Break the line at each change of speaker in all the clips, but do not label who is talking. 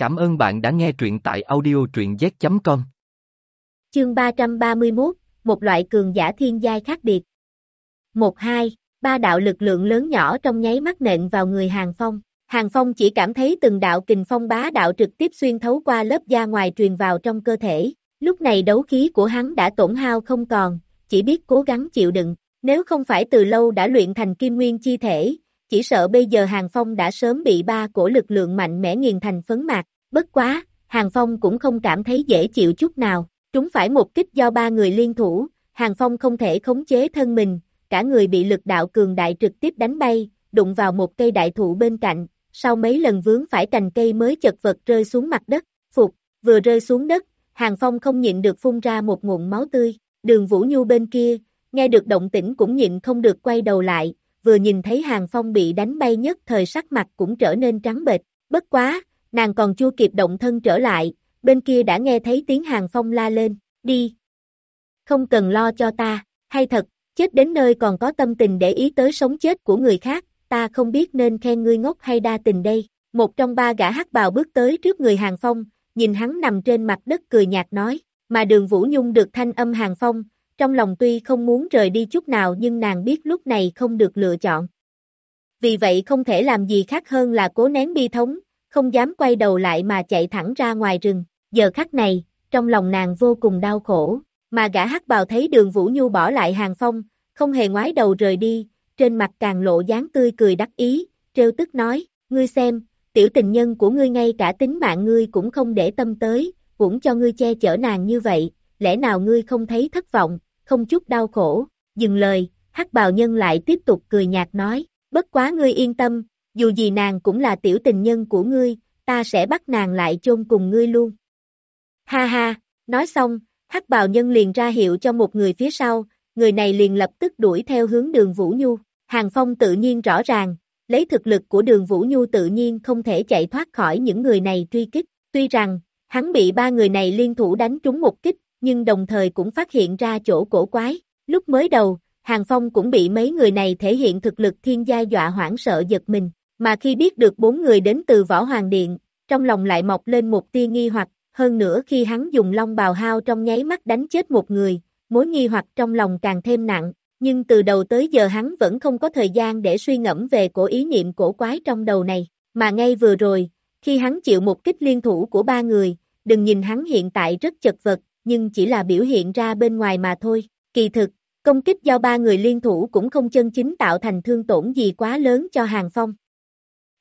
Cảm ơn bạn đã nghe truyện tại audio truyện z.com.
Chương 331, một loại cường giả thiên giai khác biệt. 1-2, ba đạo lực lượng lớn nhỏ trong nháy mắt nện vào người Hàng Phong. Hàng Phong chỉ cảm thấy từng đạo kình phong bá đạo trực tiếp xuyên thấu qua lớp da ngoài truyền vào trong cơ thể. Lúc này đấu khí của hắn đã tổn hao không còn, chỉ biết cố gắng chịu đựng. Nếu không phải từ lâu đã luyện thành kim nguyên chi thể, chỉ sợ bây giờ Hàng Phong đã sớm bị ba cổ lực lượng mạnh mẽ nghiền thành phấn mạc, bất quá, Hàng Phong cũng không cảm thấy dễ chịu chút nào, chúng phải một kích do ba người liên thủ, Hàng Phong không thể khống chế thân mình, cả người bị lực đạo cường đại trực tiếp đánh bay, đụng vào một cây đại thụ bên cạnh, sau mấy lần vướng phải cành cây mới chật vật rơi xuống mặt đất, phục, vừa rơi xuống đất, Hàng Phong không nhịn được phun ra một nguồn máu tươi, đường Vũ Nhu bên kia, nghe được động tĩnh cũng nhịn không được quay đầu lại, vừa nhìn thấy Hàng Phong bị đánh bay nhất thời sắc mặt cũng trở nên trắng bệch, bất quá, nàng còn chưa kịp động thân trở lại, bên kia đã nghe thấy tiếng Hàng Phong la lên, đi. Không cần lo cho ta, hay thật, chết đến nơi còn có tâm tình để ý tới sống chết của người khác, ta không biết nên khen ngươi ngốc hay đa tình đây. Một trong ba gã hắc bào bước tới trước người Hàng Phong, nhìn hắn nằm trên mặt đất cười nhạt nói, mà đường Vũ Nhung được thanh âm Hàng Phong, trong lòng tuy không muốn rời đi chút nào nhưng nàng biết lúc này không được lựa chọn. Vì vậy không thể làm gì khác hơn là cố nén bi thống, không dám quay đầu lại mà chạy thẳng ra ngoài rừng. Giờ khắc này, trong lòng nàng vô cùng đau khổ, mà gã hắc bào thấy đường Vũ Nhu bỏ lại hàng phong, không hề ngoái đầu rời đi, trên mặt càng lộ dáng tươi cười đắc ý, trêu tức nói, ngươi xem, tiểu tình nhân của ngươi ngay cả tính mạng ngươi cũng không để tâm tới, cũng cho ngươi che chở nàng như vậy, lẽ nào ngươi không thấy thất vọng, không chút đau khổ, dừng lời, hắc bào nhân lại tiếp tục cười nhạt nói, bất quá ngươi yên tâm, dù gì nàng cũng là tiểu tình nhân của ngươi, ta sẽ bắt nàng lại chôn cùng ngươi luôn. Ha ha, nói xong, hắc bào nhân liền ra hiệu cho một người phía sau, người này liền lập tức đuổi theo hướng đường Vũ Nhu, Hàng Phong tự nhiên rõ ràng, lấy thực lực của đường Vũ Nhu tự nhiên không thể chạy thoát khỏi những người này truy kích, tuy rằng, hắn bị ba người này liên thủ đánh trúng một kích, nhưng đồng thời cũng phát hiện ra chỗ cổ quái. Lúc mới đầu, Hàng Phong cũng bị mấy người này thể hiện thực lực thiên gia dọa hoảng sợ giật mình, mà khi biết được bốn người đến từ Võ Hoàng Điện, trong lòng lại mọc lên một tia nghi hoặc, hơn nữa khi hắn dùng long bào hao trong nháy mắt đánh chết một người, mối nghi hoặc trong lòng càng thêm nặng, nhưng từ đầu tới giờ hắn vẫn không có thời gian để suy ngẫm về cổ ý niệm cổ quái trong đầu này, mà ngay vừa rồi, khi hắn chịu một kích liên thủ của ba người, đừng nhìn hắn hiện tại rất chật vật, nhưng chỉ là biểu hiện ra bên ngoài mà thôi. Kỳ thực, công kích do ba người liên thủ cũng không chân chính tạo thành thương tổn gì quá lớn cho Hàng Phong.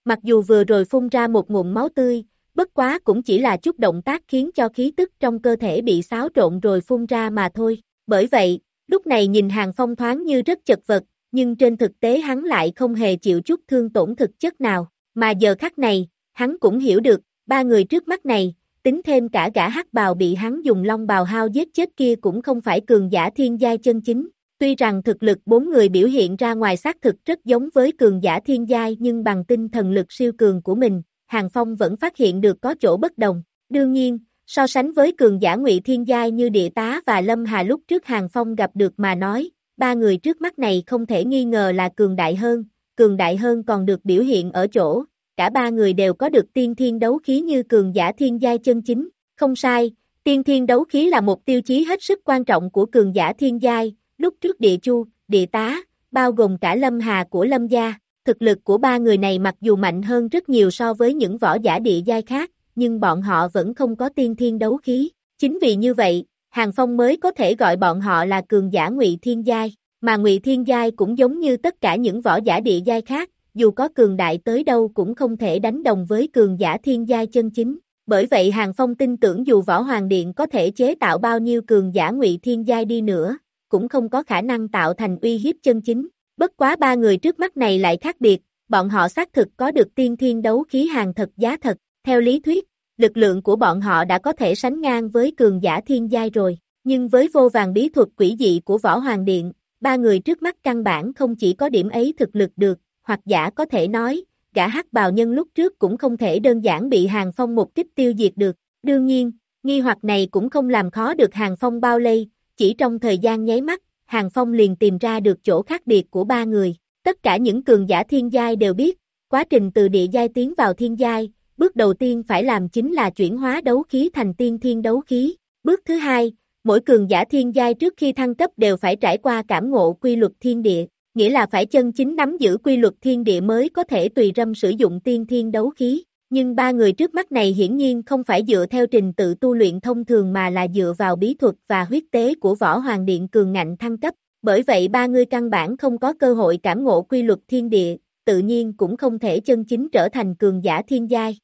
Mặc dù vừa rồi phun ra một nguồn máu tươi, bất quá cũng chỉ là chút động tác khiến cho khí tức trong cơ thể bị xáo trộn rồi phun ra mà thôi. Bởi vậy, lúc này nhìn Hàng Phong thoáng như rất chật vật, nhưng trên thực tế hắn lại không hề chịu chút thương tổn thực chất nào, mà giờ khắc này, hắn cũng hiểu được, ba người trước mắt này, tính thêm cả gã hắc bào bị hắn dùng long bào hao giết chết kia cũng không phải cường giả thiên giai chân chính. Tuy rằng thực lực bốn người biểu hiện ra ngoài xác thực rất giống với cường giả thiên giai nhưng bằng tinh thần lực siêu cường của mình, Hàng Phong vẫn phát hiện được có chỗ bất đồng. Đương nhiên, so sánh với cường giả ngụy thiên giai như địa tá và lâm hà lúc trước Hàng Phong gặp được mà nói, ba người trước mắt này không thể nghi ngờ là cường đại hơn, cường đại hơn còn được biểu hiện ở chỗ, cả ba người đều có được tiên thiên đấu khí như cường giả thiên giai chân chính, không sai, tiên thiên đấu khí là một tiêu chí hết sức quan trọng của cường giả thiên giai, lúc trước địa chu, địa tá, bao gồm cả lâm hà của lâm gia, thực lực của ba người này mặc dù mạnh hơn rất nhiều so với những võ giả địa giai khác, nhưng bọn họ vẫn không có tiên thiên đấu khí, chính vì như vậy, Hàng Phong mới có thể gọi bọn họ là cường giả ngụy thiên giai, mà ngụy thiên giai cũng giống như tất cả những võ giả địa giai khác, dù có cường đại tới đâu cũng không thể đánh đồng với cường giả thiên giai chân chính. Bởi vậy Hàng Phong tin tưởng dù Võ Hoàng Điện có thể chế tạo bao nhiêu cường giả ngụy thiên giai đi nữa, cũng không có khả năng tạo thành uy hiếp chân chính. Bất quá ba người trước mắt này lại khác biệt, bọn họ xác thực có được tiên thiên đấu khí hàng thật giá thật. Theo lý thuyết, lực lượng của bọn họ đã có thể sánh ngang với cường giả thiên giai rồi. Nhưng với vô vàng bí thuật quỷ dị của Võ Hoàng Điện, ba người trước mắt căn bản không chỉ có điểm ấy thực lực được, hoặc giả có thể nói, gã hắc bào nhân lúc trước cũng không thể đơn giản bị Hàng Phong một kích tiêu diệt được. Đương nhiên, nghi hoặc này cũng không làm khó được Hàng Phong bao lây, chỉ trong thời gian nháy mắt, Hàng Phong liền tìm ra được chỗ khác biệt của ba người. Tất cả những cường giả thiên giai đều biết, quá trình từ địa giai tiến vào thiên giai, bước đầu tiên phải làm chính là chuyển hóa đấu khí thành tiên thiên đấu khí. Bước thứ hai, mỗi cường giả thiên giai trước khi thăng cấp đều phải trải qua cảm ngộ quy luật thiên địa, nghĩa là phải chân chính nắm giữ quy luật thiên địa mới có thể tùy râm sử dụng tiên thiên đấu khí. Nhưng ba người trước mắt này hiển nhiên không phải dựa theo trình tự tu luyện thông thường mà là dựa vào bí thuật và huyết tế của võ hoàng điện cường ngạnh thăng cấp. Bởi vậy ba người căn bản không có cơ hội cảm ngộ quy luật thiên địa, tự nhiên cũng không thể chân chính trở thành cường giả thiên giai.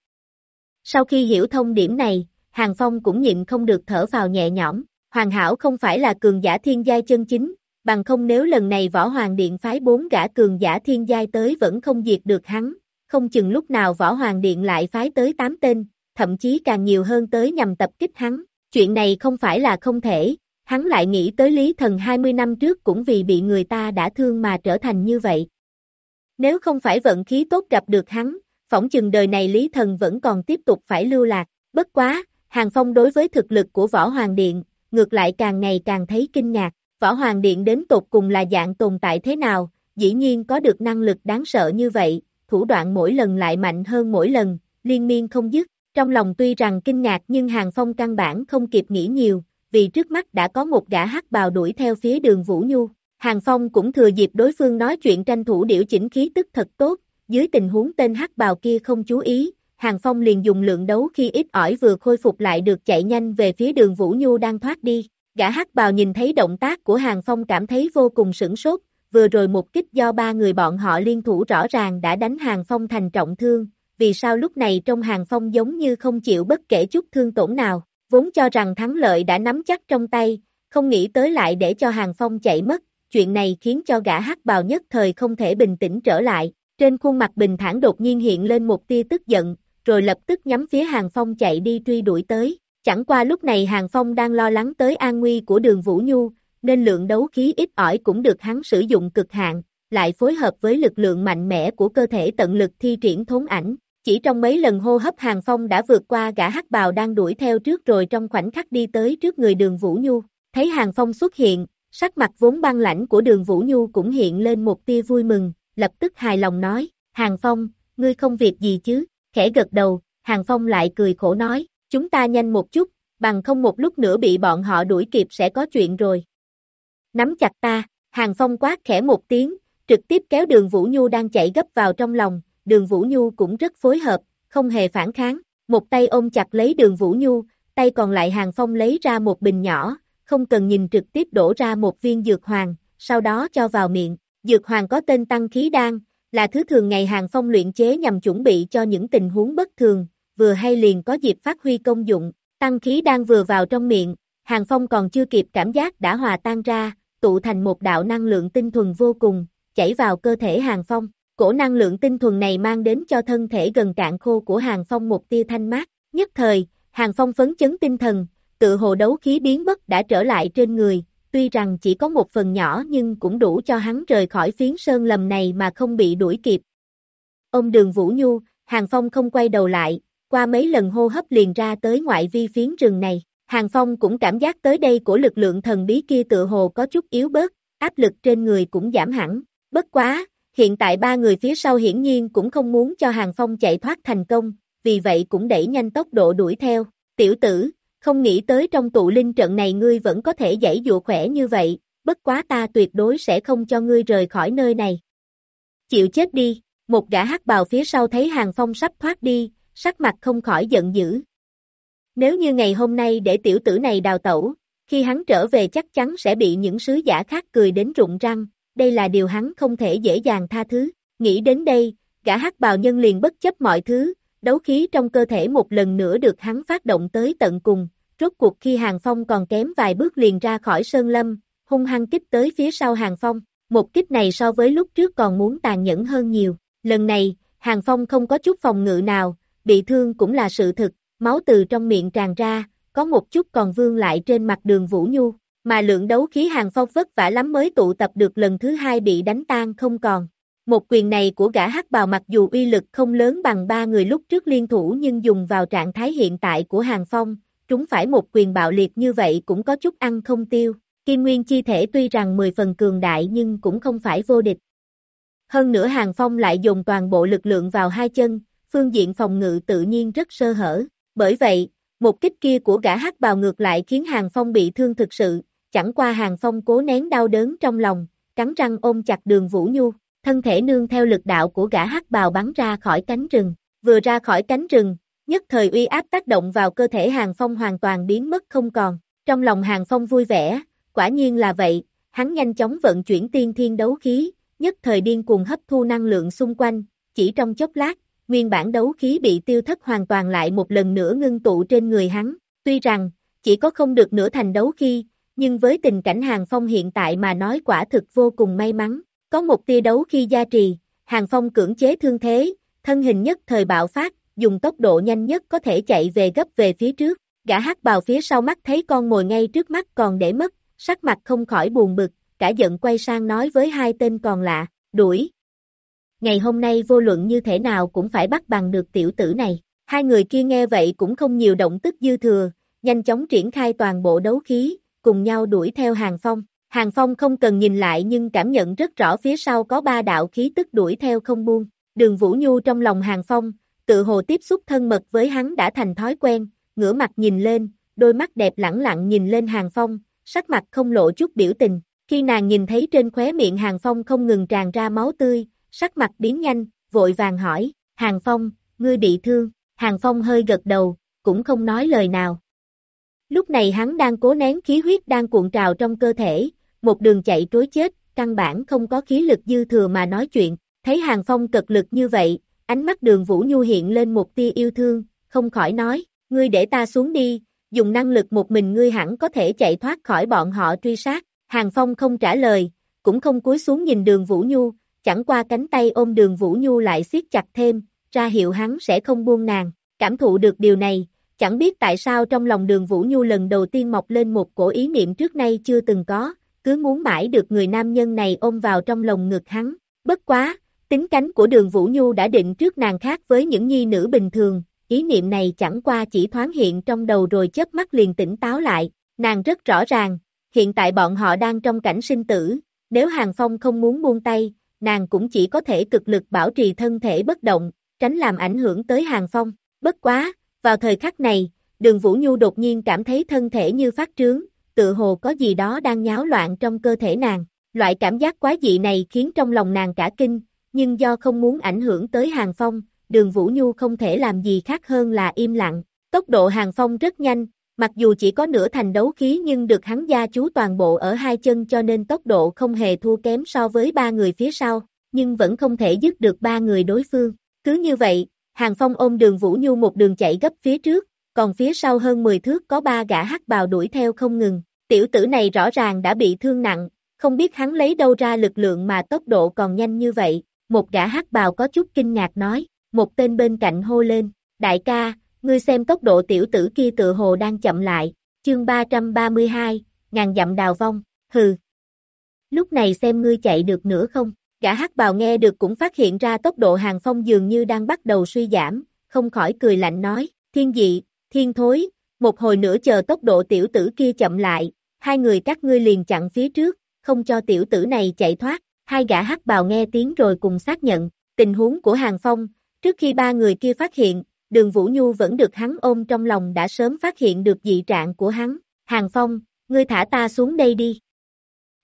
Sau khi hiểu thông điểm này, Hàng Phong cũng nhịn không được thở vào nhẹ nhõm, Hoàn Hảo không phải là cường giả thiên giai chân chính, bằng không nếu lần này Võ Hoàng Điện phái bốn gã cường giả thiên giai tới vẫn không diệt được hắn, không chừng lúc nào Võ Hoàng Điện lại phái tới tám tên, thậm chí càng nhiều hơn tới nhằm tập kích hắn, chuyện này không phải là không thể, hắn lại nghĩ tới Lý Thần 20 năm trước cũng vì bị người ta đã thương mà trở thành như vậy. Nếu không phải vận khí tốt gặp được hắn, phỏng chừng đời này Lý Thần vẫn còn tiếp tục phải lưu lạc, bất quá, Hàng Phong đối với thực lực của Võ Hoàng Điện, ngược lại càng ngày càng thấy kinh ngạc, Võ Hoàng Điện đến tột cùng là dạng tồn tại thế nào, dĩ nhiên có được năng lực đáng sợ như vậy, thủ đoạn mỗi lần lại mạnh hơn mỗi lần, liên miên không dứt, trong lòng tuy rằng kinh ngạc nhưng Hàng Phong căn bản không kịp nghĩ nhiều, vì trước mắt đã có một gã hắc bào đuổi theo phía đường Vũ Nhu. Hàng Phong cũng thừa dịp đối phương nói chuyện tranh thủ điều chỉnh khí tức thật tốt, dưới tình huống tên hắc bào kia không chú ý, Hàng Phong liền dùng lượng đấu khi ít ỏi vừa khôi phục lại được chạy nhanh về phía đường Vũ Nhu đang thoát đi. Gã hắc bào nhìn thấy động tác của Hàng Phong cảm thấy vô cùng sửng sốt, vừa rồi một kích do ba người bọn họ liên thủ rõ ràng đã đánh Hàng Phong thành trọng thương, vì sao lúc này trong Hàng Phong giống như không chịu bất kể chút thương tổn nào, vốn cho rằng thắng lợi đã nắm chắc trong tay, không nghĩ tới lại để cho Hàng Phong chạy mất, chuyện này khiến cho gã hắc bào nhất thời không thể bình tĩnh trở lại, trên khuôn mặt bình thản đột nhiên hiện lên một tia tức giận, rồi lập tức nhắm phía Hàng Phong chạy đi truy đuổi tới. Chẳng qua lúc này Hàng Phong đang lo lắng tới an nguy của đường Vũ Nhu, nên lượng đấu khí ít ỏi cũng được hắn sử dụng cực hạn, lại phối hợp với lực lượng mạnh mẽ của cơ thể tận lực thi triển thốn ảnh. Chỉ trong mấy lần hô hấp Hàng Phong đã vượt qua gã hắc bào đang đuổi theo trước rồi trong khoảnh khắc đi tới trước người đường Vũ Nhu. Thấy Hàng Phong xuất hiện, sắc mặt vốn băng lãnh của đường Vũ Nhu cũng hiện lên một tia vui mừng, lập tức hài lòng nói, Hàng Phong, ngươi không việc gì chứ, khẽ gật đầu, Hàng Phong lại cười khổ nói, chúng ta nhanh một chút, bằng không một lúc nữa bị bọn họ đuổi kịp sẽ có chuyện rồi. Nắm chặt ta, Hàng Phong quát khẽ một tiếng, trực tiếp kéo đường Vũ Nhu đang chạy gấp vào trong lòng, đường Vũ Nhu cũng rất phối hợp, không hề phản kháng, một tay ôm chặt lấy đường Vũ Nhu, tay còn lại Hàng Phong lấy ra một bình nhỏ, không cần nhìn trực tiếp đổ ra một viên dược hoàng, sau đó cho vào miệng, dược hoàng có tên tăng khí đan, là thứ thường ngày Hàng Phong luyện chế nhằm chuẩn bị cho những tình huống bất thường, vừa hay liền có dịp phát huy công dụng, tăng khí đang vừa vào trong miệng, Hàng Phong còn chưa kịp cảm giác đã hòa tan ra, tụ thành một đạo năng lượng tinh thuần vô cùng, chảy vào cơ thể Hàng Phong. Cổ năng lượng tinh thuần này mang đến cho thân thể gần cạn khô của Hàng Phong một tia thanh mát. Nhất thời, Hàng Phong phấn chấn tinh thần, tự hồ đấu khí biến mất đã trở lại trên người, tuy rằng chỉ có một phần nhỏ nhưng cũng đủ cho hắn rời khỏi phiến sơn lầm này mà không bị đuổi kịp. Ông đường Vũ Nhu, Hàng Phong không quay đầu lại, qua mấy lần hô hấp liền ra tới ngoại vi phiến rừng này. Hàng Phong cũng cảm giác tới đây của lực lượng thần bí kia tự hồ có chút yếu bớt, áp lực trên người cũng giảm hẳn. Bất quá, hiện tại ba người phía sau hiển nhiên cũng không muốn cho Hàng Phong chạy thoát thành công, vì vậy cũng đẩy nhanh tốc độ đuổi theo. Tiểu tử, không nghĩ tới trong tụ linh trận này ngươi vẫn có thể dãy dụ khỏe như vậy, bất quá ta tuyệt đối sẽ không cho ngươi rời khỏi nơi này. Chịu chết đi, một gã hắc bào phía sau thấy Hàng Phong sắp thoát đi, sắc mặt không khỏi giận dữ. Nếu như ngày hôm nay để tiểu tử này đào tẩu, khi hắn trở về chắc chắn sẽ bị những sứ giả khác cười đến rụng răng, đây là điều hắn không thể dễ dàng tha thứ. Nghĩ đến đây, gã hắc bào nhân liền bất chấp mọi thứ, đấu khí trong cơ thể một lần nữa được hắn phát động tới tận cùng, rốt cuộc khi Hàng Phong còn kém vài bước liền ra khỏi sơn lâm, hung hăng kích tới phía sau Hàng Phong, một kích này so với lúc trước còn muốn tàn nhẫn hơn nhiều, lần này, Hàng Phong không có chút phòng ngự nào, bị thương cũng là sự thực, máu từ trong miệng tràn ra, có một chút còn vương lại trên mặt đường Vũ Nhu, mà lượng đấu khí Hàng Phong vất vả lắm mới tụ tập được lần thứ hai bị đánh tan không còn. Một quyền này của gã hắc bào mặc dù uy lực không lớn bằng ba người lúc trước liên thủ nhưng dùng vào trạng thái hiện tại của Hàng Phong, trúng phải một quyền bạo liệt như vậy cũng có chút ăn không tiêu. Kim Nguyên chi thể tuy rằng 10 phần cường đại nhưng cũng không phải vô địch. Hơn nữa Hàng Phong lại dùng toàn bộ lực lượng vào hai chân, phương diện phòng ngự tự nhiên rất sơ hở. Bởi vậy, một kích kia của gã hắc bào ngược lại khiến Hàng Phong bị thương thực sự, chẳng qua Hàng Phong cố nén đau đớn trong lòng, cắn răng ôm chặt đường Vũ Nhu, thân thể nương theo lực đạo của gã hắc bào bắn ra khỏi cánh rừng, vừa ra khỏi cánh rừng, nhất thời uy áp tác động vào cơ thể Hàng Phong hoàn toàn biến mất không còn, trong lòng Hàng Phong vui vẻ, quả nhiên là vậy, hắn nhanh chóng vận chuyển tiên thiên đấu khí, nhất thời điên cuồng hấp thu năng lượng xung quanh, chỉ trong chốc lát, nguyên bản đấu khí bị tiêu thất hoàn toàn lại một lần nữa ngưng tụ trên người hắn, tuy rằng, chỉ có không được nửa thành đấu khí, nhưng với tình cảnh Hàng Phong hiện tại mà nói quả thực vô cùng may mắn, có một tia đấu khi gia trì, Hàng Phong cưỡng chế thương thế, thân hình nhất thời bạo phát, dùng tốc độ nhanh nhất có thể chạy về gấp về phía trước, gã hắc bào phía sau mắt thấy con mồi ngay trước mắt còn để mất, sắc mặt không khỏi buồn bực, cả giận quay sang nói với hai tên còn lạ, đuổi. Ngày hôm nay vô luận như thế nào cũng phải bắt bằng được tiểu tử này, hai người kia nghe vậy cũng không nhiều động tức dư thừa, nhanh chóng triển khai toàn bộ đấu khí, cùng nhau đuổi theo Hàng Phong. Hàng Phong không cần nhìn lại nhưng cảm nhận rất rõ phía sau có ba đạo khí tức đuổi theo không buông. Đường Vũ Nhu trong lòng Hàng Phong, tự hồ tiếp xúc thân mật với hắn đã thành thói quen, ngửa mặt nhìn lên, đôi mắt đẹp lẳng lặng nhìn lên Hàng Phong, sắc mặt không lộ chút biểu tình. Khi nàng nhìn thấy trên khóe miệng Hàng Phong không ngừng tràn ra máu tươi, sắc mặt biến nhanh, vội vàng hỏi, Hàng Phong, ngươi bị thương, Hàng Phong hơi gật đầu, cũng không nói lời nào. Lúc này hắn đang cố nén khí huyết đang cuộn trào trong cơ thể, một đường chạy trối chết, căn bản không có khí lực dư thừa mà nói chuyện, thấy Hàng Phong cực lực như vậy, ánh mắt đường Vũ Nhu hiện lên một tia yêu thương, không khỏi nói, ngươi để ta xuống đi, dùng năng lực một mình ngươi hẳn có thể chạy thoát khỏi bọn họ truy sát, Hàng Phong không trả lời, cũng không cúi xuống nhìn đường Vũ Nhu, chẳng qua cánh tay ôm đường Vũ Nhu lại siết chặt thêm, ra hiệu hắn sẽ không buông nàng, cảm thụ được điều này, chẳng biết tại sao trong lòng đường Vũ Nhu lần đầu tiên mọc lên một cổ ý niệm trước nay chưa từng có, cứ muốn mãi được người nam nhân này ôm vào trong lòng ngực hắn, bất quá, tính cánh của đường Vũ Nhu đã định trước nàng khác với những nhi nữ bình thường, ý niệm này chẳng qua chỉ thoáng hiện trong đầu rồi chớp mắt liền tỉnh táo lại, nàng rất rõ ràng, hiện tại bọn họ đang trong cảnh sinh tử, nếu Hàng Phong không muốn buông tay, nàng cũng chỉ có thể cực lực bảo trì thân thể bất động, tránh làm ảnh hưởng tới Hàng Phong, bất quá, vào thời khắc này, đường Vũ Nhu đột nhiên cảm thấy thân thể như phát trướng, tự hồ có gì đó đang nháo loạn trong cơ thể nàng, loại cảm giác quá dị này khiến trong lòng nàng cả kinh, nhưng do không muốn ảnh hưởng tới Hàng Phong, đường Vũ Nhu không thể làm gì khác hơn là im lặng, tốc độ Hàng Phong rất nhanh, mặc dù chỉ có nửa thành đấu khí nhưng được hắn gia chú toàn bộ ở hai chân cho nên tốc độ không hề thua kém so với ba người phía sau, nhưng vẫn không thể dứt được ba người đối phương. Cứ như vậy, Hàng Phong ôm đường Vũ Nhu một đường chạy gấp phía trước, còn phía sau hơn 10 thước có ba gã hắc bào đuổi theo không ngừng. Tiểu tử này rõ ràng đã bị thương nặng, không biết hắn lấy đâu ra lực lượng mà tốc độ còn nhanh như vậy. Một gã hắc bào có chút kinh ngạc nói, một tên bên cạnh hô lên, đại ca, ngươi xem tốc độ tiểu tử kia tự hồ đang chậm lại, chương 332, ngàn dặm đào vong, hừ. Lúc này xem ngươi chạy được nữa không, gã hắc bào nghe được cũng phát hiện ra tốc độ hàng phong dường như đang bắt đầu suy giảm, không khỏi cười lạnh nói, thiên dị, thiên thối, một hồi nữa chờ tốc độ tiểu tử kia chậm lại, hai người các ngươi liền chặn phía trước, không cho tiểu tử này chạy thoát, hai gã hắc bào nghe tiếng rồi cùng xác nhận, tình huống của hàng phong, trước khi ba người kia phát hiện, đường Vũ Nhu vẫn được hắn ôm trong lòng đã sớm phát hiện được dị trạng của hắn, hàng phong, ngươi thả ta xuống đây đi.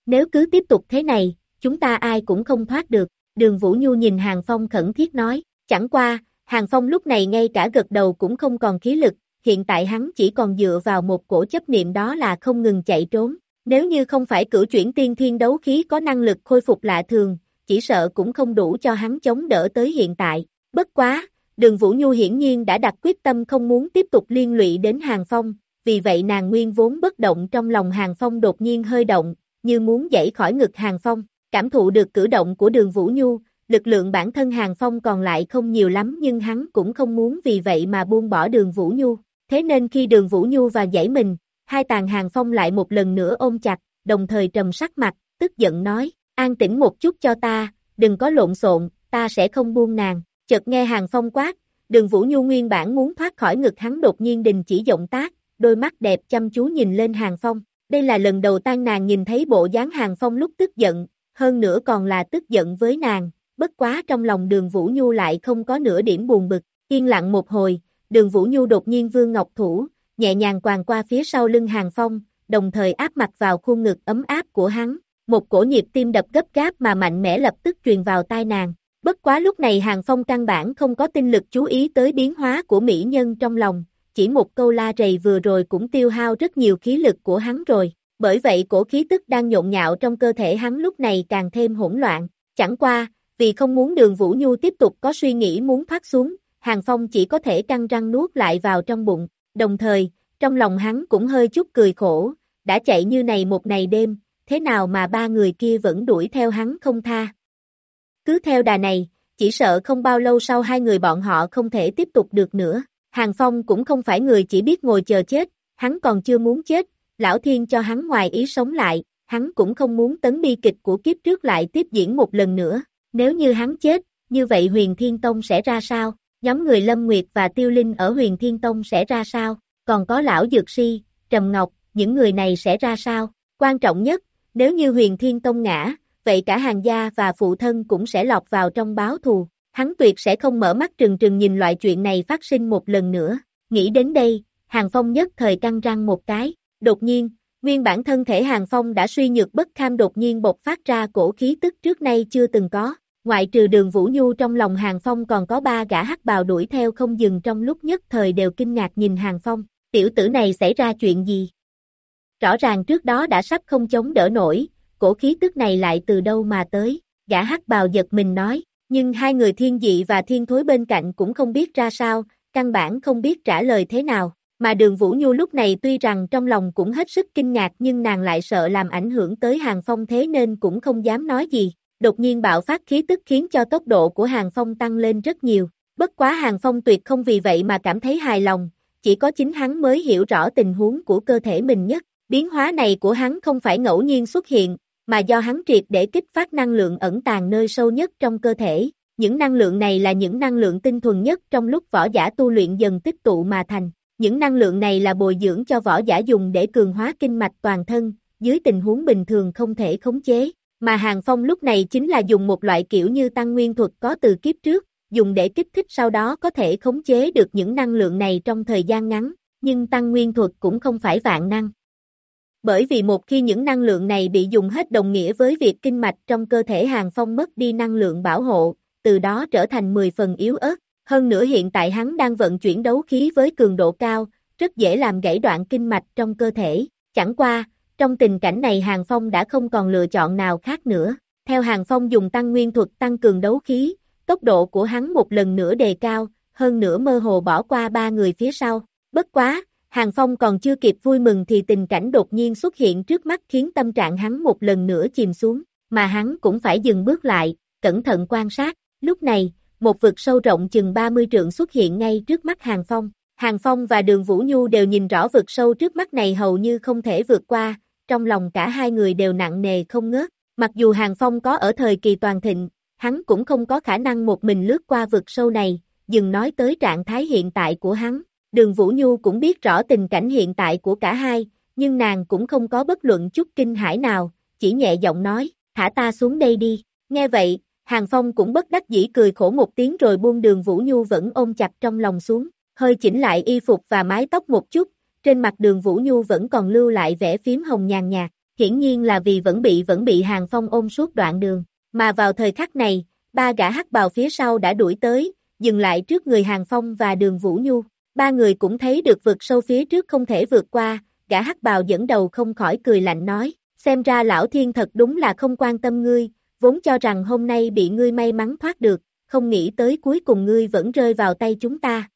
Nếu cứ tiếp tục thế này, chúng ta ai cũng không thoát được, đường Vũ Nhu nhìn hàng phong khẩn thiết nói, chẳng qua, hàng phong lúc này ngay cả gật đầu cũng không còn khí lực, hiện tại hắn chỉ còn dựa vào một cổ chấp niệm đó là không ngừng chạy trốn. Nếu như không phải cử chuyển tiên thiên đấu khí có năng lực khôi phục lạ thường, chỉ sợ cũng không đủ cho hắn chống đỡ tới hiện tại. Bất quá, đường Vũ Nhu hiển nhiên đã đặt quyết tâm không muốn tiếp tục liên lụy đến Hàng Phong, vì vậy nàng nguyên vốn bất động trong lòng Hàng Phong đột nhiên hơi động, như muốn dậy khỏi ngực Hàng Phong, cảm thụ được cử động của đường Vũ Nhu, lực lượng bản thân Hàng Phong còn lại không nhiều lắm nhưng hắn cũng không muốn vì vậy mà buông bỏ đường Vũ Nhu, thế nên khi đường Vũ Nhu và dãy mình, hai tàn hàng phong lại một lần nữa ôm chặt, đồng thời trầm sắc mặt, tức giận nói, an tĩnh một chút cho ta, đừng có lộn xộn, ta sẽ không buông nàng, chợt nghe hàng phong quát, đường Vũ Nhu nguyên bản muốn thoát khỏi ngực hắn đột nhiên đình chỉ động tác, đôi mắt đẹp chăm chú nhìn lên hàng phong, đây là lần đầu tan nàng nhìn thấy bộ dáng hàng phong lúc tức giận, hơn nữa còn là tức giận với nàng, bất quá trong lòng đường Vũ Nhu lại không có nửa điểm buồn bực, yên lặng một hồi, đường Vũ Nhu đột nhiên vương ngọc thủ, nhẹ nhàng quàng qua phía sau lưng hàng phong, đồng thời áp mặt vào khuôn ngực ấm áp của hắn, một cổ nhịp tim đập gấp gáp mà mạnh mẽ lập tức truyền vào tai nàng. Bất quá lúc này Hàng Phong căn bản không có tinh lực chú ý tới biến hóa của mỹ nhân trong lòng, chỉ một câu la rầy vừa rồi cũng tiêu hao rất nhiều khí lực của hắn rồi, bởi vậy cổ khí tức đang nhộn nhạo trong cơ thể hắn lúc này càng thêm hỗn loạn, chẳng qua, vì không muốn đường Vũ Nhu tiếp tục có suy nghĩ muốn thoát xuống, Hàng Phong chỉ có thể căng răng nuốt lại vào trong bụng, đồng thời, trong lòng hắn cũng hơi chút cười khổ, đã chạy như này một ngày đêm, thế nào mà ba người kia vẫn đuổi theo hắn không tha. Cứ theo đà này, chỉ sợ không bao lâu sau hai người bọn họ không thể tiếp tục được nữa. Hàng Phong cũng không phải người chỉ biết ngồi chờ chết, hắn còn chưa muốn chết, lão thiên cho hắn ngoài ý sống lại, hắn cũng không muốn tấn bi kịch của kiếp trước lại tiếp diễn một lần nữa. Nếu như hắn chết, như vậy huyền thiên tông sẽ ra sao? Nhóm người Lâm Nguyệt và Tiêu Linh ở huyền thiên tông sẽ ra sao? Còn có lão Dược Si, Trầm Ngọc, những người này sẽ ra sao? Quan trọng nhất, nếu như huyền thiên tông ngã, vậy cả hàng gia và phụ thân cũng sẽ lọt vào trong báo thù. Hắn tuyệt sẽ không mở mắt trừng trừng nhìn loại chuyện này phát sinh một lần nữa. Nghĩ đến đây, Hàng Phong nhất thời căng răng một cái. Đột nhiên, nguyên bản thân thể Hàng Phong đã suy nhược bất kham đột nhiên bộc phát ra cổ khí tức trước nay chưa từng có. Ngoại trừ đường Vũ Nhu trong lòng Hàng Phong còn có ba gã hắc bào đuổi theo không dừng trong lúc nhất thời đều kinh ngạc nhìn Hàng Phong. Tiểu tử này xảy ra chuyện gì? Rõ ràng trước đó đã sắp không chống đỡ nổi, cổ khí tức này lại từ đâu mà tới, gã hắc bào giật mình nói, nhưng hai người thiên dị và thiên thối bên cạnh cũng không biết ra sao, căn bản không biết trả lời thế nào, mà đường Vũ Nhu lúc này tuy rằng trong lòng cũng hết sức kinh ngạc nhưng nàng lại sợ làm ảnh hưởng tới hàng phong thế nên cũng không dám nói gì, đột nhiên bạo phát khí tức khiến cho tốc độ của hàng phong tăng lên rất nhiều, bất quá hàng phong tuyệt không vì vậy mà cảm thấy hài lòng, chỉ có chính hắn mới hiểu rõ tình huống của cơ thể mình nhất, biến hóa này của hắn không phải ngẫu nhiên xuất hiện, mà do hắn triệt để kích phát năng lượng ẩn tàng nơi sâu nhất trong cơ thể. Những năng lượng này là những năng lượng tinh thuần nhất trong lúc võ giả tu luyện dần tích tụ mà thành. Những năng lượng này là bồi dưỡng cho võ giả dùng để cường hóa kinh mạch toàn thân, dưới tình huống bình thường không thể khống chế. Mà Hàng Phong lúc này chính là dùng một loại kiểu như tăng nguyên thuật có từ kiếp trước, dùng để kích thích sau đó có thể khống chế được những năng lượng này trong thời gian ngắn, nhưng tăng nguyên thuật cũng không phải vạn năng. Bởi vì một khi những năng lượng này bị dùng hết đồng nghĩa với việc kinh mạch trong cơ thể Hàng Phong mất đi năng lượng bảo hộ, từ đó trở thành 10 phần yếu ớt. Hơn nữa hiện tại hắn đang vận chuyển đấu khí với cường độ cao, rất dễ làm gãy đoạn kinh mạch trong cơ thể. Chẳng qua, trong tình cảnh này Hàng Phong đã không còn lựa chọn nào khác nữa. Theo Hàng Phong dùng tăng nguyên thuật tăng cường đấu khí, tốc độ của hắn một lần nữa đề cao, hơn nữa mơ hồ bỏ qua ba người phía sau. Bất quá, Hàng Phong còn chưa kịp vui mừng thì tình cảnh đột nhiên xuất hiện trước mắt khiến tâm trạng hắn một lần nữa chìm xuống, mà hắn cũng phải dừng bước lại, cẩn thận quan sát. Lúc này, một vực sâu rộng chừng 30 trượng xuất hiện ngay trước mắt Hàng Phong. Hàng Phong và Đường Vũ Nhu đều nhìn rõ vực sâu trước mắt này hầu như không thể vượt qua, trong lòng cả hai người đều nặng nề không ngớt. Mặc dù Hàng Phong có ở thời kỳ toàn thịnh, hắn cũng không có khả năng một mình lướt qua vực sâu này, dừng nói tới trạng thái hiện tại của hắn. Đường Vũ Nhu cũng biết rõ tình cảnh hiện tại của cả hai, nhưng nàng cũng không có bất luận chút kinh hãi nào, chỉ nhẹ giọng nói, thả ta xuống đây đi. Nghe vậy, Hàng Phong cũng bất đắc dĩ cười khổ một tiếng rồi buông đường Vũ Nhu vẫn ôm chặt trong lòng xuống, hơi chỉnh lại y phục và mái tóc một chút, trên mặt đường Vũ Nhu vẫn còn lưu lại vẻ phím hồng nhàn nhạt, hiển nhiên là vì vẫn bị vẫn bị Hàng Phong ôm suốt đoạn đường, mà vào thời khắc này, ba gã hắc bào phía sau đã đuổi tới, dừng lại trước người Hàng Phong và đường Vũ Nhu, Ba người cũng thấy được vực sâu phía trước không thể vượt qua, gã hắc bào dẫn đầu không khỏi cười lạnh nói, xem ra lão thiên thật đúng là không quan tâm ngươi, vốn cho rằng hôm nay bị ngươi may mắn thoát được, không nghĩ tới cuối cùng ngươi vẫn rơi vào tay chúng ta.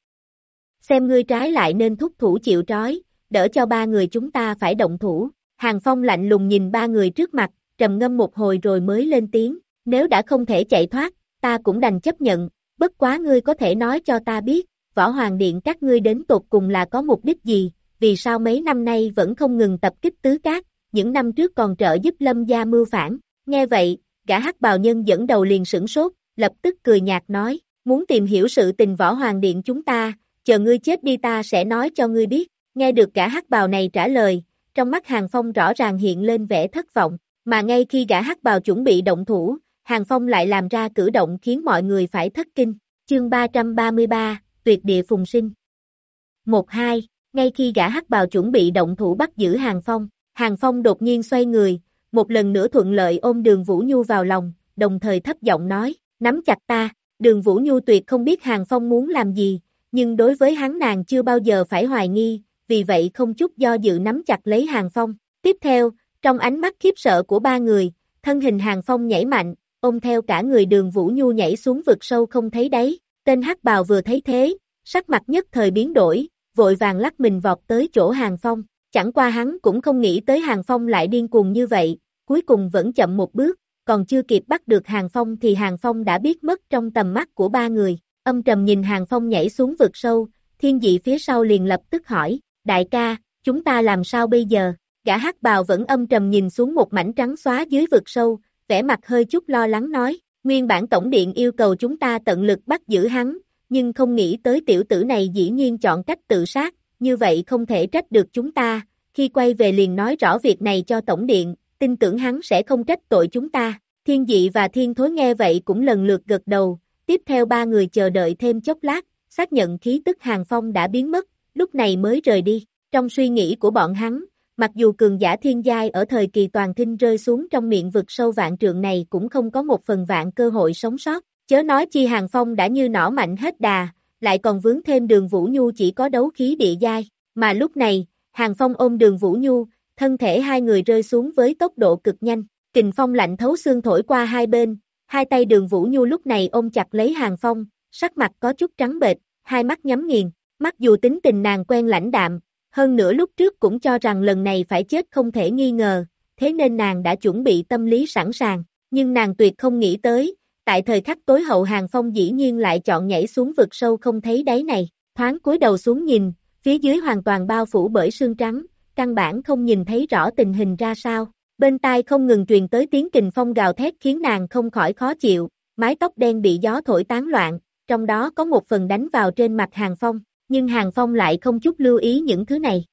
Xem ngươi trái lại nên thúc thủ chịu trói, đỡ cho ba người chúng ta phải động thủ. Hàng Phong lạnh lùng nhìn ba người trước mặt, trầm ngâm một hồi rồi mới lên tiếng, nếu đã không thể chạy thoát, ta cũng đành chấp nhận, bất quá ngươi có thể nói cho ta biết, võ hoàng điện các ngươi đến tột cùng là có mục đích gì, vì sao mấy năm nay vẫn không ngừng tập kích tứ cát, những năm trước còn trợ giúp lâm gia mưu phản, nghe vậy, gã hắc bào nhân dẫn đầu liền sửng sốt, lập tức cười nhạt nói, muốn tìm hiểu sự tình võ hoàng điện chúng ta, chờ ngươi chết đi ta sẽ nói cho ngươi biết, nghe được gã hắc bào này trả lời, trong mắt hàng phong rõ ràng hiện lên vẻ thất vọng, mà ngay khi gã hắc bào chuẩn bị động thủ, hàng phong lại làm ra cử động khiến mọi người phải thất kinh, chương 333, tuyệt địa phùng sinh. Một hai, ngay khi gã hắc bào chuẩn bị động thủ bắt giữ Hàng Phong, Hàng Phong đột nhiên xoay người, một lần nữa thuận lợi ôm đường Vũ Nhu vào lòng, đồng thời thấp giọng nói, nắm chặt ta, đường Vũ Nhu tuyệt không biết Hàng Phong muốn làm gì, nhưng đối với hắn nàng chưa bao giờ phải hoài nghi, vì vậy không chút do dự nắm chặt lấy Hàng Phong. Tiếp theo, trong ánh mắt khiếp sợ của ba người, thân hình Hàng Phong nhảy mạnh, ôm theo cả người đường Vũ Nhu nhảy xuống vực sâu không thấy đáy, tên hắc bào vừa thấy thế, sắc mặt nhất thời biến đổi, vội vàng lắc mình vọt tới chỗ Hàng Phong, chẳng qua hắn cũng không nghĩ tới Hàng Phong lại điên cuồng như vậy, cuối cùng vẫn chậm một bước, còn chưa kịp bắt được Hàng Phong thì Hàng Phong đã biết mất trong tầm mắt của ba người, âm trầm nhìn Hàng Phong nhảy xuống vực sâu, thiên dị phía sau liền lập tức hỏi, đại ca, chúng ta làm sao bây giờ, gã hắc bào vẫn âm trầm nhìn xuống một mảnh trắng xóa dưới vực sâu, vẻ mặt hơi chút lo lắng nói, nguyên bản tổng điện yêu cầu chúng ta tận lực bắt giữ hắn, nhưng không nghĩ tới tiểu tử này dĩ nhiên chọn cách tự sát, như vậy không thể trách được chúng ta, khi quay về liền nói rõ việc này cho tổng điện, tin tưởng hắn sẽ không trách tội chúng ta. Thiên dị và thiên thối nghe vậy cũng lần lượt gật đầu, tiếp theo ba người chờ đợi thêm chốc lát, xác nhận khí tức hàng phong đã biến mất, lúc này mới rời đi. Trong suy nghĩ của bọn hắn, mặc dù cường giả thiên giai ở thời kỳ toàn thinh rơi xuống trong miệng vực sâu vạn trượng này cũng không có một phần vạn cơ hội sống sót, chớ nói chi hàng phong đã như nỏ mạnh hết đà, lại còn vướng thêm đường Vũ Nhu chỉ có đấu khí địa giai, mà lúc này, hàng phong ôm đường Vũ Nhu, thân thể hai người rơi xuống với tốc độ cực nhanh, kình phong lạnh thấu xương thổi qua hai bên, hai tay đường Vũ Nhu lúc này ôm chặt lấy hàng phong, sắc mặt có chút trắng bệch, hai mắt nhắm nghiền, mặc dù tính tình nàng quen lãnh đạm, hơn nữa lúc trước cũng cho rằng lần này phải chết không thể nghi ngờ, thế nên nàng đã chuẩn bị tâm lý sẵn sàng, nhưng nàng tuyệt không nghĩ tới, tại thời khắc tối hậu hàng phong dĩ nhiên lại chọn nhảy xuống vực sâu không thấy đáy này, thoáng cúi đầu xuống nhìn, phía dưới hoàn toàn bao phủ bởi sương trắng, căn bản không nhìn thấy rõ tình hình ra sao. Bên tai không ngừng truyền tới tiếng kình phong gào thét khiến nàng không khỏi khó chịu, mái tóc đen bị gió thổi tán loạn, trong đó có một phần đánh vào trên mặt hàng phong, nhưng hàng phong lại không chút lưu ý những thứ này.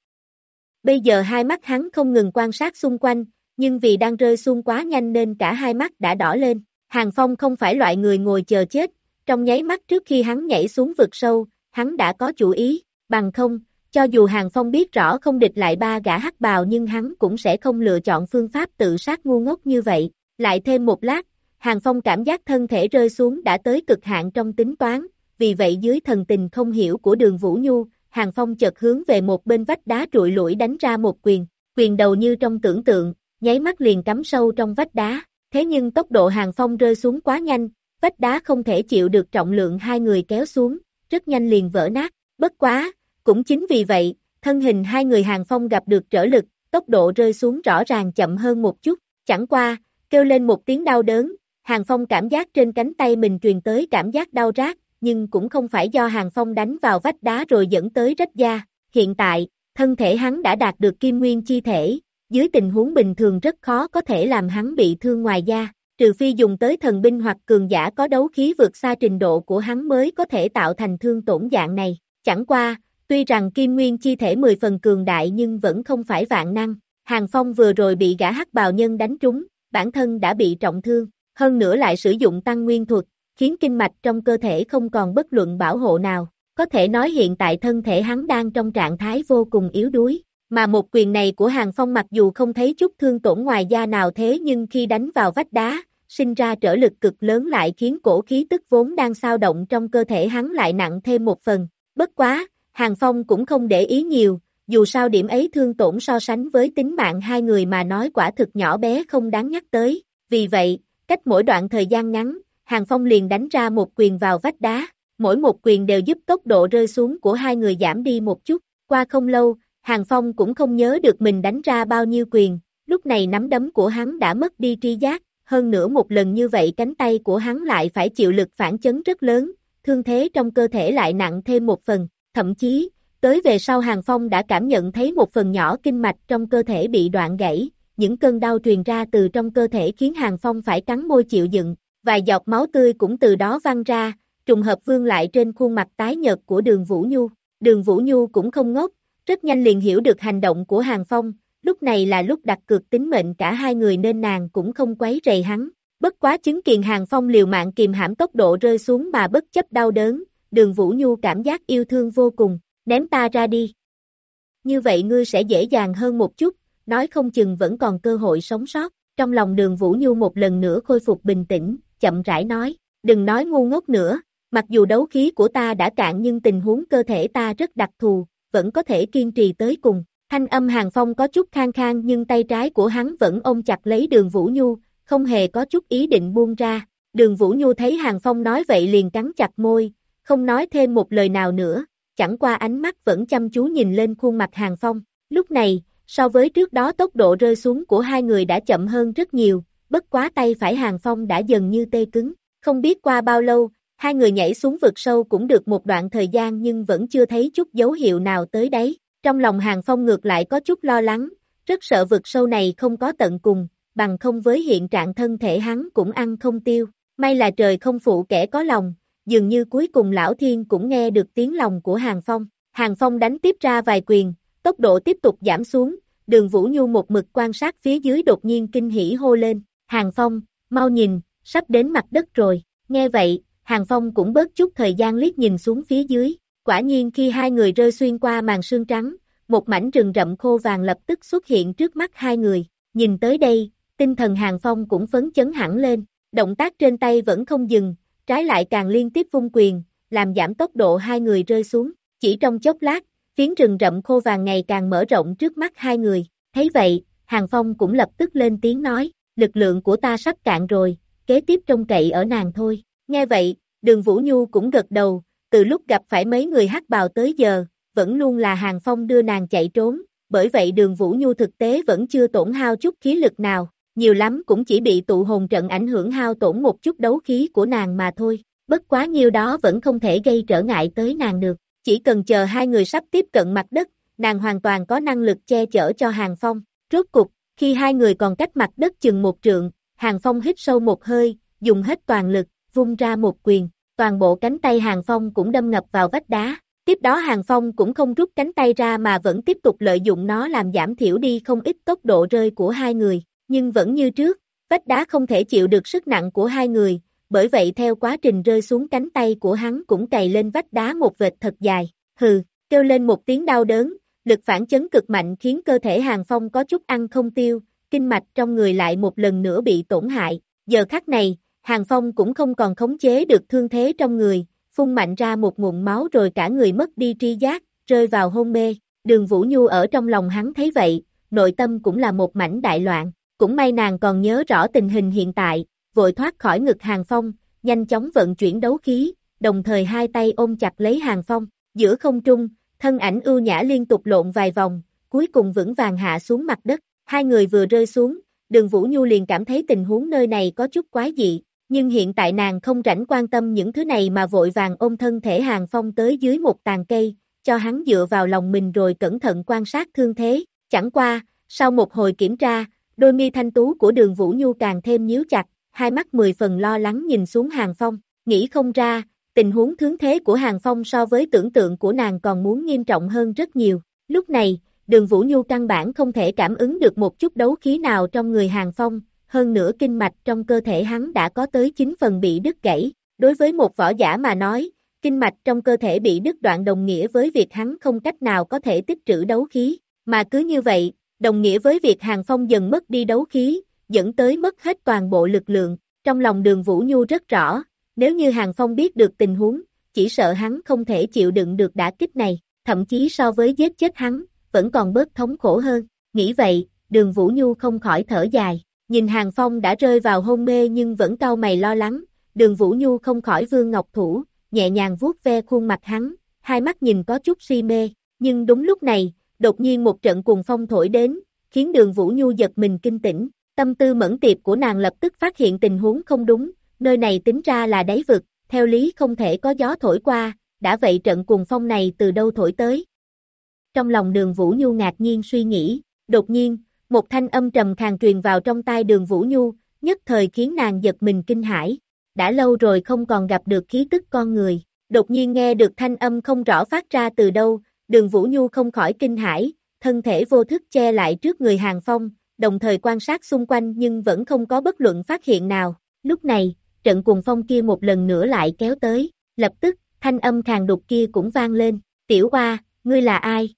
Bây giờ hai mắt hắn không ngừng quan sát xung quanh, nhưng vì đang rơi xuống quá nhanh nên cả hai mắt đã đỏ lên. Hàng Phong không phải loại người ngồi chờ chết, trong nháy mắt trước khi hắn nhảy xuống vực sâu, hắn đã có chủ ý, bằng không, cho dù Hàng Phong biết rõ không địch lại ba gã hắc bào nhưng hắn cũng sẽ không lựa chọn phương pháp tự sát ngu ngốc như vậy. Lại thêm một lát, Hàng Phong cảm giác thân thể rơi xuống đã tới cực hạn trong tính toán, vì vậy dưới thần tình không hiểu của đường Vũ Nhu, Hàng Phong chợt hướng về một bên vách đá trụi lũi đánh ra một quyền, quyền đầu như trong tưởng tượng, nháy mắt liền cắm sâu trong vách đá, thế nhưng tốc độ Hàng Phong rơi xuống quá nhanh, vách đá không thể chịu được trọng lượng hai người kéo xuống, rất nhanh liền vỡ nát, bất quá, cũng chính vì vậy, thân hình hai người Hàng Phong gặp được trở lực, tốc độ rơi xuống rõ ràng chậm hơn một chút, chẳng qua, kêu lên một tiếng đau đớn, Hàng Phong cảm giác trên cánh tay mình truyền tới cảm giác đau rát, nhưng cũng không phải do Hàng Phong đánh vào vách đá rồi dẫn tới rách da, hiện tại, thân thể hắn đã đạt được kim nguyên chi thể, dưới tình huống bình thường rất khó có thể làm hắn bị thương ngoài da, trừ phi dùng tới thần binh hoặc cường giả có đấu khí vượt xa trình độ của hắn mới có thể tạo thành thương tổn dạng này, chẳng qua, Tuy rằng kim nguyên chi thể 10 phần cường đại nhưng vẫn không phải vạn năng, Hàng Phong vừa rồi bị gã hắc bào nhân đánh trúng, bản thân đã bị trọng thương, hơn nữa lại sử dụng tăng nguyên thuật, khiến kinh mạch trong cơ thể không còn bất luận bảo hộ nào, có thể nói hiện tại thân thể hắn đang trong trạng thái vô cùng yếu đuối, mà một quyền này của Hàng Phong mặc dù không thấy chút thương tổn ngoài da nào thế nhưng khi đánh vào vách đá, sinh ra trở lực cực lớn lại khiến cổ khí tức vốn đang sao động trong cơ thể hắn lại nặng thêm một phần, bất quá, Hàng Phong cũng không để ý nhiều, dù sao điểm ấy thương tổn so sánh với tính mạng hai người mà nói quả thực nhỏ bé không đáng nhắc tới, vì vậy, cách mỗi đoạn thời gian ngắn, Hàng Phong liền đánh ra một quyền vào vách đá, mỗi một quyền đều giúp tốc độ rơi xuống của hai người giảm đi một chút, qua không lâu, Hàng Phong cũng không nhớ được mình đánh ra bao nhiêu quyền, lúc này nắm đấm của hắn đã mất đi tri giác, hơn nữa một lần như vậy cánh tay của hắn lại phải chịu lực phản chấn rất lớn, thương thế trong cơ thể lại nặng thêm một phần, thậm chí, tới về sau Hàng Phong đã cảm nhận thấy một phần nhỏ kinh mạch trong cơ thể bị đoạn gãy, những cơn đau truyền ra từ trong cơ thể khiến Hàng Phong phải cắn môi chịu dựng, vài giọt máu tươi cũng từ đó văng ra, trùng hợp vương lại trên khuôn mặt tái nhợt của đường Vũ Nhu. Đường Vũ Nhu cũng không ngốc, rất nhanh liền hiểu được hành động của Hàng Phong, lúc này là lúc đặt cược tính mệnh cả hai người nên nàng cũng không quấy rầy hắn. Bất quá chứng kiến Hàng Phong liều mạng kìm hãm tốc độ rơi xuống mà bất chấp đau đớn, đường Vũ Nhu cảm giác yêu thương vô cùng, ném ta ra đi. Như vậy ngươi sẽ dễ dàng hơn một chút, nói không chừng vẫn còn cơ hội sống sót. Trong lòng đường Vũ Nhu một lần nữa khôi phục bình tĩnh, chậm rãi nói, đừng nói ngu ngốc nữa, mặc dù đấu khí của ta đã cạn nhưng tình huống cơ thể ta rất đặc thù, vẫn có thể kiên trì tới cùng. Thanh âm hàng phong có chút khang khang nhưng tay trái của hắn vẫn ôm chặt lấy đường Vũ Nhu, không hề có chút ý định buông ra. Đường Vũ Nhu thấy hàng phong nói vậy liền cắn chặt môi, không nói thêm một lời nào nữa, chẳng qua ánh mắt vẫn chăm chú nhìn lên khuôn mặt hàng phong. Lúc này, so với trước đó tốc độ rơi xuống của hai người đã chậm hơn rất nhiều, bất quá tay phải hàng phong đã dần như tê cứng. Không biết qua bao lâu, hai người nhảy xuống vực sâu cũng được một đoạn thời gian nhưng vẫn chưa thấy chút dấu hiệu nào tới đấy. Trong lòng hàng phong ngược lại có chút lo lắng, rất sợ vực sâu này không có tận cùng, bằng không với hiện trạng thân thể hắn cũng ăn không tiêu. May là trời không phụ kẻ có lòng, dường như cuối cùng lão thiên cũng nghe được tiếng lòng của hàng phong. Hàng phong đánh tiếp ra vài quyền, tốc độ tiếp tục giảm xuống, đường Vũ Nhu một mực quan sát phía dưới đột nhiên kinh hỉ hô lên, hàng phong, mau nhìn, sắp đến mặt đất rồi, nghe vậy, hàng phong cũng bớt chút thời gian liếc nhìn xuống phía dưới, quả nhiên khi hai người rơi xuyên qua màn sương trắng, một mảnh rừng rậm khô vàng lập tức xuất hiện trước mắt hai người, nhìn tới đây, tinh thần hàng phong cũng phấn chấn hẳn lên, động tác trên tay vẫn không dừng, trái lại càng liên tiếp vung quyền, làm giảm tốc độ hai người rơi xuống, chỉ trong chốc lát, phiến rừng rậm khô vàng ngày càng mở rộng trước mắt hai người, thấy vậy, Hàng Phong cũng lập tức lên tiếng nói, lực lượng của ta sắp cạn rồi, kế tiếp trông cậy ở nàng thôi, nghe vậy, đường Vũ Nhu cũng gật đầu, từ lúc gặp phải mấy người hắc bào tới giờ, vẫn luôn là Hàng Phong đưa nàng chạy trốn, bởi vậy đường Vũ Nhu thực tế vẫn chưa tổn hao chút khí lực nào, nhiều lắm cũng chỉ bị tụ hồn trận ảnh hưởng hao tổn một chút đấu khí của nàng mà thôi, bất quá nhiêu đó vẫn không thể gây trở ngại tới nàng được, chỉ cần chờ hai người sắp tiếp cận mặt đất, nàng hoàn toàn có năng lực che chở cho Hàng Phong, rốt cục, khi hai người còn cách mặt đất chừng một trượng, Hàng Phong hít sâu một hơi, dùng hết toàn lực, vung ra một quyền, toàn bộ cánh tay Hàng Phong cũng đâm ngập vào vách đá, Tiếp đó Hàng Phong cũng không rút cánh tay ra mà vẫn tiếp tục lợi dụng nó làm giảm thiểu đi không ít tốc độ rơi của hai người, nhưng vẫn như trước, vách đá không thể chịu được sức nặng của hai người, bởi vậy theo quá trình rơi xuống cánh tay của hắn cũng cày lên vách đá một vệt thật dài, hừ, kêu lên một tiếng đau đớn, lực phản chấn cực mạnh khiến cơ thể Hàng Phong có chút ăn không tiêu, kinh mạch trong người lại một lần nữa bị tổn hại, giờ khắc này, Hàng Phong cũng không còn khống chế được thương thế trong người, phun mạnh ra một nguồn máu rồi cả người mất đi tri giác, rơi vào hôn mê, đường Vũ Nhu ở trong lòng hắn thấy vậy, nội tâm cũng là một mảnh đại loạn, cũng may nàng còn nhớ rõ tình hình hiện tại, vội thoát khỏi ngực hàng phong, nhanh chóng vận chuyển đấu khí, đồng thời hai tay ôm chặt lấy hàng phong, giữa không trung, thân ảnh ưu nhã liên tục lộn vài vòng, cuối cùng vững vàng hạ xuống mặt đất, hai người vừa rơi xuống, đường Vũ Nhu liền cảm thấy tình huống nơi này có chút quái dị, nhưng hiện tại nàng không rảnh quan tâm những thứ này mà vội vàng ôm thân thể hàng phong tới dưới một tàn cây, cho hắn dựa vào lòng mình rồi cẩn thận quan sát thương thế, chẳng qua, sau một hồi kiểm tra, đôi mi thanh tú của đường Vũ Nhu càng thêm nhíu chặt, hai mắt mười phần lo lắng nhìn xuống hàng phong, nghĩ không ra, tình huống thướng thế của hàng phong so với tưởng tượng của nàng còn muốn nghiêm trọng hơn rất nhiều, lúc này, đường Vũ Nhu căn bản không thể cảm ứng được một chút đấu khí nào trong người hàng phong, hơn nữa kinh mạch trong cơ thể hắn đã có tới 9 phần bị đứt gãy. Đối với một võ giả mà nói, kinh mạch trong cơ thể bị đứt đoạn đồng nghĩa với việc hắn không cách nào có thể tích trữ đấu khí, mà cứ như vậy, đồng nghĩa với việc Hàng Phong dần mất đi đấu khí, dẫn tới mất hết toàn bộ lực lượng. Trong lòng đường Vũ Nhu rất rõ, nếu như Hàng Phong biết được tình huống, chỉ sợ hắn không thể chịu đựng được đả kích này, thậm chí so với giết chết hắn, vẫn còn bớt thống khổ hơn. Nghĩ vậy, đường Vũ Nhu không khỏi thở dài. Nhìn Hàng Phong đã rơi vào hôn mê nhưng vẫn cau mày lo lắng, đường Vũ Nhu không khỏi vương ngọc thủ, nhẹ nhàng vuốt ve khuôn mặt hắn, hai mắt nhìn có chút si mê, nhưng đúng lúc này, đột nhiên một trận cuồng phong thổi đến, khiến đường Vũ Nhu giật mình kinh tỉnh, tâm tư mẫn tiệp của nàng lập tức phát hiện tình huống không đúng, nơi này tính ra là đáy vực, theo lý không thể có gió thổi qua, đã vậy trận cuồng phong này từ đâu thổi tới. Trong lòng đường Vũ Nhu ngạc nhiên suy nghĩ, đột nhiên, một thanh âm trầm khàng truyền vào trong tai đường Vũ Nhu, nhất thời khiến nàng giật mình kinh hãi. Đã lâu rồi không còn gặp được khí tức con người, đột nhiên nghe được thanh âm không rõ phát ra từ đâu, đường Vũ Nhu không khỏi kinh hãi, thân thể vô thức che lại trước người hàng phong, đồng thời quan sát xung quanh nhưng vẫn không có bất luận phát hiện nào. Lúc này, trận cuồng phong kia một lần nữa lại kéo tới, lập tức, thanh âm khàn đục kia cũng vang lên, tiểu hoa, ngươi là ai?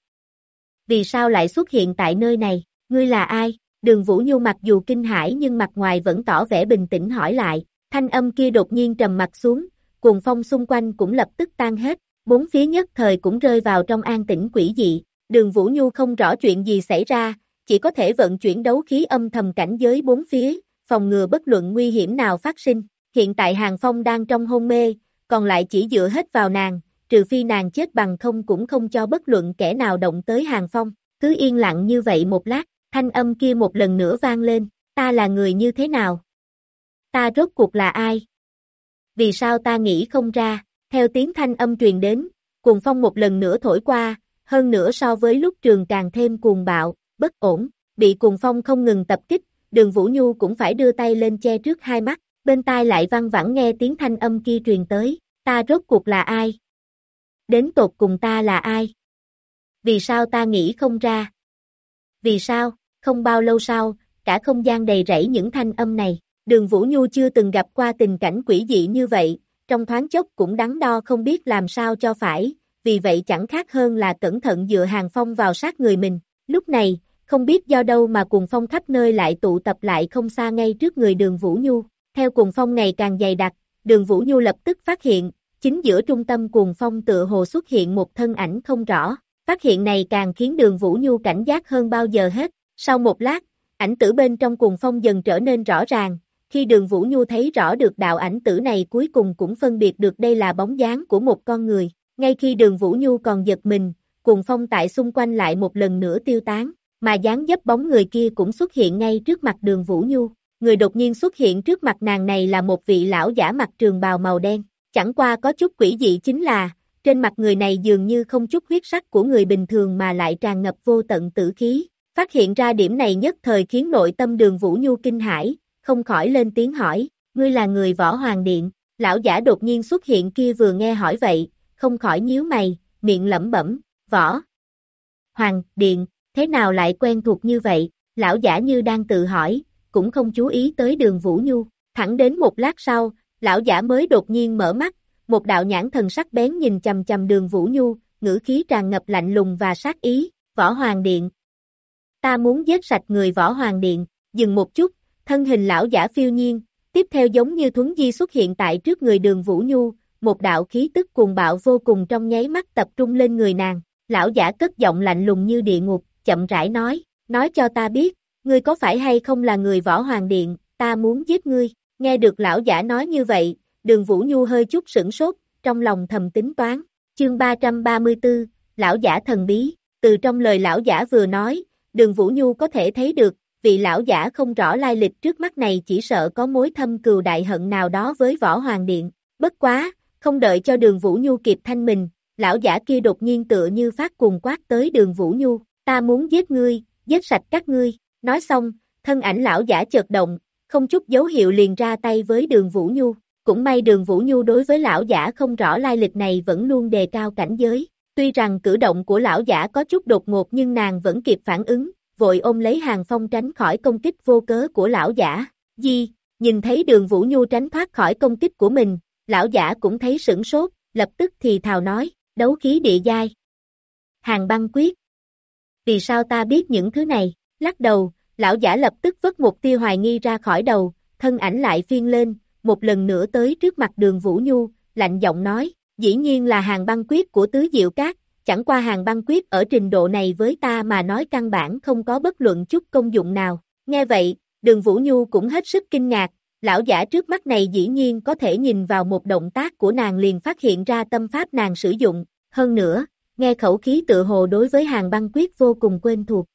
Vì sao lại xuất hiện tại nơi này, ngươi là ai? Đường Vũ Nhu mặc dù kinh hãi nhưng mặt ngoài vẫn tỏ vẻ bình tĩnh hỏi lại, thanh âm kia đột nhiên trầm mặt xuống, cuồng phong xung quanh cũng lập tức tan hết, bốn phía nhất thời cũng rơi vào trong an tĩnh quỷ dị, đường Vũ Nhu không rõ chuyện gì xảy ra, chỉ có thể vận chuyển đấu khí âm thầm cảnh giới bốn phía, phòng ngừa bất luận nguy hiểm nào phát sinh, hiện tại Hàng Phong đang trong hôn mê, còn lại chỉ dựa hết vào nàng, trừ phi nàng chết bằng không cũng không cho bất luận kẻ nào động tới Hàng Phong, cứ yên lặng như vậy một lát, thanh âm kia một lần nữa vang lên, ta là người như thế nào? Ta rốt cuộc là ai? Vì sao ta nghĩ không ra? Theo tiếng thanh âm truyền đến, cuồng phong một lần nữa thổi qua, hơn nữa so với lúc trường càng thêm cuồng bạo, bất ổn, bị cuồng phong không ngừng tập kích, đường Vũ Nhu cũng phải đưa tay lên che trước hai mắt, bên tai lại văng vẳng nghe tiếng thanh âm kia truyền tới, ta rốt cuộc là ai? Đến tột cùng ta là ai? Vì sao ta nghĩ không ra? Vì sao? Không bao lâu sau, cả không gian đầy rẫy những thanh âm này, đường Vũ Nhu chưa từng gặp qua tình cảnh quỷ dị như vậy, trong thoáng chốc cũng đắn đo không biết làm sao cho phải, vì vậy chẳng khác hơn là cẩn thận dựa hàng phong vào sát người mình. Lúc này, không biết do đâu mà cuồng phong khắp nơi lại tụ tập lại không xa ngay trước người đường Vũ Nhu. Theo cuồng phong ngày càng dày đặc, đường Vũ Nhu lập tức phát hiện, chính giữa trung tâm cuồng phong tựa hồ xuất hiện một thân ảnh không rõ. Phát hiện này càng khiến đường Vũ Nhu cảnh giác hơn bao giờ hết. Sau một lát, ảnh tử bên trong cuồng phong dần trở nên rõ ràng, khi đường Vũ Nhu thấy rõ được đạo ảnh tử này cuối cùng cũng phân biệt được đây là bóng dáng của một con người. Ngay khi đường Vũ Nhu còn giật mình, cuồng phong tại xung quanh lại một lần nữa tiêu tán, mà dáng dấp bóng người kia cũng xuất hiện ngay trước mặt đường Vũ Nhu. Người đột nhiên xuất hiện trước mặt nàng này là một vị lão giả mặt trường bào màu đen, chẳng qua có chút quỷ dị chính là, trên mặt người này dường như không chút huyết sắc của người bình thường mà lại tràn ngập vô tận tử khí. Phát hiện ra điểm này nhất thời khiến nội tâm đường Vũ Nhu kinh hãi, không khỏi lên tiếng hỏi, ngươi là người võ hoàng điện, lão giả đột nhiên xuất hiện kia vừa nghe hỏi vậy, không khỏi nhíu mày, miệng lẩm bẩm, võ. Hoàng, điện, thế nào lại quen thuộc như vậy, lão giả như đang tự hỏi, cũng không chú ý tới đường Vũ Nhu, thẳng đến một lát sau, lão giả mới đột nhiên mở mắt, một đạo nhãn thần sắc bén nhìn chầm chầm đường Vũ Nhu, ngữ khí tràn ngập lạnh lùng và sát ý, võ hoàng điện. Ta muốn giết sạch người võ hoàng điện, dừng một chút, thân hình lão giả phiêu nhiên, tiếp theo giống như thuấn di xuất hiện tại trước người đường Vũ Nhu, một đạo khí tức cuồng bạo vô cùng trong nháy mắt tập trung lên người nàng, lão giả cất giọng lạnh lùng như địa ngục, chậm rãi nói, nói cho ta biết, ngươi có phải hay không là người võ hoàng điện, ta muốn giết ngươi, nghe được lão giả nói như vậy, đường Vũ Nhu hơi chút sửng sốt, trong lòng thầm tính toán, chương 334, lão giả thần bí, từ trong lời lão giả vừa nói, đường Vũ Nhu có thể thấy được, vị lão giả không rõ lai lịch trước mắt này chỉ sợ có mối thâm cừu đại hận nào đó với võ hoàng điện, bất quá, không đợi cho đường Vũ Nhu kịp thanh mình, lão giả kia đột nhiên tựa như phát cuồng quát tới đường Vũ Nhu, ta muốn giết ngươi, giết sạch các ngươi, nói xong, thân ảnh lão giả chợt động, không chút dấu hiệu liền ra tay với đường Vũ Nhu, cũng may đường Vũ Nhu đối với lão giả không rõ lai lịch này vẫn luôn đề cao cảnh giới, tuy rằng cử động của lão giả có chút đột ngột nhưng nàng vẫn kịp phản ứng, vội ôm lấy hàng phong tránh khỏi công kích vô cớ của lão giả, di, nhìn thấy đường Vũ Nhu tránh thoát khỏi công kích của mình, lão giả cũng thấy sửng sốt, lập tức thì thào nói, đấu khí địa giai. Hàng băng quyết. Vì sao ta biết những thứ này? Lắc đầu, lão giả lập tức vứt một tia hoài nghi ra khỏi đầu, thân ảnh lại phiên lên, một lần nữa tới trước mặt đường Vũ Nhu, lạnh giọng nói, dĩ nhiên là hàng băng quyết của tứ diệu cát, chẳng qua hàng băng quyết ở trình độ này với ta mà nói căn bản không có bất luận chút công dụng nào. Nghe vậy, đường Vũ Nhu cũng hết sức kinh ngạc, lão giả trước mắt này dĩ nhiên có thể nhìn vào một động tác của nàng liền phát hiện ra tâm pháp nàng sử dụng, hơn nữa, nghe khẩu khí tự hồ đối với hàng băng quyết vô cùng quen thuộc.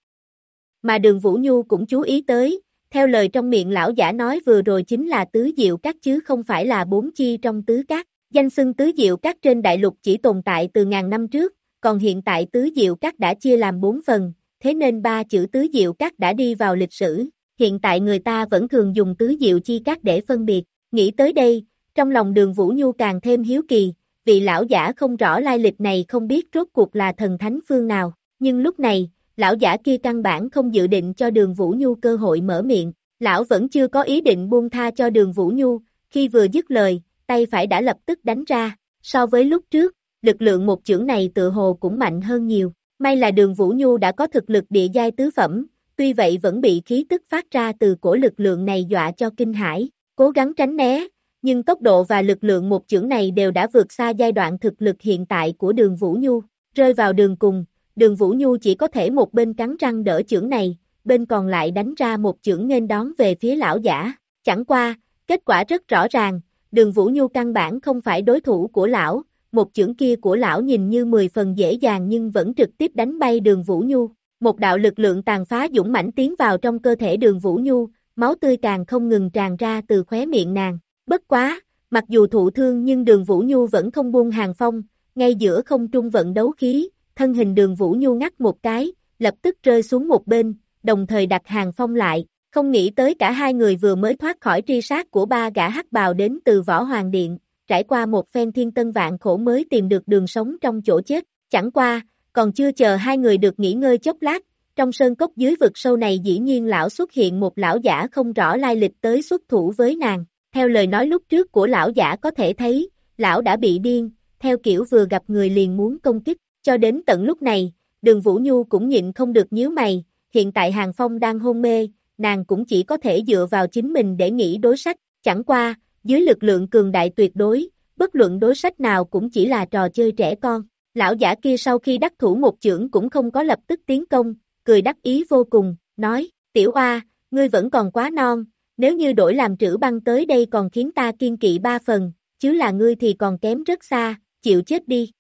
Mà đường Vũ Nhu cũng chú ý tới, theo lời trong miệng lão giả nói vừa rồi chính là tứ diệu các chứ không phải là bốn chi trong tứ các. Danh xưng tứ diệu các trên đại lục chỉ tồn tại từ ngàn năm trước, còn hiện tại tứ diệu các đã chia làm bốn phần, thế nên ba chữ tứ diệu các đã đi vào lịch sử, hiện tại người ta vẫn thường dùng tứ diệu chi các để phân biệt, nghĩ tới đây, trong lòng đường Vũ Nhu càng thêm hiếu kỳ, vì lão giả không rõ lai lịch này không biết rốt cuộc là thần thánh phương nào, nhưng lúc này, lão giả kia căn bản không dự định cho đường Vũ Nhu cơ hội mở miệng, lão vẫn chưa có ý định buông tha cho đường Vũ Nhu, khi vừa dứt lời, tay phải đã lập tức đánh ra, so với lúc trước, lực lượng một chưởng này tự hồ cũng mạnh hơn nhiều. May là đường Vũ Nhu đã có thực lực địa giai tứ phẩm, tuy vậy vẫn bị khí tức phát ra từ cổ lực lượng này dọa cho kinh hãi, cố gắng tránh né, nhưng tốc độ và lực lượng một chưởng này đều đã vượt xa giai đoạn thực lực hiện tại của đường Vũ Nhu, rơi vào đường cùng, đường Vũ Nhu chỉ có thể một bên cắn răng đỡ chưởng này, bên còn lại đánh ra một chưởng nên đón về phía lão giả, chẳng qua, kết quả rất rõ ràng, đường Vũ Nhu căn bản không phải đối thủ của lão, một chưởng kia của lão nhìn như 10 phần dễ dàng nhưng vẫn trực tiếp đánh bay đường Vũ Nhu. Một đạo lực lượng tàn phá dũng mãnh tiến vào trong cơ thể đường Vũ Nhu, máu tươi càng không ngừng tràn ra từ khóe miệng nàng. Bất quá, mặc dù thụ thương nhưng đường Vũ Nhu vẫn không buông hàng phong, ngay giữa không trung vận đấu khí, thân hình đường Vũ Nhu ngắt một cái, lập tức rơi xuống một bên, đồng thời đặt hàng phong lại, không nghĩ tới cả hai người vừa mới thoát khỏi tri sát của ba gã hắc bào đến từ võ hoàng điện, trải qua một phen thiên tân vạn khổ mới tìm được đường sống trong chỗ chết, chẳng qua, còn chưa chờ hai người được nghỉ ngơi chốc lát, trong sơn cốc dưới vực sâu này dĩ nhiên lão xuất hiện một lão giả không rõ lai lịch tới xuất thủ với nàng, theo lời nói lúc trước của lão giả có thể thấy, lão đã bị điên, theo kiểu vừa gặp người liền muốn công kích, cho đến tận lúc này, đường Vũ Nhu cũng nhịn không được nhíu mày, hiện tại Hàng Phong đang hôn mê, nàng cũng chỉ có thể dựa vào chính mình để nghĩ đối sách, chẳng qua, dưới lực lượng cường đại tuyệt đối, bất luận đối sách nào cũng chỉ là trò chơi trẻ con. Lão giả kia sau khi đắc thủ một chưởng cũng không có lập tức tiến công, cười đắc ý vô cùng, nói, tiểu oa, ngươi vẫn còn quá non, nếu như đổi làm trữ băng tới đây còn khiến ta kiên kỵ ba phần, chứ là ngươi thì còn kém rất xa, chịu chết đi.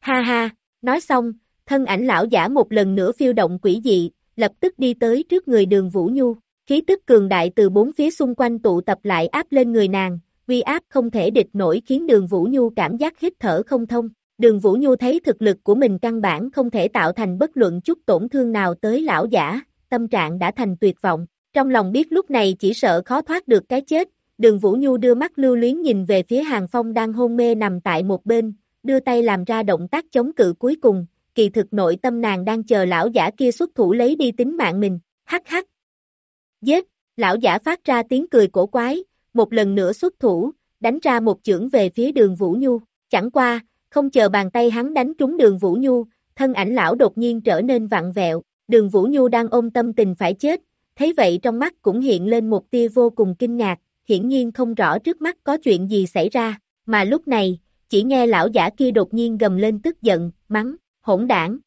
Ha ha, nói xong, thân ảnh lão giả một lần nữa phiêu động quỷ dị, lập tức đi tới trước người đường Vũ Nhu, khí tức cường đại từ bốn phía xung quanh tụ tập lại áp lên người nàng, uy áp không thể địch nổi khiến đường Vũ Nhu cảm giác hít thở không thông. Đường Vũ Nhu thấy thực lực của mình căn bản không thể tạo thành bất luận chút tổn thương nào tới lão giả, tâm trạng đã thành tuyệt vọng. Trong lòng biết lúc này chỉ sợ khó thoát được cái chết, đường Vũ Nhu đưa mắt lưu luyến nhìn về phía Hàng Phong đang hôn mê nằm tại một bên, đưa tay làm ra động tác chống cự cuối cùng, kỳ thực nội tâm nàng đang chờ lão giả kia xuất thủ lấy đi tính mạng mình, hắc hắc. Giết, lão giả phát ra tiếng cười cổ quái, một lần nữa xuất thủ, đánh ra một chưởng về phía đường Vũ Nhu, chẳng qua, không chờ bàn tay hắn đánh trúng đường Vũ Nhu, thân ảnh lão đột nhiên trở nên vặn vẹo, đường Vũ Nhu đang ôm tâm tình phải chết, thấy vậy trong mắt cũng hiện lên một tia vô cùng kinh ngạc, hiển nhiên không rõ trước mắt có chuyện gì xảy ra, mà lúc này, chỉ nghe lão giả kia đột nhiên gầm lên tức giận, mắng, hỗn đảng.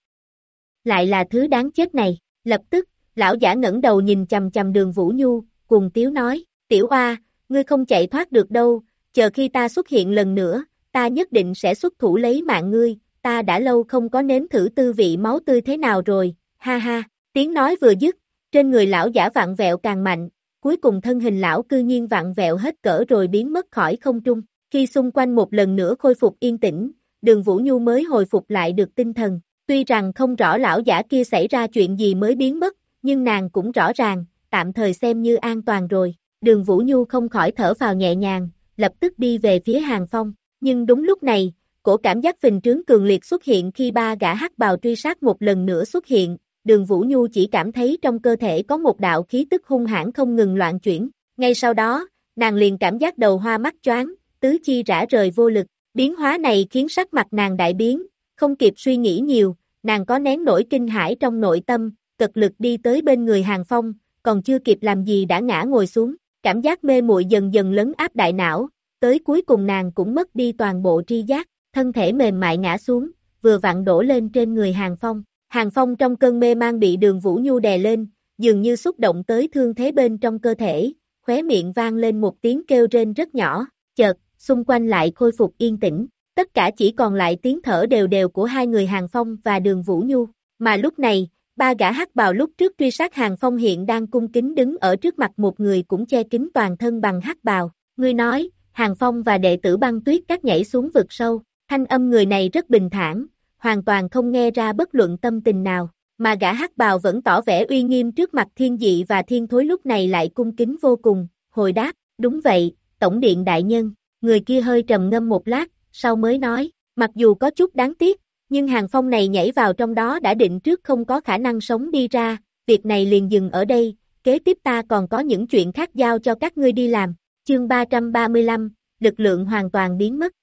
Lại là thứ đáng chết này, lập tức, lão giả ngẩng đầu nhìn chầm chầm đường Vũ Nhu, cùng tiếu nói, tiểu hoa, ngươi không chạy thoát được đâu, chờ khi ta xuất hiện lần nữa, ta nhất định sẽ xuất thủ lấy mạng ngươi, ta đã lâu không có nếm thử tư vị máu tươi thế nào rồi, ha ha, tiếng nói vừa dứt, trên người lão giả vặn vẹo càng mạnh, cuối cùng thân hình lão cư nhiên vặn vẹo hết cỡ rồi biến mất khỏi không trung, khi xung quanh một lần nữa khôi phục yên tĩnh, đường Vũ Nhu mới hồi phục lại được tinh thần, tuy rằng không rõ lão giả kia xảy ra chuyện gì mới biến mất, nhưng nàng cũng rõ ràng, tạm thời xem như an toàn rồi, đường Vũ Nhu không khỏi thở vào nhẹ nhàng, lập tức đi về phía hàng phong, nhưng đúng lúc này, cổ cảm giác phình trướng cường liệt xuất hiện khi ba gã hắc bào truy sát một lần nữa xuất hiện, đường Vũ Nhu chỉ cảm thấy trong cơ thể có một đạo khí tức hung hãn không ngừng loạn chuyển, ngay sau đó, nàng liền cảm giác đầu hoa mắt choáng, tứ chi rã rời vô lực, biến hóa này khiến sắc mặt nàng đại biến, không kịp suy nghĩ nhiều, nàng có nén nổi kinh hãi trong nội tâm, cực lực đi tới bên người hàng phong, còn chưa kịp làm gì đã ngã ngồi xuống, cảm giác mê muội dần dần lấn áp đại não, tới cuối cùng nàng cũng mất đi toàn bộ tri giác, thân thể mềm mại ngã xuống, vừa vặn đổ lên trên người hàng phong. Hàng Phong trong cơn mê mang bị đường Vũ Nhu đè lên, dường như xúc động tới thương thế bên trong cơ thể, khóe miệng vang lên một tiếng kêu rên rất nhỏ, chợt, xung quanh lại khôi phục yên tĩnh, tất cả chỉ còn lại tiếng thở đều đều của hai người Hàng Phong và đường Vũ Nhu, mà lúc này, ba gã hắc bào lúc trước truy sát Hàng Phong hiện đang cung kính đứng ở trước mặt một người cũng che kín toàn thân bằng hắc bào, người nói, Hàng Phong và đệ tử băng tuyết các nhảy xuống vực sâu, thanh âm người này rất bình thản, hoàn toàn không nghe ra bất luận tâm tình nào, mà gã hắc bào vẫn tỏ vẻ uy nghiêm trước mặt thiên dị và thiên thối lúc này lại cung kính vô cùng, hồi đáp, đúng vậy, tổng điện đại nhân, người kia hơi trầm ngâm một lát, sau mới nói, mặc dù có chút đáng tiếc, nhưng hàng phong này nhảy vào trong đó đã định trước không có khả năng sống đi ra, việc này liền dừng ở đây, kế tiếp ta còn có những chuyện khác giao cho các ngươi đi làm, chương 335, lực lượng hoàn toàn biến mất.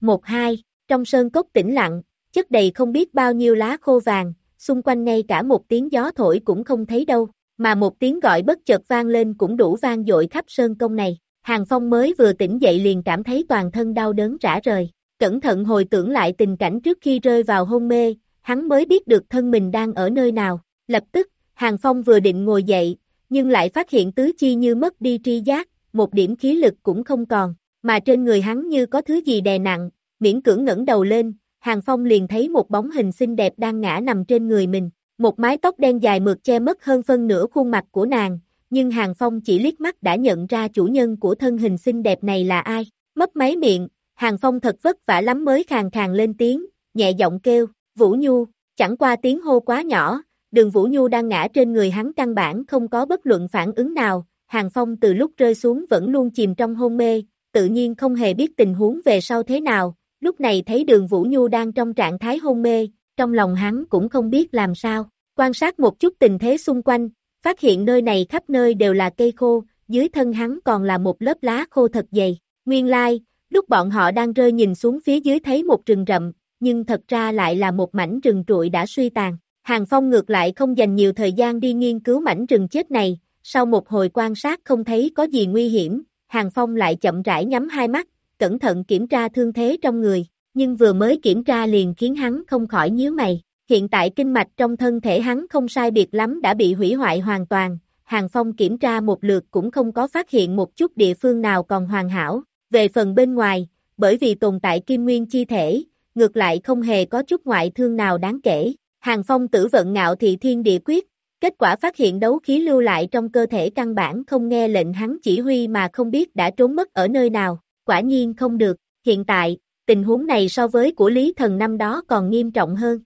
Một hai, trong sơn cốc tĩnh lặng, chất đầy không biết bao nhiêu lá khô vàng, xung quanh ngay cả một tiếng gió thổi cũng không thấy đâu, mà một tiếng gọi bất chợt vang lên cũng đủ vang dội khắp sơn công này. Hàng Phong mới vừa tỉnh dậy liền cảm thấy toàn thân đau đớn rã rời, cẩn thận hồi tưởng lại tình cảnh trước khi rơi vào hôn mê, hắn mới biết được thân mình đang ở nơi nào, lập tức, Hàng Phong vừa định ngồi dậy, nhưng lại phát hiện tứ chi như mất đi tri giác, một điểm khí lực cũng không còn, mà trên người hắn như có thứ gì đè nặng, miễn cưỡng ngẩng đầu lên, Hàng Phong liền thấy một bóng hình xinh đẹp đang ngã nằm trên người mình, một mái tóc đen dài mượt che mất hơn phân nửa khuôn mặt của nàng, nhưng Hàng Phong chỉ liếc mắt đã nhận ra chủ nhân của thân hình xinh đẹp này là ai, mất máy miệng, Hàng Phong thật vất vả lắm mới khàn khàn lên tiếng, nhẹ giọng kêu, Vũ Nhu, chẳng qua tiếng hô quá nhỏ, đường Vũ Nhu đang ngã trên người hắn căn bản không có bất luận phản ứng nào, Hàng Phong từ lúc rơi xuống vẫn luôn chìm trong hôn mê, tự nhiên không hề biết tình huống về sau thế nào, lúc này thấy đường Vũ Nhu đang trong trạng thái hôn mê, trong lòng hắn cũng không biết làm sao, quan sát một chút tình thế xung quanh, phát hiện nơi này khắp nơi đều là cây khô, dưới thân hắn còn là một lớp lá khô thật dày, nguyên lai, like, lúc bọn họ đang rơi nhìn xuống phía dưới thấy một rừng rậm, nhưng thật ra lại là một mảnh rừng trụi đã suy tàn, Hàng Phong ngược lại không dành nhiều thời gian đi nghiên cứu mảnh rừng chết này, sau một hồi quan sát không thấy có gì nguy hiểm, Hàng Phong lại chậm rãi nhắm hai mắt, cẩn thận kiểm tra thương thế trong người, nhưng vừa mới kiểm tra liền khiến hắn không khỏi nhíu mày. Hiện tại kinh mạch trong thân thể hắn không sai biệt lắm đã bị hủy hoại hoàn toàn, Hàng Phong kiểm tra một lượt cũng không có phát hiện một chút địa phương nào còn hoàn hảo. Về phần bên ngoài, bởi vì tồn tại kim nguyên chi thể, ngược lại không hề có chút ngoại thương nào đáng kể. Hàng Phong tử vận ngạo thị thiên địa quyết, kết quả phát hiện đấu khí lưu lại trong cơ thể căn bản không nghe lệnh hắn chỉ huy mà không biết đã trốn mất ở nơi nào, quả nhiên không được, hiện tại, tình huống này so với của Lý Thần năm đó còn nghiêm trọng hơn.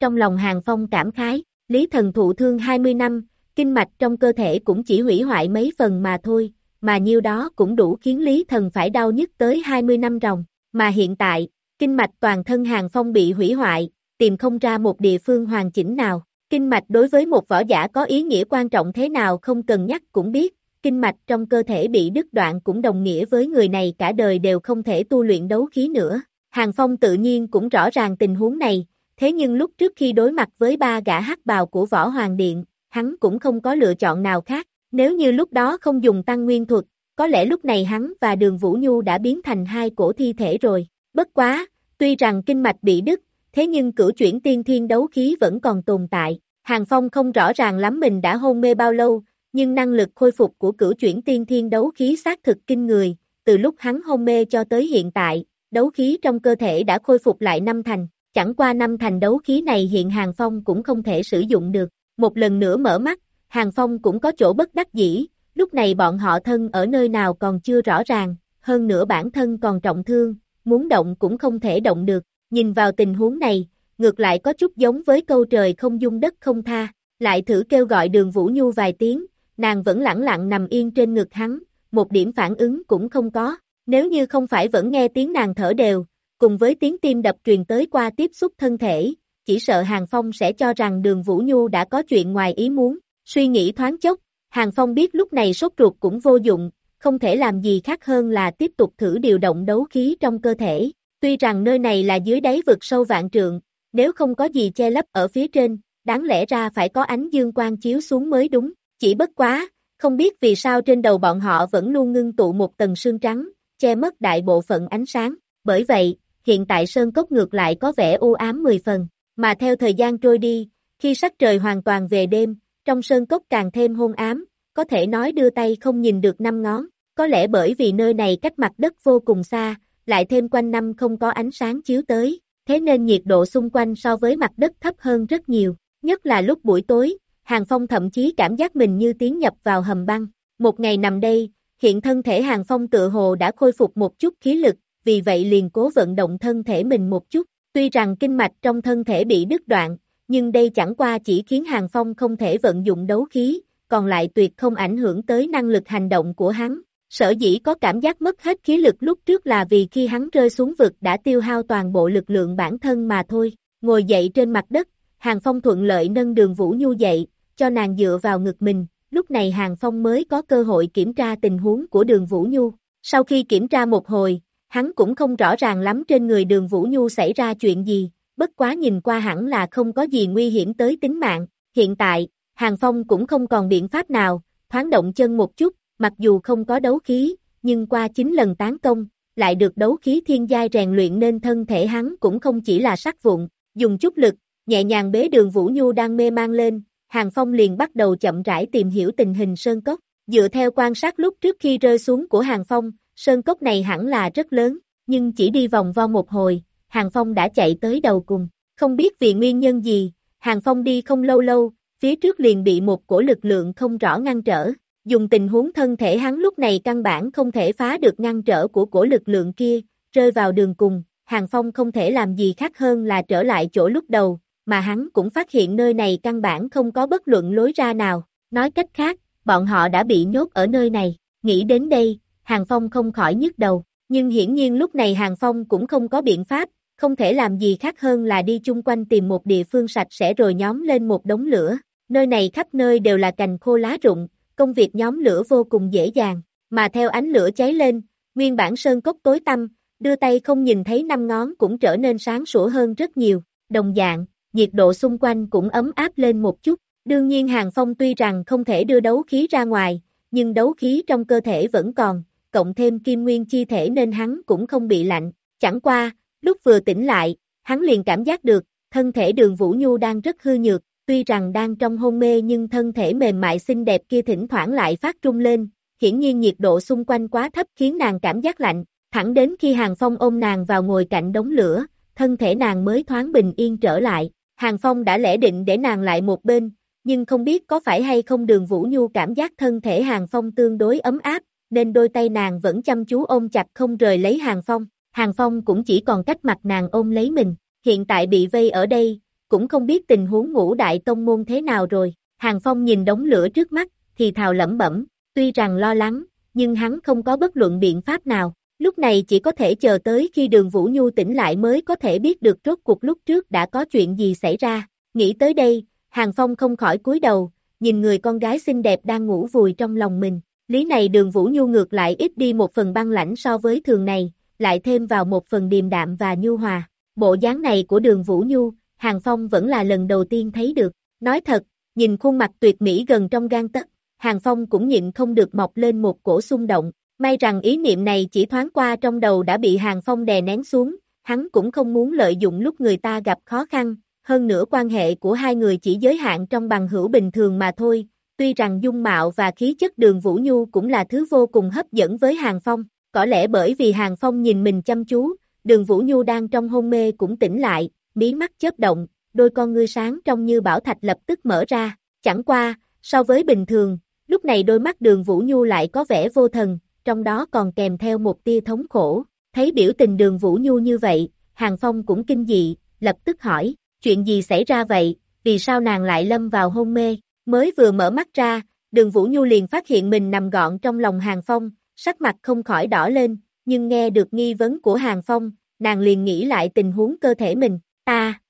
Trong lòng Hàng Phong cảm khái, Lý Thần thụ thương 20 năm, kinh mạch trong cơ thể cũng chỉ hủy hoại mấy phần mà thôi, mà nhiêu đó cũng đủ khiến Lý Thần phải đau nhức tới 20 năm ròng, mà hiện tại, kinh mạch toàn thân Hàng Phong bị hủy hoại, tìm không ra một địa phương hoàn chỉnh nào. Kinh mạch đối với một võ giả có ý nghĩa quan trọng thế nào không cần nhắc cũng biết, kinh mạch trong cơ thể bị đứt đoạn cũng đồng nghĩa với người này cả đời đều không thể tu luyện đấu khí nữa. Hàng Phong tự nhiên cũng rõ ràng tình huống này, thế nhưng lúc trước khi đối mặt với ba gã hắc bào của Võ Hoàng Điện, hắn cũng không có lựa chọn nào khác, nếu như lúc đó không dùng tăng nguyên thuật, có lẽ lúc này hắn và đường Vũ Nhu đã biến thành hai cổ thi thể rồi. Bất quá, tuy rằng kinh mạch bị đứt, thế nhưng cửu chuyển tiên thiên đấu khí vẫn còn tồn tại. Hàng Phong không rõ ràng lắm mình đã hôn mê bao lâu, nhưng năng lực khôi phục của cửu chuyển tiên thiên đấu khí xác thực kinh người, từ lúc hắn hôn mê cho tới hiện tại, đấu khí trong cơ thể đã khôi phục lại năm thành, chẳng qua năm thành đấu khí này hiện Hàng Phong cũng không thể sử dụng được. Một lần nữa mở mắt, Hàng Phong cũng có chỗ bất đắc dĩ, lúc này bọn họ thân ở nơi nào còn chưa rõ ràng, hơn nữa bản thân còn trọng thương, muốn động cũng không thể động được, nhìn vào tình huống này, ngược lại có chút giống với câu trời không dung đất không tha, lại thử kêu gọi đường Vũ Nhu vài tiếng, nàng vẫn lẳng lặng nằm yên trên ngực hắn, một điểm phản ứng cũng không có, nếu như không phải vẫn nghe tiếng nàng thở đều, cùng với tiếng tim đập truyền tới qua tiếp xúc thân thể, chỉ sợ Hàng Phong sẽ cho rằng đường Vũ Nhu đã có chuyện ngoài ý muốn, suy nghĩ thoáng chốc, Hàng Phong biết lúc này sốt ruột cũng vô dụng, không thể làm gì khác hơn là tiếp tục thử điều động đấu khí trong cơ thể, tuy rằng nơi này là dưới đáy vực sâu vạn trượng, nếu không có gì che lấp ở phía trên, đáng lẽ ra phải có ánh dương quang chiếu xuống mới đúng, chỉ bất quá, không biết vì sao trên đầu bọn họ vẫn luôn ngưng tụ một tầng sương trắng, che mất đại bộ phận ánh sáng, bởi vậy, hiện tại sơn cốc ngược lại có vẻ u ám 10 phần, mà theo thời gian trôi đi, khi sắc trời hoàn toàn về đêm, trong sơn cốc càng thêm hôn ám, có thể nói đưa tay không nhìn được năm ngón, có lẽ bởi vì nơi này cách mặt đất vô cùng xa, lại thêm quanh năm không có ánh sáng chiếu tới, thế nên nhiệt độ xung quanh so với mặt đất thấp hơn rất nhiều, nhất là lúc buổi tối, Hàng Phong thậm chí cảm giác mình như tiến nhập vào hầm băng. Một ngày nằm đây, hiện thân thể Hàng Phong tự hồ đã khôi phục một chút khí lực, vì vậy liền cố vận động thân thể mình một chút. Tuy rằng kinh mạch trong thân thể bị đứt đoạn, nhưng đây chẳng qua chỉ khiến Hàng Phong không thể vận dụng đấu khí, còn lại tuyệt không ảnh hưởng tới năng lực hành động của hắn. Sở dĩ có cảm giác mất hết khí lực lúc trước là vì khi hắn rơi xuống vực đã tiêu hao toàn bộ lực lượng bản thân mà thôi. Ngồi dậy trên mặt đất, Hàng Phong thuận lợi nâng đường Vũ Nhu dậy, cho nàng dựa vào ngực mình, lúc này Hàng Phong mới có cơ hội kiểm tra tình huống của đường Vũ Nhu. Sau khi kiểm tra một hồi, hắn cũng không rõ ràng lắm trên người đường Vũ Nhu xảy ra chuyện gì, bất quá nhìn qua hẳn là không có gì nguy hiểm tới tính mạng, hiện tại, Hàng Phong cũng không còn biện pháp nào, thoáng động chân một chút, mặc dù không có đấu khí, nhưng qua 9 lần tán công, lại được đấu khí thiên giai rèn luyện nên thân thể hắn cũng không chỉ là sắc vụn, dùng chút lực, nhẹ nhàng bế đường Vũ Nhu đang mê mang lên, Hàng Phong liền bắt đầu chậm rãi tìm hiểu tình hình sơn cốc, dựa theo quan sát lúc trước khi rơi xuống của Hàng Phong, sơn cốc này hẳn là rất lớn, nhưng chỉ đi vòng vo một hồi, Hàng Phong đã chạy tới đầu cùng, không biết vì nguyên nhân gì, Hàng Phong đi không lâu lâu, phía trước liền bị một cổ lực lượng không rõ ngăn trở, dùng tình huống thân thể hắn lúc này căn bản không thể phá được ngăn trở của cổ lực lượng kia, rơi vào đường cùng, Hàng Phong không thể làm gì khác hơn là trở lại chỗ lúc đầu, mà hắn cũng phát hiện nơi này căn bản không có bất luận lối ra nào, nói cách khác, bọn họ đã bị nhốt ở nơi này, nghĩ đến đây, Hàng Phong không khỏi nhức đầu, nhưng hiển nhiên lúc này Hàng Phong cũng không có biện pháp, không thể làm gì khác hơn là đi chung quanh tìm một địa phương sạch sẽ rồi nhóm lên một đống lửa, nơi này khắp nơi đều là cành khô lá rụng, công việc nhóm lửa vô cùng dễ dàng, mà theo ánh lửa cháy lên, nguyên bản sơn cốc tối tăm, đưa tay không nhìn thấy năm ngón cũng trở nên sáng sủa hơn rất nhiều, đồng dạng, nhiệt độ xung quanh cũng ấm áp lên một chút, đương nhiên Hàng Phong tuy rằng không thể đưa đấu khí ra ngoài, nhưng đấu khí trong cơ thể vẫn còn, cộng thêm kim nguyên chi thể nên hắn cũng không bị lạnh, chẳng qua, lúc vừa tỉnh lại, hắn liền cảm giác được, thân thể đường Vũ Nhu đang rất hư nhược, tuy rằng đang trong hôn mê nhưng thân thể mềm mại xinh đẹp kia thỉnh thoảng lại phát trung lên, hiển nhiên nhiệt độ xung quanh quá thấp khiến nàng cảm giác lạnh, thẳng đến khi Hàng Phong ôm nàng vào ngồi cạnh đống lửa, thân thể nàng mới thoáng bình yên trở lại, Hàng Phong đã lẽ định để nàng lại một bên, nhưng không biết có phải hay không đường Vũ Nhu cảm giác thân thể Hàng Phong tương đối ấm áp, nên đôi tay nàng vẫn chăm chú ôm chặt không rời lấy Hàng Phong, Hàng Phong cũng chỉ còn cách mặt nàng ôm lấy mình, hiện tại bị vây ở đây, cũng không biết tình huống ngũ đại tông môn thế nào rồi, Hàng Phong nhìn đống lửa trước mắt, thì thào lẩm bẩm, tuy rằng lo lắng, nhưng hắn không có bất luận biện pháp nào, lúc này chỉ có thể chờ tới khi đường Vũ Nhu tỉnh lại mới có thể biết được rốt cuộc lúc trước đã có chuyện gì xảy ra, nghĩ tới đây, Hàng Phong không khỏi cúi đầu, nhìn người con gái xinh đẹp đang ngủ vùi trong lòng mình, lý này đường Vũ Nhu ngược lại ít đi một phần băng lãnh so với thường này, lại thêm vào một phần điềm đạm và nhu hòa, bộ dáng này của đường Vũ Nhu, Hàng Phong vẫn là lần đầu tiên thấy được, nói thật, nhìn khuôn mặt tuyệt mỹ gần trong gan tấc, Hàng Phong cũng nhịn không được mọc lên một cổ xung động, may rằng ý niệm này chỉ thoáng qua trong đầu đã bị Hàng Phong đè nén xuống, hắn cũng không muốn lợi dụng lúc người ta gặp khó khăn, hơn nữa quan hệ của hai người chỉ giới hạn trong bằng hữu bình thường mà thôi, tuy rằng dung mạo và khí chất đường Vũ Nhu cũng là thứ vô cùng hấp dẫn với Hàng Phong, có lẽ bởi vì Hàng Phong nhìn mình chăm chú, đường Vũ Nhu đang trong hôn mê cũng tỉnh lại, mí mắt chớp động, đôi con ngươi sáng trong như bảo thạch lập tức mở ra, chẳng qua, so với bình thường, lúc này đôi mắt đường Vũ Nhu lại có vẻ vô thần, trong đó còn kèm theo một tia thống khổ, thấy biểu tình đường Vũ Nhu như vậy, Hàng Phong cũng kinh dị, lập tức hỏi, chuyện gì xảy ra vậy, vì sao nàng lại lâm vào hôn mê, mới vừa mở mắt ra, đường Vũ Nhu liền phát hiện mình nằm gọn trong lòng Hàng Phong, sắc mặt không khỏi đỏ lên, nhưng nghe được nghi vấn của Hàng Phong, nàng liền nghĩ lại tình huống cơ thể mình, ta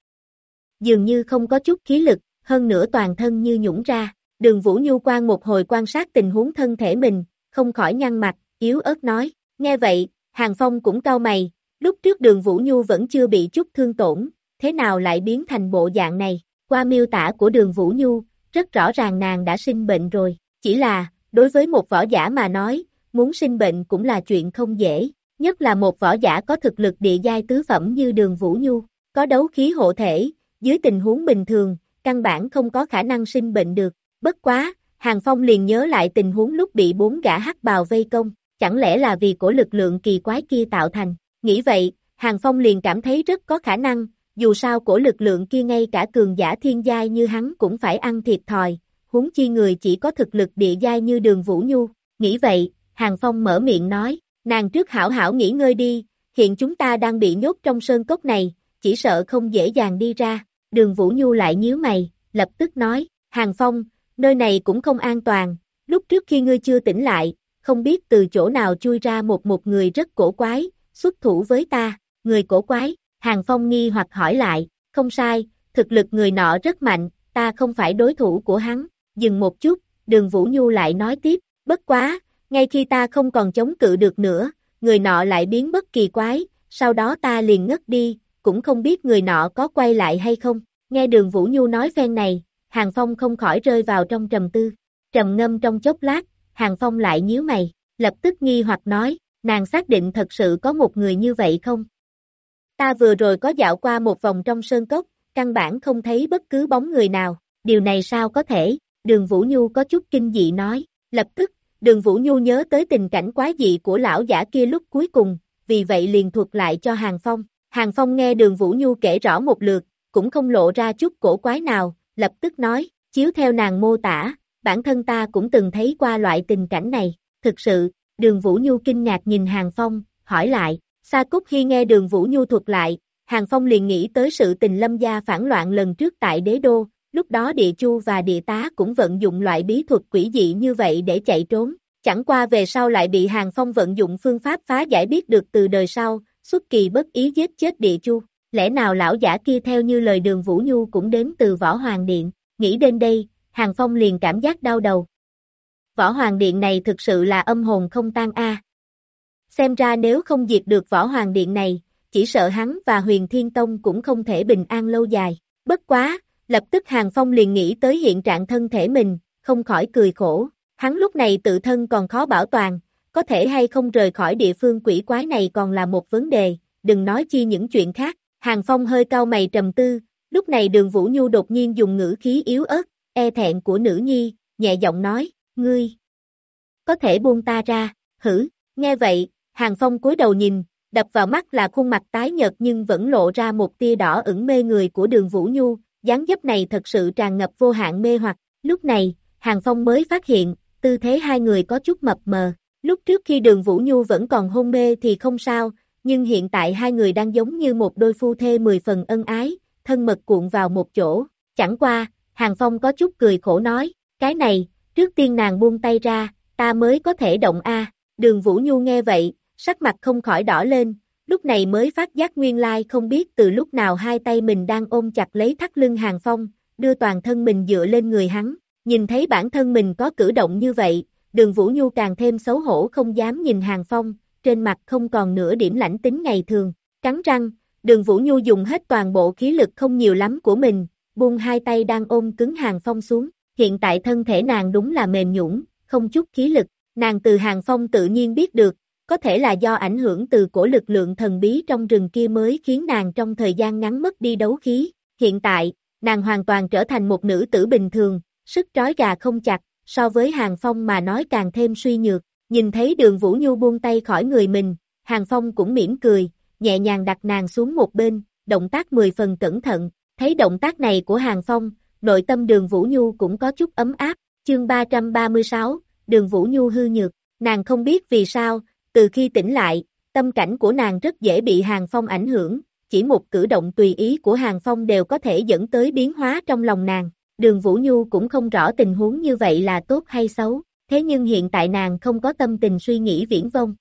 dường như không có chút khí lực, hơn nữa toàn thân như nhũng ra, đường Vũ Nhu quan một hồi quan sát tình huống thân thể mình, không khỏi nhăn mặt, yếu ớt nói, nghe vậy, Hàng Phong cũng cau mày, lúc trước đường Vũ Nhu vẫn chưa bị chút thương tổn, thế nào lại biến thành bộ dạng này, qua miêu tả của đường Vũ Nhu, rất rõ ràng nàng đã sinh bệnh rồi, chỉ là, đối với một võ giả mà nói, muốn sinh bệnh cũng là chuyện không dễ, nhất là một võ giả có thực lực địa giai tứ phẩm như đường Vũ Nhu, có đấu khí hộ thể, dưới tình huống bình thường, căn bản không có khả năng sinh bệnh được, bất quá, Hàng Phong liền nhớ lại tình huống lúc bị bốn gã hắc bào vây công, chẳng lẽ là vì của lực lượng kỳ quái kia tạo thành, nghĩ vậy, Hàng Phong liền cảm thấy rất có khả năng, dù sao cổ lực lượng kia ngay cả cường giả thiên giai như hắn cũng phải ăn thiệt thòi, huống chi người chỉ có thực lực địa giai như đường Vũ Nhu, nghĩ vậy, Hàng Phong mở miệng nói, nàng trước hảo hảo nghỉ ngơi đi, hiện chúng ta đang bị nhốt trong sơn cốc này, chỉ sợ không dễ dàng đi ra, đường Vũ Nhu lại nhíu mày, lập tức nói, Hàng Phong, nơi này cũng không an toàn, lúc trước khi ngươi chưa tỉnh lại, không biết từ chỗ nào chui ra một một người rất cổ quái, xuất thủ với ta, người cổ quái, Hàng Phong nghi hoặc hỏi lại, không sai, thực lực người nọ rất mạnh, ta không phải đối thủ của hắn, dừng một chút, đường Vũ Nhu lại nói tiếp, bất quá, ngay khi ta không còn chống cự được nữa, người nọ lại biến bất kỳ quái, sau đó ta liền ngất đi, cũng không biết người nọ có quay lại hay không. Nghe đường Vũ Nhu nói phen này, Hàng Phong không khỏi rơi vào trong trầm tư. Trầm ngâm trong chốc lát, Hàng Phong lại nhíu mày, lập tức nghi hoặc nói, nàng xác định thật sự có một người như vậy không? Ta vừa rồi có dạo qua một vòng trong sơn cốc, căn bản không thấy bất cứ bóng người nào, điều này sao có thể, đường Vũ Nhu có chút kinh dị nói, lập tức, đường Vũ Nhu nhớ tới tình cảnh quái dị của lão giả kia lúc cuối cùng, vì vậy liền thuật lại cho Hàng Phong. Hàng Phong nghe đường Vũ Nhu kể rõ một lượt, cũng không lộ ra chút cổ quái nào, lập tức nói, chiếu theo nàng mô tả, bản thân ta cũng từng thấy qua loại tình cảnh này, thực sự, đường Vũ Nhu kinh ngạc nhìn Hàng Phong, hỏi lại, Sa Cúc khi nghe đường Vũ Nhu thuật lại, Hàng Phong liền nghĩ tới sự tình lâm gia phản loạn lần trước tại đế đô, lúc đó địa chu và địa tá cũng vận dụng loại bí thuật quỷ dị như vậy để chạy trốn, chẳng qua về sau lại bị Hàng Phong vận dụng phương pháp phá giải biết được từ đời sau, xuất kỳ bất ý giết chết địa chu. Lẽ nào lão giả kia theo như lời đường Vũ Nhu cũng đến từ Võ Hoàng Điện, nghĩ đến đây, Hàng Phong liền cảm giác đau đầu. Võ Hoàng Điện này thực sự là âm hồn không tan a. Xem ra nếu không diệt được Võ Hoàng Điện này, chỉ sợ hắn và Huyền Thiên Tông cũng không thể bình an lâu dài. Bất quá, lập tức Hàng Phong liền nghĩ tới hiện trạng thân thể mình, không khỏi cười khổ. Hắn lúc này tự thân còn khó bảo toàn, có thể hay không rời khỏi địa phương quỷ quái này còn là một vấn đề, đừng nói chi những chuyện khác. Hàng Phong hơi cau mày trầm tư, lúc này đường Vũ Nhu đột nhiên dùng ngữ khí yếu ớt, e thẹn của nữ nhi, nhẹ giọng nói, ngươi, có thể buông ta ra, hử, nghe vậy, Hàng Phong cúi đầu nhìn, đập vào mắt là khuôn mặt tái nhợt nhưng vẫn lộ ra một tia đỏ ửng mê người của đường Vũ Nhu, dáng dấp này thật sự tràn ngập vô hạn mê hoặc, lúc này, Hàng Phong mới phát hiện, tư thế hai người có chút mập mờ, lúc trước khi đường Vũ Nhu vẫn còn hôn mê thì không sao, nhưng hiện tại hai người đang giống như một đôi phu thê mười phần ân ái, thân mật cuộn vào một chỗ, chẳng qua, Hàng Phong có chút cười khổ nói, cái này, trước tiên nàng buông tay ra, ta mới có thể động A, đường Vũ Nhu nghe vậy, sắc mặt không khỏi đỏ lên, lúc này mới phát giác nguyên lai không biết từ lúc nào hai tay mình đang ôm chặt lấy thắt lưng Hàng Phong, đưa toàn thân mình dựa lên người hắn, nhìn thấy bản thân mình có cử động như vậy, đường Vũ Nhu càng thêm xấu hổ không dám nhìn Hàng Phong, trên mặt không còn nửa điểm lãnh tính ngày thường, cắn răng, đường Vũ Nhu dùng hết toàn bộ khí lực không nhiều lắm của mình, buông hai tay đang ôm cứng Hàng Phong xuống, hiện tại thân thể nàng đúng là mềm nhũn, không chút khí lực, nàng từ Hàng Phong tự nhiên biết được, có thể là do ảnh hưởng từ cổ lực lượng thần bí trong rừng kia mới khiến nàng trong thời gian ngắn mất đi đấu khí, hiện tại, nàng hoàn toàn trở thành một nữ tử bình thường, sức trói gà không chặt, so với Hàng Phong mà nói càng thêm suy nhược, nhìn thấy đường Vũ Nhu buông tay khỏi người mình, Hàng Phong cũng mỉm cười, nhẹ nhàng đặt nàng xuống một bên, động tác mười phần cẩn thận, thấy động tác này của Hàng Phong, nội tâm đường Vũ Nhu cũng có chút ấm áp, chương 336, đường Vũ Nhu hư nhược, nàng không biết vì sao, từ khi tỉnh lại, tâm cảnh của nàng rất dễ bị Hàng Phong ảnh hưởng, chỉ một cử động tùy ý của Hàng Phong đều có thể dẫn tới biến hóa trong lòng nàng. Đường Vũ Nhu cũng không rõ tình huống như vậy là tốt hay xấu, thế nhưng hiện tại nàng không có tâm tình suy nghĩ viễn vông.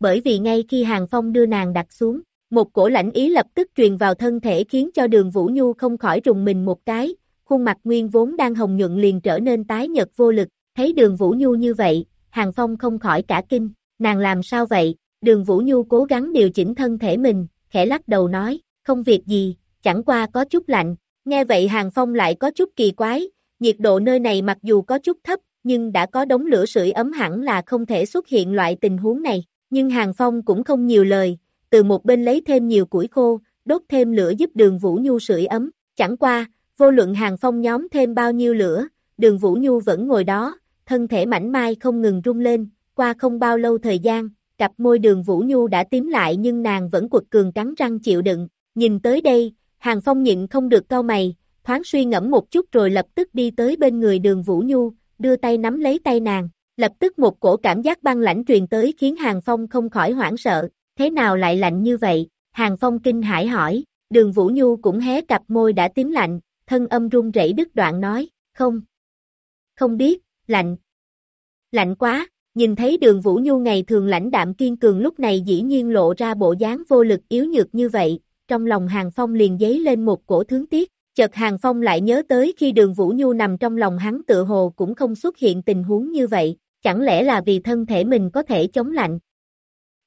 Bởi vì ngay khi Hàng Phong đưa nàng đặt xuống, một cổ lãnh ý lập tức truyền vào thân thể khiến cho đường Vũ Nhu không khỏi rùng mình một cái, khuôn mặt nguyên vốn đang hồng nhuận liền trở nên tái nhật vô lực, thấy đường Vũ Nhu như vậy, Hàng Phong không khỏi cả kinh, nàng làm sao vậy, đường Vũ Nhu cố gắng điều chỉnh thân thể mình, khẽ lắc đầu nói, không việc gì, chẳng qua có chút lạnh, nghe vậy Hàng Phong lại có chút kỳ quái, nhiệt độ nơi này mặc dù có chút thấp, nhưng đã có đống lửa sưởi ấm hẳn là không thể xuất hiện loại tình huống này, nhưng Hàng Phong cũng không nhiều lời, từ một bên lấy thêm nhiều củi khô, đốt thêm lửa giúp đường Vũ Nhu sưởi ấm, chẳng qua, vô luận Hàng Phong nhóm thêm bao nhiêu lửa, đường Vũ Nhu vẫn ngồi đó, thân thể mảnh mai không ngừng rung lên, qua không bao lâu thời gian, cặp môi đường Vũ Nhu đã tím lại nhưng nàng vẫn quật cường cắn răng chịu đựng, nhìn tới đây, Hàng Phong nhịn không được cau mày, thoáng suy ngẫm một chút rồi lập tức đi tới bên người đường Vũ Nhu, đưa tay nắm lấy tay nàng, lập tức một cổ cảm giác băng lãnh truyền tới khiến Hàng Phong không khỏi hoảng sợ, thế nào lại lạnh như vậy, Hàng Phong kinh hãi hỏi, đường Vũ Nhu cũng hé cặp môi đã tím lạnh, thân âm run rẩy đứt đoạn nói, không, không biết, lạnh, lạnh quá, nhìn thấy đường Vũ Nhu ngày thường lãnh đạm kiên cường lúc này dĩ nhiên lộ ra bộ dáng vô lực yếu nhược như vậy, trong lòng Hàng Phong liền dấy lên một cổ thương tiếc, chợt Hàng Phong lại nhớ tới khi đường Vũ Nhu nằm trong lòng hắn tự hồ cũng không xuất hiện tình huống như vậy, chẳng lẽ là vì thân thể mình có thể chống lạnh.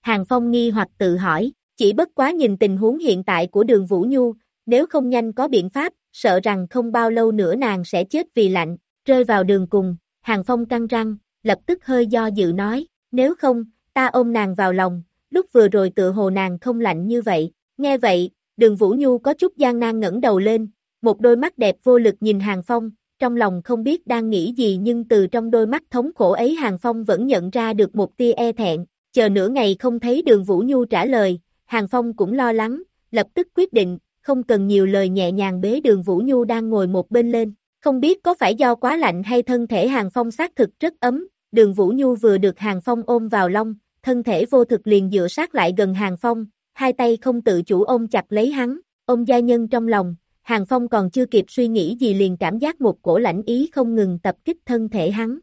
Hàng Phong nghi hoặc tự hỏi, chỉ bất quá nhìn tình huống hiện tại của đường Vũ Nhu, nếu không nhanh có biện pháp, sợ rằng không bao lâu nữa nàng sẽ chết vì lạnh, rơi vào đường cùng, Hàng Phong căng răng, lập tức hơi do dự nói, nếu không, ta ôm nàng vào lòng, lúc vừa rồi tự hồ nàng không lạnh như vậy, nghe vậy, đường Vũ Nhu có chút gian nan ngẩng đầu lên, một đôi mắt đẹp vô lực nhìn Hàng Phong, trong lòng không biết đang nghĩ gì nhưng từ trong đôi mắt thống khổ ấy Hàng Phong vẫn nhận ra được một tia e thẹn, chờ nửa ngày không thấy đường Vũ Nhu trả lời, Hàng Phong cũng lo lắng, lập tức quyết định, không cần nhiều lời nhẹ nhàng bế đường Vũ Nhu đang ngồi một bên lên, không biết có phải do quá lạnh hay thân thể Hàng Phong xác thực rất ấm, đường Vũ Nhu vừa được Hàng Phong ôm vào lòng, thân thể vô thực liền dựa sát lại gần Hàng Phong, hai tay không tự chủ ôm chặt lấy hắn, ôm gia nhân trong lòng, Hàng Phong còn chưa kịp suy nghĩ gì liền cảm giác một cổ lãnh ý không ngừng tập kích thân thể hắn.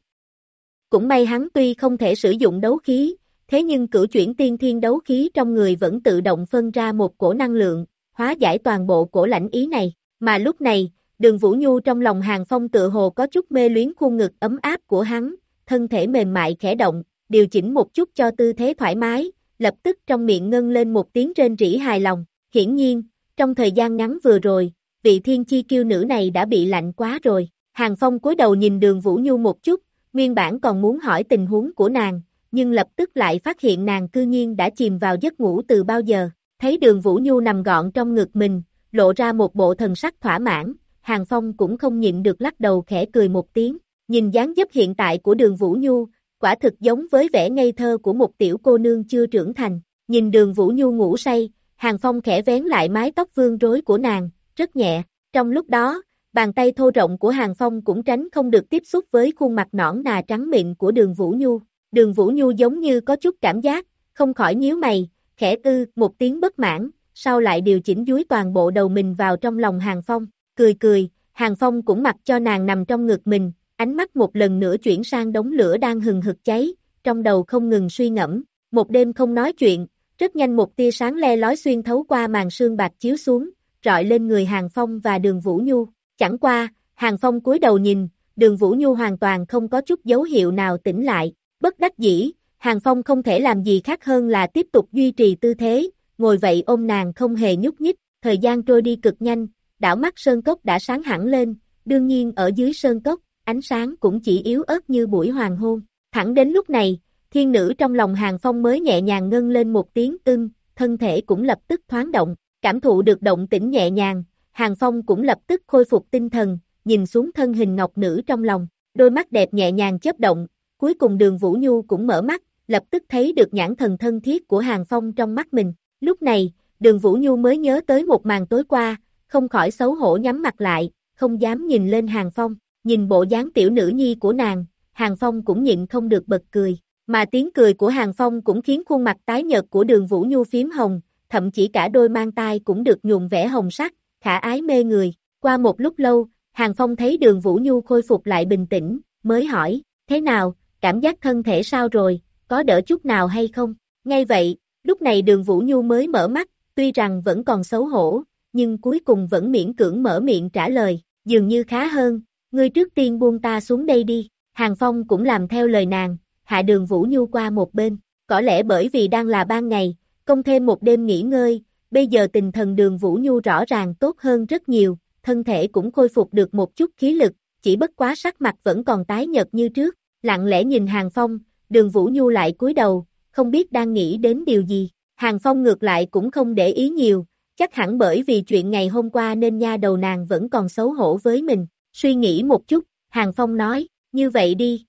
Cũng may hắn tuy không thể sử dụng đấu khí, thế nhưng cửu chuyển tiên thiên đấu khí trong người vẫn tự động phân ra một cổ năng lượng, hóa giải toàn bộ cổ lãnh ý này, mà lúc này, đường Vũ Nhu trong lòng Hàng Phong tự hồ có chút mê luyến khuôn ngực ấm áp của hắn, thân thể mềm mại khẽ động, điều chỉnh một chút cho tư thế thoải mái, lập tức trong miệng ngân lên một tiếng rên rỉ hài lòng, hiển nhiên, trong thời gian ngắn vừa rồi, vị thiên chi kiêu nữ này đã bị lạnh quá rồi, Hàng Phong cúi đầu nhìn đường Vũ Nhu một chút, nguyên bản còn muốn hỏi tình huống của nàng, nhưng lập tức lại phát hiện nàng cư nhiên đã chìm vào giấc ngủ từ bao giờ, thấy đường Vũ Nhu nằm gọn trong ngực mình, lộ ra một bộ thần sắc thỏa mãn, Hàng Phong cũng không nhịn được lắc đầu khẽ cười một tiếng, nhìn dáng dấp hiện tại của đường Vũ Nhu, quả thực giống với vẻ ngây thơ của một tiểu cô nương chưa trưởng thành, nhìn đường Vũ Nhu ngủ say, Hàng Phong khẽ vén lại mái tóc vương rối của nàng, rất nhẹ, trong lúc đó, bàn tay thô rộng của Hàng Phong cũng tránh không được tiếp xúc với khuôn mặt nõn nà trắng mịn của đường Vũ Nhu, đường Vũ Nhu giống như có chút cảm giác, không khỏi nhíu mày, khẽ tư, một tiếng bất mãn, sau lại điều chỉnh dúi toàn bộ đầu mình vào trong lòng Hàng Phong, cười cười, Hàng Phong cũng mặc cho nàng nằm trong ngực mình, ánh mắt một lần nữa chuyển sang đống lửa đang hừng hực cháy, trong đầu không ngừng suy ngẫm, một đêm không nói chuyện, rất nhanh một tia sáng le lói xuyên thấu qua màn sương bạc chiếu xuống, rọi lên người Hàng Phong và đường Vũ Nhu, chẳng qua, Hàng Phong cúi đầu nhìn, đường Vũ Nhu hoàn toàn không có chút dấu hiệu nào tỉnh lại, bất đắc dĩ, Hàng Phong không thể làm gì khác hơn là tiếp tục duy trì tư thế, ngồi vậy ôm nàng không hề nhúc nhích, thời gian trôi đi cực nhanh, đảo mắt sơn cốc đã sáng hẳn lên, đương nhiên ở dưới sơn cốc, ánh sáng cũng chỉ yếu ớt như buổi hoàng hôn. Thẳng đến lúc này, thiên nữ trong lòng hàng phong mới nhẹ nhàng ngân lên một tiếng ưng, thân thể cũng lập tức thoáng động, cảm thụ được động tĩnh nhẹ nhàng, hàng phong cũng lập tức khôi phục tinh thần, nhìn xuống thân hình ngọc nữ trong lòng, đôi mắt đẹp nhẹ nhàng chớp động, cuối cùng đường Vũ Nhu cũng mở mắt, lập tức thấy được nhãn thần thân thiết của hàng phong trong mắt mình, lúc này, đường Vũ Nhu mới nhớ tới một màn tối qua, không khỏi xấu hổ nhắm mặt lại, không dám nhìn lên hàng phong, nhìn bộ dáng tiểu nữ nhi của nàng, hàng phong cũng nhịn không được bật cười, mà tiếng cười của hàng phong cũng khiến khuôn mặt tái nhợt của đường Vũ Nhu phím hồng, thậm chí cả đôi mang tai cũng được nhuộm vẽ hồng sắc, khả ái mê người, qua một lúc lâu, hàng phong thấy đường Vũ Nhu khôi phục lại bình tĩnh, mới hỏi, thế nào, cảm giác thân thể sao rồi, có đỡ chút nào hay không, ngay vậy, lúc này đường Vũ Nhu mới mở mắt, tuy rằng vẫn còn xấu hổ, nhưng cuối cùng vẫn miễn cưỡng mở miệng trả lời, dường như khá hơn, ngươi trước tiên buông ta xuống đây đi, Hàng Phong cũng làm theo lời nàng, hạ đường Vũ Nhu qua một bên, có lẽ bởi vì đang là ban ngày, công thêm một đêm nghỉ ngơi, bây giờ tình thần đường Vũ Nhu rõ ràng tốt hơn rất nhiều, thân thể cũng khôi phục được một chút khí lực, chỉ bất quá sắc mặt vẫn còn tái nhợt như trước, lặng lẽ nhìn Hàng Phong, đường Vũ Nhu lại cúi đầu, không biết đang nghĩ đến điều gì, Hàng Phong ngược lại cũng không để ý nhiều, chắc hẳn bởi vì chuyện ngày hôm qua nên nha đầu nàng vẫn còn xấu hổ với mình, suy nghĩ một chút, Hàng Phong nói, như vậy đi.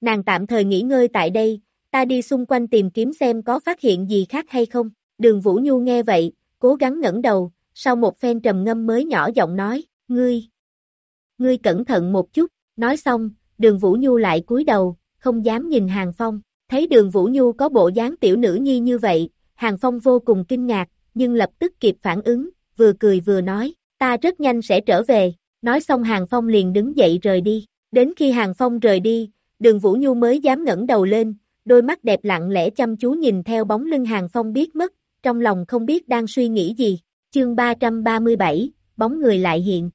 Nàng tạm thời nghỉ ngơi tại đây, ta đi xung quanh tìm kiếm xem có phát hiện gì khác hay không, đường Vũ Nhu nghe vậy, cố gắng ngẩng đầu, sau một phen trầm ngâm mới nhỏ giọng nói, ngươi, ngươi cẩn thận một chút, nói xong, đường Vũ Nhu lại cúi đầu, không dám nhìn Hàng Phong, thấy đường Vũ Nhu có bộ dáng tiểu nữ nhi như vậy, Hàng Phong vô cùng kinh ngạc, nhưng lập tức kịp phản ứng, vừa cười vừa nói, ta rất nhanh sẽ trở về, nói xong Hàng Phong liền đứng dậy rời đi, đến khi Hàng Phong rời đi, đường Vũ Nhu mới dám ngẩng đầu lên, đôi mắt đẹp lặng lẽ chăm chú nhìn theo bóng lưng Hàng Phong biết mất, trong lòng không biết đang suy nghĩ gì, chương 337, bóng người lại hiện.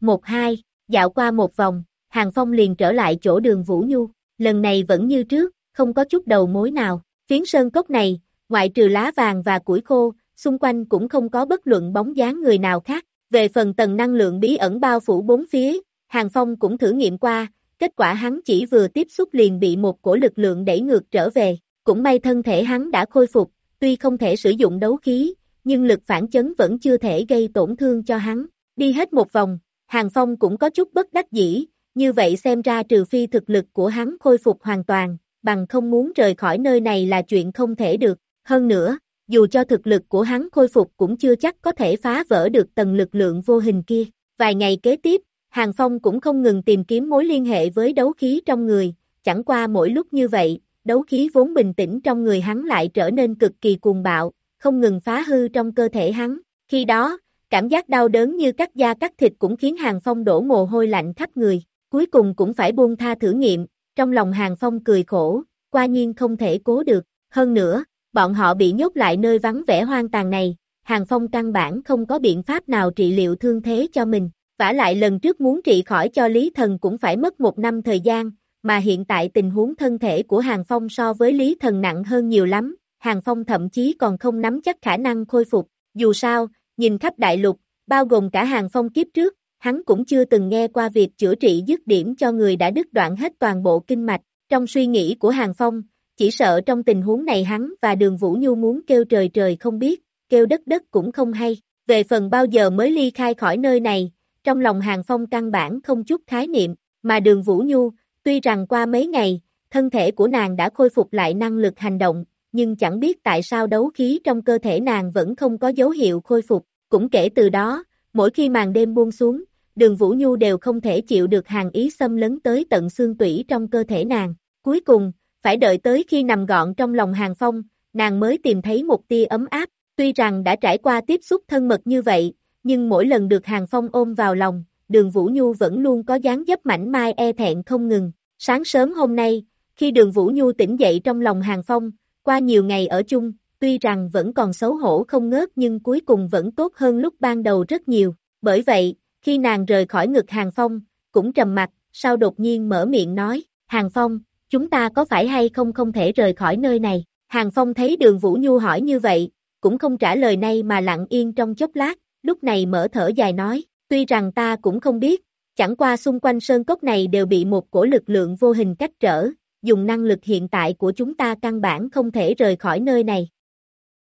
Một hai, dạo qua một vòng, Hàng Phong liền trở lại chỗ đường Vũ Nhu, lần này vẫn như trước, không có chút đầu mối nào, Phiến sơn cốc này, ngoại trừ lá vàng và củi khô, xung quanh cũng không có bất luận bóng dáng người nào khác. Về phần tầng năng lượng bí ẩn bao phủ bốn phía, Hàng Phong cũng thử nghiệm qua, kết quả hắn chỉ vừa tiếp xúc liền bị một cổ lực lượng đẩy ngược trở về. Cũng may thân thể hắn đã khôi phục, tuy không thể sử dụng đấu khí, nhưng lực phản chấn vẫn chưa thể gây tổn thương cho hắn. Đi hết một vòng, Hàng Phong cũng có chút bất đắc dĩ, như vậy xem ra trừ phi thực lực của hắn khôi phục hoàn toàn, bằng không muốn rời khỏi nơi này là chuyện không thể được. Hơn nữa, dù cho thực lực của hắn khôi phục cũng chưa chắc có thể phá vỡ được tầng lực lượng vô hình kia. Vài ngày kế tiếp, Hàng Phong cũng không ngừng tìm kiếm mối liên hệ với đấu khí trong người, chẳng qua mỗi lúc như vậy, đấu khí vốn bình tĩnh trong người hắn lại trở nên cực kỳ cuồng bạo, không ngừng phá hư trong cơ thể hắn. Khi đó, cảm giác đau đớn như cắt da cắt thịt cũng khiến Hàng Phong đổ mồ hôi lạnh khắp người, cuối cùng cũng phải buông tha thử nghiệm, trong lòng Hàng Phong cười khổ, qua nhiên không thể cố được, hơn nữa, bọn họ bị nhốt lại nơi vắng vẻ hoang tàn này, Hàng Phong căn bản không có biện pháp nào trị liệu thương thế cho mình, vả lại lần trước muốn trị khỏi cho Lý Thần cũng phải mất một năm thời gian, mà hiện tại tình huống thân thể của Hàng Phong so với Lý Thần nặng hơn nhiều lắm, Hàng Phong thậm chí còn không nắm chắc khả năng khôi phục, dù sao, nhìn khắp đại lục, bao gồm cả Hàng Phong kiếp trước, hắn cũng chưa từng nghe qua việc chữa trị dứt điểm cho người đã đứt đoạn hết toàn bộ kinh mạch, trong suy nghĩ của Hàng Phong, chỉ sợ trong tình huống này hắn và đường Vũ Nhu muốn kêu trời trời không biết, kêu đất đất cũng không hay, về phần bao giờ mới ly khai khỏi nơi này, trong lòng Hàng Phong căn bản không chút khái niệm, mà đường Vũ Nhu, tuy rằng qua mấy ngày, thân thể của nàng đã khôi phục lại năng lực hành động, nhưng chẳng biết tại sao đấu khí trong cơ thể nàng vẫn không có dấu hiệu khôi phục, cũng kể từ đó, mỗi khi màn đêm buông xuống, đường Vũ Nhu đều không thể chịu được hàng ý xâm lấn tới tận xương tủy trong cơ thể nàng. Cuối cùng, phải đợi tới khi nằm gọn trong lòng hàng phong, nàng mới tìm thấy một tia ấm áp, tuy rằng đã trải qua tiếp xúc thân mật như vậy, nhưng mỗi lần được hàng phong ôm vào lòng, đường Vũ Nhu vẫn luôn có dáng dấp mảnh mai e thẹn không ngừng. Sáng sớm hôm nay, khi đường Vũ Nhu tỉnh dậy trong lòng hàng phong, qua nhiều ngày ở chung, tuy rằng vẫn còn xấu hổ không ngớt nhưng cuối cùng vẫn tốt hơn lúc ban đầu rất nhiều. Bởi vậy, khi nàng rời khỏi ngực hàng phong, cũng trầm mặt, sau đột nhiên mở miệng nói, hàng phong, chúng ta có phải hay không không thể rời khỏi nơi này? Hàng Phong thấy đường Vũ Nhu hỏi như vậy, cũng không trả lời nay mà lặng yên trong chốc lát, lúc này mở thở dài nói, tuy rằng ta cũng không biết, chẳng qua xung quanh sơn cốc này đều bị một cổ lực lượng vô hình cách trở, dùng năng lực hiện tại của chúng ta căn bản không thể rời khỏi nơi này.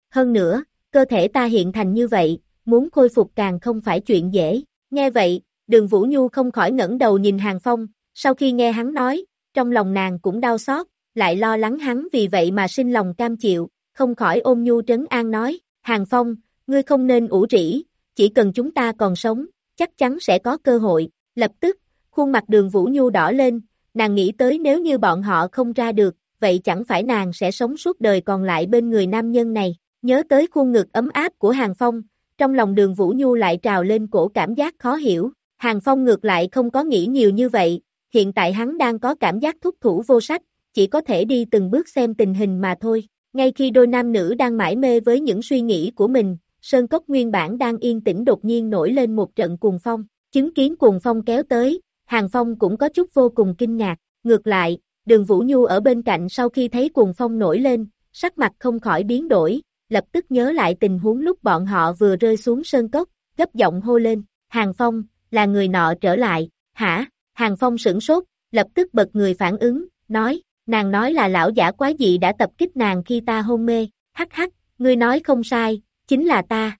Hơn nữa, cơ thể ta hiện thành như vậy, muốn khôi phục càng không phải chuyện dễ, nghe vậy, đường Vũ Nhu không khỏi ngẩng đầu nhìn Hàng Phong, sau khi nghe hắn nói, trong lòng nàng cũng đau xót, lại lo lắng hắn vì vậy mà sinh lòng cam chịu, không khỏi ôm nhu trấn an nói, Hàng Phong, ngươi không nên ủ rỉ, chỉ cần chúng ta còn sống, chắc chắn sẽ có cơ hội, lập tức, khuôn mặt đường Vũ Nhu đỏ lên, nàng nghĩ tới nếu như bọn họ không ra được, vậy chẳng phải nàng sẽ sống suốt đời còn lại bên người nam nhân này, nhớ tới khuôn ngực ấm áp của Hàng Phong, trong lòng đường Vũ Nhu lại trào lên cổ cảm giác khó hiểu, Hàng Phong ngược lại không có nghĩ nhiều như vậy, hiện tại hắn đang có cảm giác thúc thủ vô sách, chỉ có thể đi từng bước xem tình hình mà thôi. Ngay khi đôi nam nữ đang mải mê với những suy nghĩ của mình, Sơn Cốc nguyên bản đang yên tĩnh đột nhiên nổi lên một trận cuồng phong, chứng kiến cuồng phong kéo tới, Hàng Phong cũng có chút vô cùng kinh ngạc, ngược lại, đường Vũ Nhu ở bên cạnh sau khi thấy cuồng phong nổi lên, sắc mặt không khỏi biến đổi, lập tức nhớ lại tình huống lúc bọn họ vừa rơi xuống Sơn Cốc, gấp giọng hô lên, Hàng Phong, là người nọ trở lại, hả? Hàng Phong sửng sốt, lập tức bật người phản ứng, nói, nàng nói là lão giả quái dị đã tập kích nàng khi ta hôn mê, hắc hắc, ngươi nói không sai, chính là ta.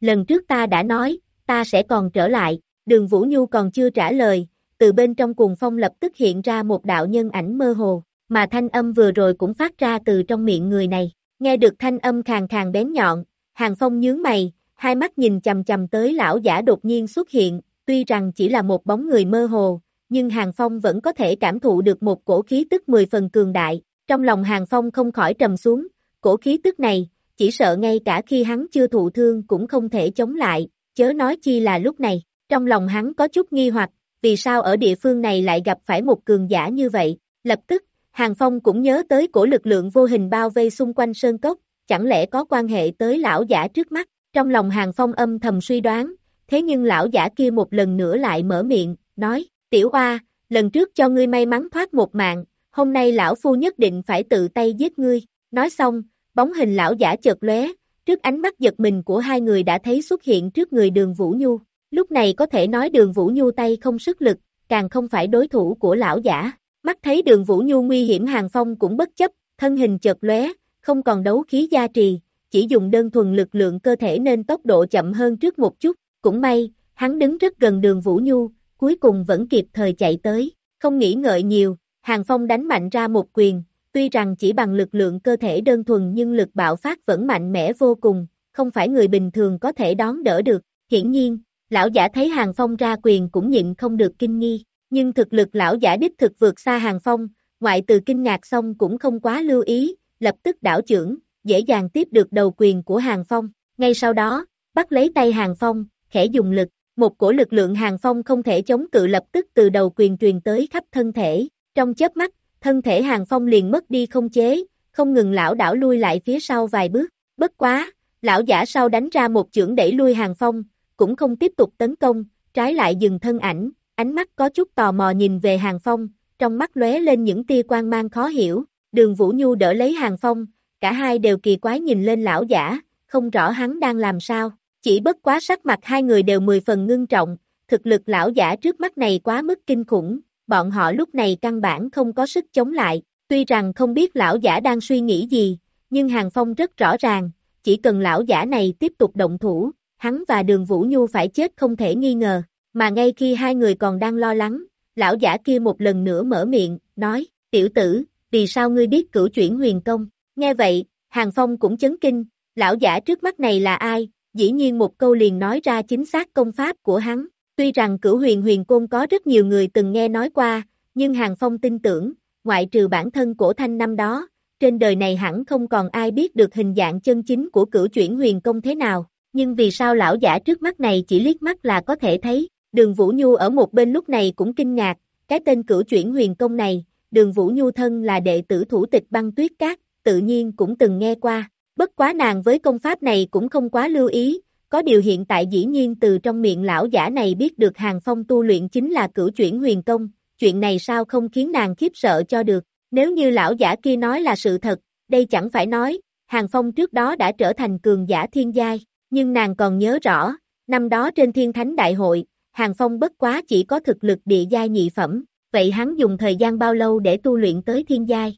Lần trước ta đã nói, ta sẽ còn trở lại, đường Vũ Nhu còn chưa trả lời, từ bên trong cuồng phong lập tức hiện ra một đạo nhân ảnh mơ hồ, mà thanh âm vừa rồi cũng phát ra từ trong miệng người này, nghe được thanh âm khàn khàn bén nhọn, hàng phong nhướng mày, hai mắt nhìn chầm chầm tới lão giả đột nhiên xuất hiện, tuy rằng chỉ là một bóng người mơ hồ, nhưng Hàng Phong vẫn có thể cảm thụ được một cổ khí tức mười phần cường đại, trong lòng Hàng Phong không khỏi trầm xuống, cổ khí tức này, chỉ sợ ngay cả khi hắn chưa thụ thương cũng không thể chống lại, chớ nói chi là lúc này, trong lòng hắn có chút nghi hoặc, vì sao ở địa phương này lại gặp phải một cường giả như vậy, lập tức, Hàng Phong cũng nhớ tới cổ lực lượng vô hình bao vây xung quanh sơn cốc, chẳng lẽ có quan hệ tới lão giả trước mắt, trong lòng Hàng Phong âm thầm suy đoán, thế nhưng lão giả kia một lần nữa lại mở miệng, nói, tiểu hoa, lần trước cho ngươi may mắn thoát một mạng, hôm nay lão phu nhất định phải tự tay giết ngươi, Nói xong, bóng hình lão giả chợt lóe, trước ánh mắt giật mình của hai người đã thấy xuất hiện trước người đường Vũ Nhu. Lúc này có thể nói đường Vũ Nhu tay không sức lực, càng không phải đối thủ của lão giả. Mắt thấy đường Vũ Nhu nguy hiểm hàng phong cũng bất chấp, thân hình chợt lóe, không còn đấu khí gia trì, chỉ dùng đơn thuần lực lượng cơ thể nên tốc độ chậm hơn trước một chút, cũng may, hắn đứng rất gần đường Vũ Nhu, cuối cùng vẫn kịp thời chạy tới, không nghĩ ngợi nhiều, Hàng Phong đánh mạnh ra một quyền, tuy rằng chỉ bằng lực lượng cơ thể đơn thuần nhưng lực bạo phát vẫn mạnh mẽ vô cùng, không phải người bình thường có thể đón đỡ được, hiển nhiên, lão giả thấy Hàng Phong ra quyền cũng nhịn không được kinh nghi, nhưng thực lực lão giả đích thực vượt xa Hàng Phong, ngoại từ kinh ngạc xong cũng không quá lưu ý, lập tức đảo trưởng, dễ dàng tiếp được đầu quyền của Hàng Phong, ngay sau đó, bắt lấy tay Hàng Phong, khẽ dùng lực, một cổ lực lượng Hàng Phong không thể chống cự lập tức từ đầu quyền truyền tới khắp thân thể, trong chớp mắt, thân thể Hàng Phong liền mất đi không chế, không ngừng lão đảo lui lại phía sau vài bước, bất quá, lão giả sau đánh ra một chưởng đẩy lui Hàng Phong, cũng không tiếp tục tấn công, trái lại dừng thân ảnh, ánh mắt có chút tò mò nhìn về Hàng Phong, trong mắt lóe lên những tia quan mang khó hiểu, đường Vũ Nhu đỡ lấy Hàng Phong, cả hai đều kỳ quái nhìn lên lão giả, không rõ hắn đang làm sao, chỉ bất quá sắc mặt hai người đều mười phần ngưng trọng, thực lực lão giả trước mắt này quá mức kinh khủng, bọn họ lúc này căn bản không có sức chống lại, tuy rằng không biết lão giả đang suy nghĩ gì, nhưng Hàng Phong rất rõ ràng, chỉ cần lão giả này tiếp tục động thủ, hắn và đường Vũ Nhu phải chết không thể nghi ngờ, mà ngay khi hai người còn đang lo lắng, lão giả kia một lần nữa mở miệng, nói, tiểu tử, vì sao ngươi biết cửu chuyển huyền công, nghe vậy, Hàng Phong cũng chấn kinh, lão giả trước mắt này là ai, dĩ nhiên một câu liền nói ra chính xác công pháp của hắn, tuy rằng cửu huyền huyền côn có rất nhiều người từng nghe nói qua, nhưng Hàng Phong tin tưởng, ngoại trừ bản thân cổ thanh năm đó, trên đời này hẳn không còn ai biết được hình dạng chân chính của cửu chuyển huyền công thế nào, nhưng vì sao lão giả trước mắt này chỉ liếc mắt là có thể thấy, đường Vũ Nhu ở một bên lúc này cũng kinh ngạc, cái tên cửu chuyển huyền công này, đường Vũ Nhu thân là đệ tử thủ tịch băng tuyết cát, tự nhiên cũng từng nghe qua, bất quá nàng với công pháp này cũng không quá lưu ý, có điều hiện tại dĩ nhiên từ trong miệng lão giả này biết được hàng phong tu luyện chính là cửu chuyển huyền công, chuyện này sao không khiến nàng khiếp sợ cho được, nếu như lão giả kia nói là sự thật, đây chẳng phải nói, hàng phong trước đó đã trở thành cường giả thiên giai, nhưng nàng còn nhớ rõ, năm đó trên thiên thánh đại hội, hàng phong bất quá chỉ có thực lực địa giai nhị phẩm, vậy hắn dùng thời gian bao lâu để tu luyện tới thiên giai?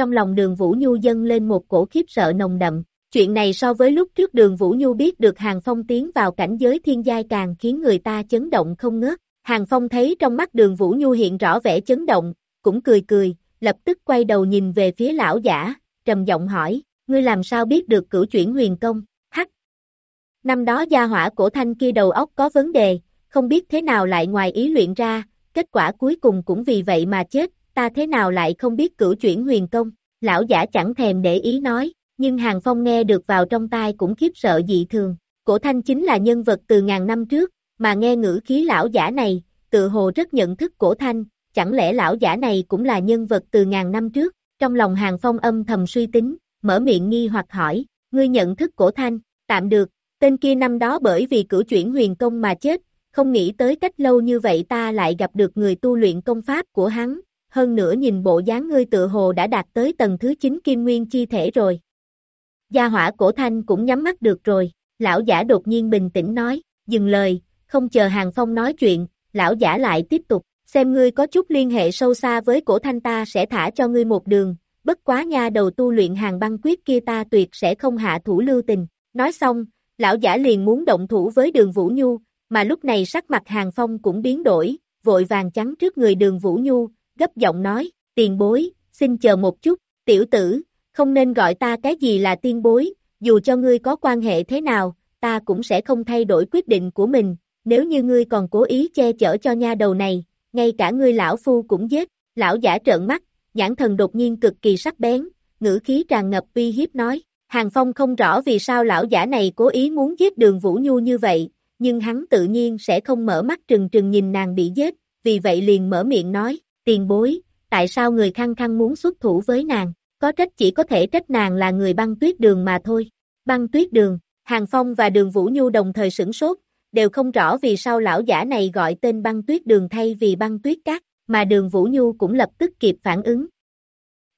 Trong lòng đường Vũ Nhu dâng lên một cổ khiếp sợ nồng đậm, chuyện này so với lúc trước đường Vũ Nhu biết được Hàng Phong tiến vào cảnh giới thiên giai càng khiến người ta chấn động không ngớt. Hàng Phong thấy trong mắt đường Vũ Nhu hiện rõ vẻ chấn động, cũng cười cười, lập tức quay đầu nhìn về phía lão giả, trầm giọng hỏi, ngươi làm sao biết được cửu chuyển huyền công, hắc. Năm đó gia hỏa cổ thanh kia đầu óc có vấn đề, không biết thế nào lại ngoài ý luyện ra, kết quả cuối cùng cũng vì vậy mà chết, ta thế nào lại không biết cửu chuyển huyền công, lão giả chẳng thèm để ý nói, nhưng Hàng Phong nghe được vào trong tai cũng khiếp sợ dị thường, cổ thanh chính là nhân vật từ ngàn năm trước, mà nghe ngữ khí lão giả này, tự hồ rất nhận thức cổ thanh, chẳng lẽ lão giả này cũng là nhân vật từ ngàn năm trước, trong lòng Hàng Phong âm thầm suy tính, mở miệng nghi hoặc hỏi, ngươi nhận thức cổ thanh, tạm được, tên kia năm đó bởi vì cửu chuyển huyền công mà chết, không nghĩ tới cách lâu như vậy ta lại gặp được người tu luyện công pháp của hắn, hơn nữa nhìn bộ dáng ngươi tự hồ đã đạt tới tầng thứ 9 kim nguyên chi thể rồi. Gia hỏa cổ thanh cũng nhắm mắt được rồi, lão giả đột nhiên bình tĩnh nói, dừng lời, không chờ hàng phong nói chuyện, lão giả lại tiếp tục, xem ngươi có chút liên hệ sâu xa với cổ thanh ta sẽ thả cho ngươi một đường, bất quá nha đầu tu luyện hàng băng quyết kia ta tuyệt sẽ không hạ thủ lưu tình, nói xong, lão giả liền muốn động thủ với đường Vũ Nhu, mà lúc này sắc mặt hàng phong cũng biến đổi, vội vàng trắng trước người đường Vũ Nhu, gấp giọng nói, tiền bối, xin chờ một chút, tiểu tử, không nên gọi ta cái gì là tiên bối, dù cho ngươi có quan hệ thế nào, ta cũng sẽ không thay đổi quyết định của mình, nếu như ngươi còn cố ý che chở cho nha đầu này, ngay cả ngươi lão phu cũng giết, lão giả trợn mắt, nhãn thần đột nhiên cực kỳ sắc bén, ngữ khí tràn ngập uy hiếp nói, Hàng Phong không rõ vì sao lão giả này cố ý muốn giết đường Vũ Nhu như vậy, nhưng hắn tự nhiên sẽ không mở mắt trừng trừng nhìn nàng bị giết, vì vậy liền mở miệng nói, tiền bối, tại sao người khăng khăng muốn xuất thủ với nàng, có trách chỉ có thể trách nàng là người băng tuyết đường mà thôi. Băng tuyết đường, Hàng Phong và đường Vũ Nhu đồng thời sửng sốt, đều không rõ vì sao lão giả này gọi tên băng tuyết đường thay vì băng tuyết cát, mà đường Vũ Nhu cũng lập tức kịp phản ứng.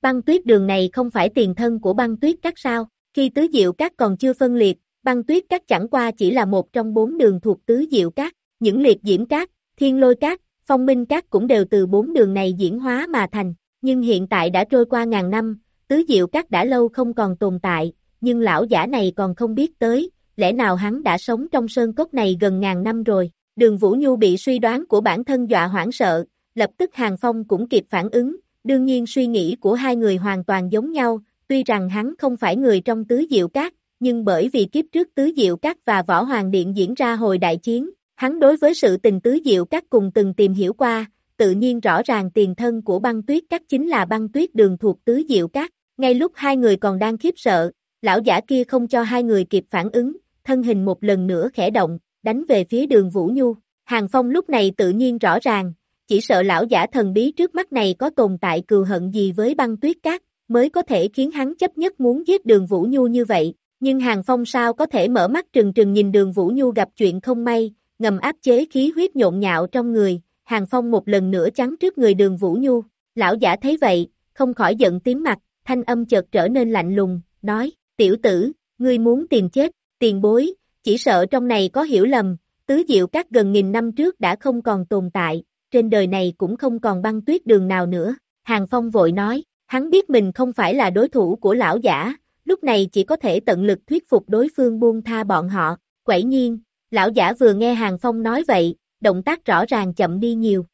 băng tuyết đường này không phải tiền thân của băng tuyết cát sao, khi tứ diệu cát còn chưa phân liệt, băng tuyết cát chẳng qua chỉ là một trong bốn đường thuộc tứ diệu cát, những liệt diễm cát, thiên lôi cát phong minh các cũng đều từ bốn đường này diễn hóa mà thành, nhưng hiện tại đã trôi qua ngàn năm, tứ diệu các đã lâu không còn tồn tại, nhưng lão giả này còn không biết tới, lẽ nào hắn đã sống trong sơn cốc này gần ngàn năm rồi, đường Vũ Nhu bị suy đoán của bản thân dọa hoảng sợ, lập tức Hàng Phong cũng kịp phản ứng, đương nhiên suy nghĩ của hai người hoàn toàn giống nhau, tuy rằng hắn không phải người trong tứ diệu các, nhưng bởi vì kiếp trước tứ diệu các và võ hoàng điện diễn ra hồi đại chiến, hắn đối với sự tình tứ diệu các cùng từng tìm hiểu qua, tự nhiên rõ ràng tiền thân của băng tuyết các chính là băng tuyết đường thuộc tứ diệu các, ngay lúc hai người còn đang khiếp sợ, lão giả kia không cho hai người kịp phản ứng, thân hình một lần nữa khẽ động, đánh về phía đường Vũ Nhu, Hàng Phong lúc này tự nhiên rõ ràng, chỉ sợ lão giả thần bí trước mắt này có tồn tại cừu hận gì với băng tuyết cát, mới có thể khiến hắn chấp nhất muốn giết đường Vũ Nhu như vậy, nhưng Hàng Phong sao có thể mở mắt trừng trừng nhìn đường Vũ Nhu gặp chuyện không may, ngầm áp chế khí huyết nhộn nhạo trong người, Hàng Phong một lần nữa chắn trước người đường Vũ Nhu, lão giả thấy vậy, không khỏi giận tím mặt, thanh âm chợt trở nên lạnh lùng, nói, tiểu tử, ngươi muốn tìm chết, tiền bối, chỉ sợ trong này có hiểu lầm, tứ diệu các gần nghìn năm trước đã không còn tồn tại, trên đời này cũng không còn băng tuyết đường nào nữa, Hàng Phong vội nói, hắn biết mình không phải là đối thủ của lão giả, lúc này chỉ có thể tận lực thuyết phục đối phương buông tha bọn họ, quẩy nhiên, lão giả vừa nghe Hàng Phong nói vậy, động tác rõ ràng chậm đi nhiều.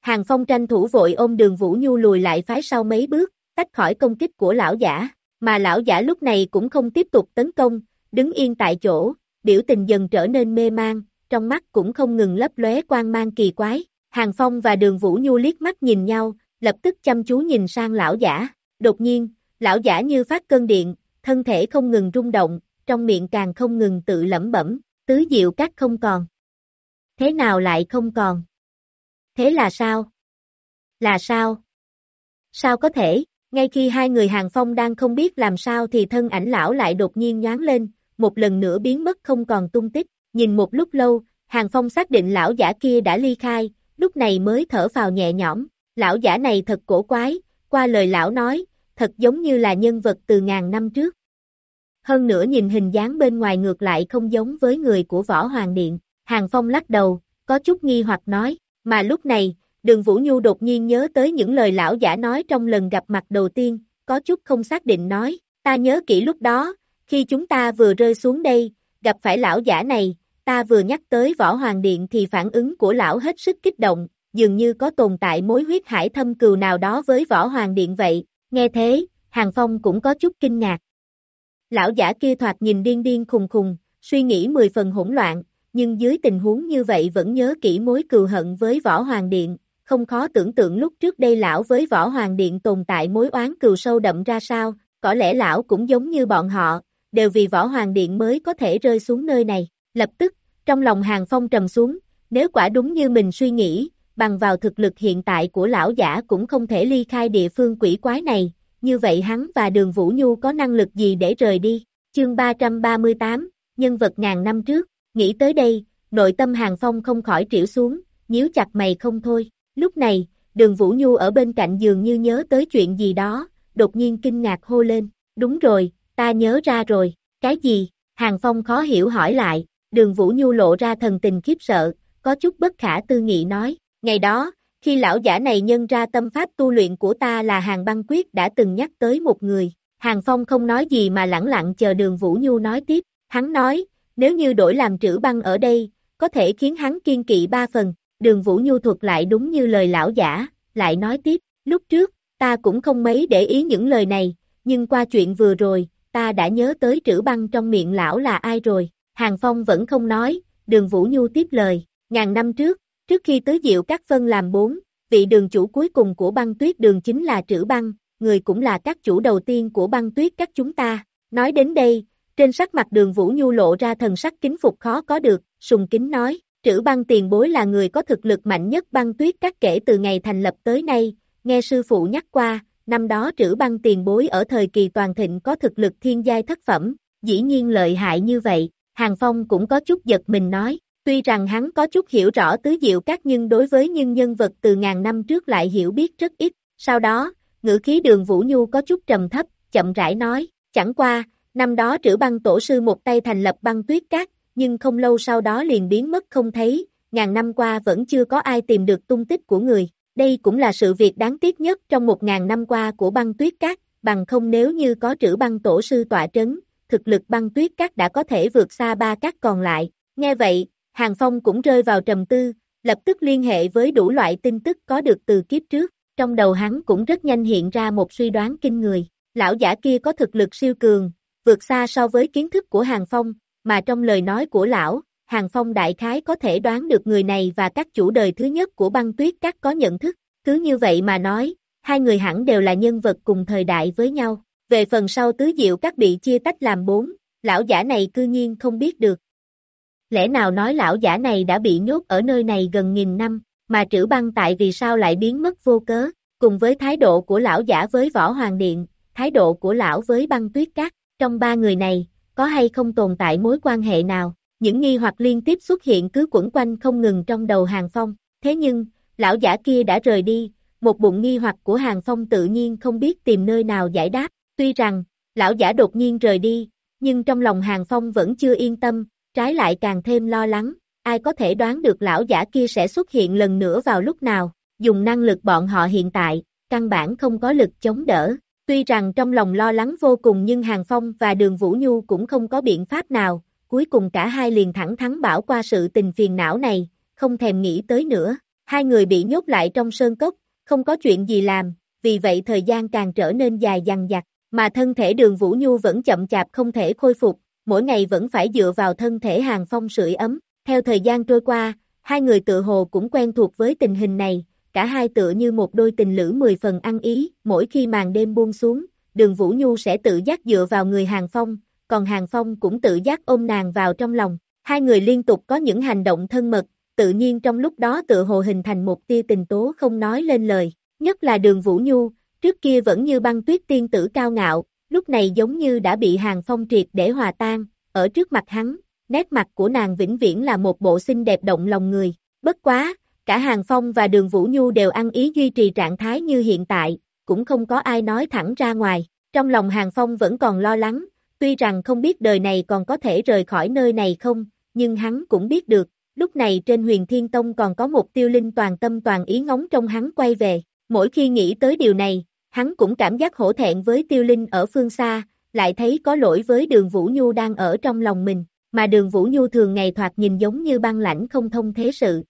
Hàng Phong tranh thủ vội ôm đường Vũ Nhu lùi lại phái sau mấy bước, tách khỏi công kích của lão giả, mà lão giả lúc này cũng không tiếp tục tấn công, đứng yên tại chỗ, biểu tình dần trở nên mê mang, trong mắt cũng không ngừng lấp lóe quang mang kỳ quái. Hàng Phong và đường Vũ Nhu liếc mắt nhìn nhau, lập tức chăm chú nhìn sang lão giả. Đột nhiên, lão giả như phát cơn điện, thân thể không ngừng rung động, trong miệng càng không ngừng tự lẩm bẩm, tứ diệu các không còn. Thế nào lại không còn? Thế là sao? Là sao? Sao có thể? Ngay khi hai người hàng phong đang không biết làm sao thì thân ảnh lão lại đột nhiên nhoáng lên, một lần nữa biến mất không còn tung tích, nhìn một lúc lâu, hàng phong xác định lão giả kia đã ly khai, lúc này mới thở vào nhẹ nhõm, lão giả này thật cổ quái, qua lời lão nói, thật giống như là nhân vật từ ngàn năm trước. Hơn nữa nhìn hình dáng bên ngoài ngược lại không giống với người của Võ Hoàng Điện, Hàng Phong lắc đầu, có chút nghi hoặc nói, mà lúc này, đường Vũ Nhu đột nhiên nhớ tới những lời lão giả nói trong lần gặp mặt đầu tiên, có chút không xác định nói, ta nhớ kỹ lúc đó, khi chúng ta vừa rơi xuống đây, gặp phải lão giả này, ta vừa nhắc tới Võ Hoàng Điện thì phản ứng của lão hết sức kích động, dường như có tồn tại mối huyết hải thâm cừu nào đó với Võ Hoàng Điện vậy, nghe thế, Hàng Phong cũng có chút kinh ngạc. Lão giả kia thoạt nhìn điên điên khùng khùng, suy nghĩ mười phần hỗn loạn, nhưng dưới tình huống như vậy vẫn nhớ kỹ mối cừu hận với Võ Hoàng Điện, không khó tưởng tượng lúc trước đây lão với Võ Hoàng Điện tồn tại mối oán cừu sâu đậm ra sao, có lẽ lão cũng giống như bọn họ, đều vì Võ Hoàng Điện mới có thể rơi xuống nơi này, lập tức, trong lòng Hàng Phong trầm xuống, nếu quả đúng như mình suy nghĩ, bằng vào thực lực hiện tại của lão giả cũng không thể ly khai địa phương quỷ quái này, như vậy hắn và đường Vũ Nhu có năng lực gì để rời đi, chương 338, nhân vật ngàn năm trước, nghĩ tới đây, nội tâm Hàng Phong không khỏi triểu xuống, nhíu chặt mày không thôi, lúc này, đường Vũ Nhu ở bên cạnh giường như nhớ tới chuyện gì đó, đột nhiên kinh ngạc hô lên, đúng rồi, ta nhớ ra rồi, cái gì, Hàng Phong khó hiểu hỏi lại, đường Vũ Nhu lộ ra thần tình khiếp sợ, có chút bất khả tư nghị nói, ngày đó, khi lão giả này nhân ra tâm pháp tu luyện của ta là hàng băng quyết đã từng nhắc tới một người, Hàng Phong không nói gì mà lẳng lặng chờ đường Vũ Nhu nói tiếp, hắn nói, nếu như đổi làm trữ băng ở đây, có thể khiến hắn kiên kỵ ba phần, đường Vũ Nhu thuật lại đúng như lời lão giả, lại nói tiếp, lúc trước, ta cũng không mấy để ý những lời này, nhưng qua chuyện vừa rồi, ta đã nhớ tới trữ băng trong miệng lão là ai rồi, Hàng Phong vẫn không nói, đường Vũ Nhu tiếp lời, ngàn năm trước, trước khi tứ diệu các phân làm bốn, vị đường chủ cuối cùng của băng tuyết đường chính là trữ băng, người cũng là các chủ đầu tiên của băng tuyết các chúng ta, nói đến đây, trên sắc mặt đường Vũ Nhu lộ ra thần sắc kính phục khó có được, sùng kính nói, trữ băng tiền bối là người có thực lực mạnh nhất băng tuyết các kể từ ngày thành lập tới nay, nghe sư phụ nhắc qua, năm đó trữ băng tiền bối ở thời kỳ toàn thịnh có thực lực thiên giai thất phẩm, dĩ nhiên lợi hại như vậy, Hàng Phong cũng có chút giật mình nói, tuy rằng hắn có chút hiểu rõ tứ diệu các nhưng đối với những nhân vật từ ngàn năm trước lại hiểu biết rất ít, sau đó, ngữ khí đường Vũ Nhu có chút trầm thấp, chậm rãi nói, chẳng qua, năm đó trữ băng tổ sư một tay thành lập băng tuyết cát, nhưng không lâu sau đó liền biến mất không thấy, ngàn năm qua vẫn chưa có ai tìm được tung tích của người. Đây cũng là sự việc đáng tiếc nhất trong một ngàn năm qua của băng tuyết cát, bằng không nếu như có trữ băng tổ sư tọa trấn, thực lực băng tuyết cát đã có thể vượt xa ba cát còn lại. Nghe vậy, Hàng Phong cũng rơi vào trầm tư, lập tức liên hệ với đủ loại tin tức có được từ kiếp trước. Trong đầu hắn cũng rất nhanh hiện ra một suy đoán kinh người. Lão giả kia có thực lực siêu cường, vượt xa so với kiến thức của Hàng Phong, mà trong lời nói của lão, Hàng Phong đại khái có thể đoán được người này và các chủ đời thứ nhất của băng tuyết các có nhận thức. Cứ như vậy mà nói, hai người hẳn đều là nhân vật cùng thời đại với nhau. Về phần sau tứ diệu các bị chia tách làm bốn, lão giả này cư nhiên không biết được. Lẽ nào nói lão giả này đã bị nhốt ở nơi này gần nghìn năm, mà trữ băng tại vì sao lại biến mất vô cớ, cùng với thái độ của lão giả với võ hoàng điện, thái độ của lão với băng tuyết cát, trong ba người này, có hay không tồn tại mối quan hệ nào, những nghi hoặc liên tiếp xuất hiện cứ quẩn quanh không ngừng trong đầu hàng phong, thế nhưng, lão giả kia đã rời đi, một bụng nghi hoặc của hàng phong tự nhiên không biết tìm nơi nào giải đáp, tuy rằng, lão giả đột nhiên rời đi, nhưng trong lòng hàng phong vẫn chưa yên tâm, trái lại càng thêm lo lắng, ai có thể đoán được lão giả kia sẽ xuất hiện lần nữa vào lúc nào, dùng năng lực bọn họ hiện tại, căn bản không có lực chống đỡ. Tuy rằng trong lòng lo lắng vô cùng nhưng Hàng Phong và Đường Vũ Nhu cũng không có biện pháp nào, cuối cùng cả hai liền thẳng thắn bảo qua sự tình phiền não này, không thèm nghĩ tới nữa. Hai người bị nhốt lại trong sơn cốc, không có chuyện gì làm, vì vậy thời gian càng trở nên dài dằng dặc, mà thân thể đường Vũ Nhu vẫn chậm chạp không thể khôi phục, mỗi ngày vẫn phải dựa vào thân thể hàng phong sưởi ấm. Theo thời gian trôi qua, hai người tự hồ cũng quen thuộc với tình hình này, cả hai tựa như một đôi tình lữ mười phần ăn ý, mỗi khi màn đêm buông xuống, đường Vũ Nhu sẽ tự giác dựa vào người hàng phong, còn hàng phong cũng tự giác ôm nàng vào trong lòng. Hai người liên tục có những hành động thân mật, tự nhiên trong lúc đó tự hồ hình thành một tia tình tố không nói lên lời, nhất là đường Vũ Nhu, trước kia vẫn như băng tuyết tiên tử cao ngạo, lúc này giống như đã bị hàng phong triệt để hòa tan, ở trước mặt hắn, nét mặt của nàng vĩnh viễn là một bộ xinh đẹp động lòng người, bất quá, cả hàng phong và đường Vũ Nhu đều ăn ý duy trì trạng thái như hiện tại, cũng không có ai nói thẳng ra ngoài, trong lòng hàng phong vẫn còn lo lắng, tuy rằng không biết đời này còn có thể rời khỏi nơi này không, nhưng hắn cũng biết được, lúc này trên huyền thiên tông còn có một tiêu linh toàn tâm toàn ý ngóng trong hắn quay về, mỗi khi nghĩ tới điều này, hắn cũng cảm giác hổ thẹn với tiêu linh ở phương xa, lại thấy có lỗi với đường Vũ Nhu đang ở trong lòng mình, mà đường Vũ Nhu thường ngày thoạt nhìn giống như băng lãnh không thông thế sự.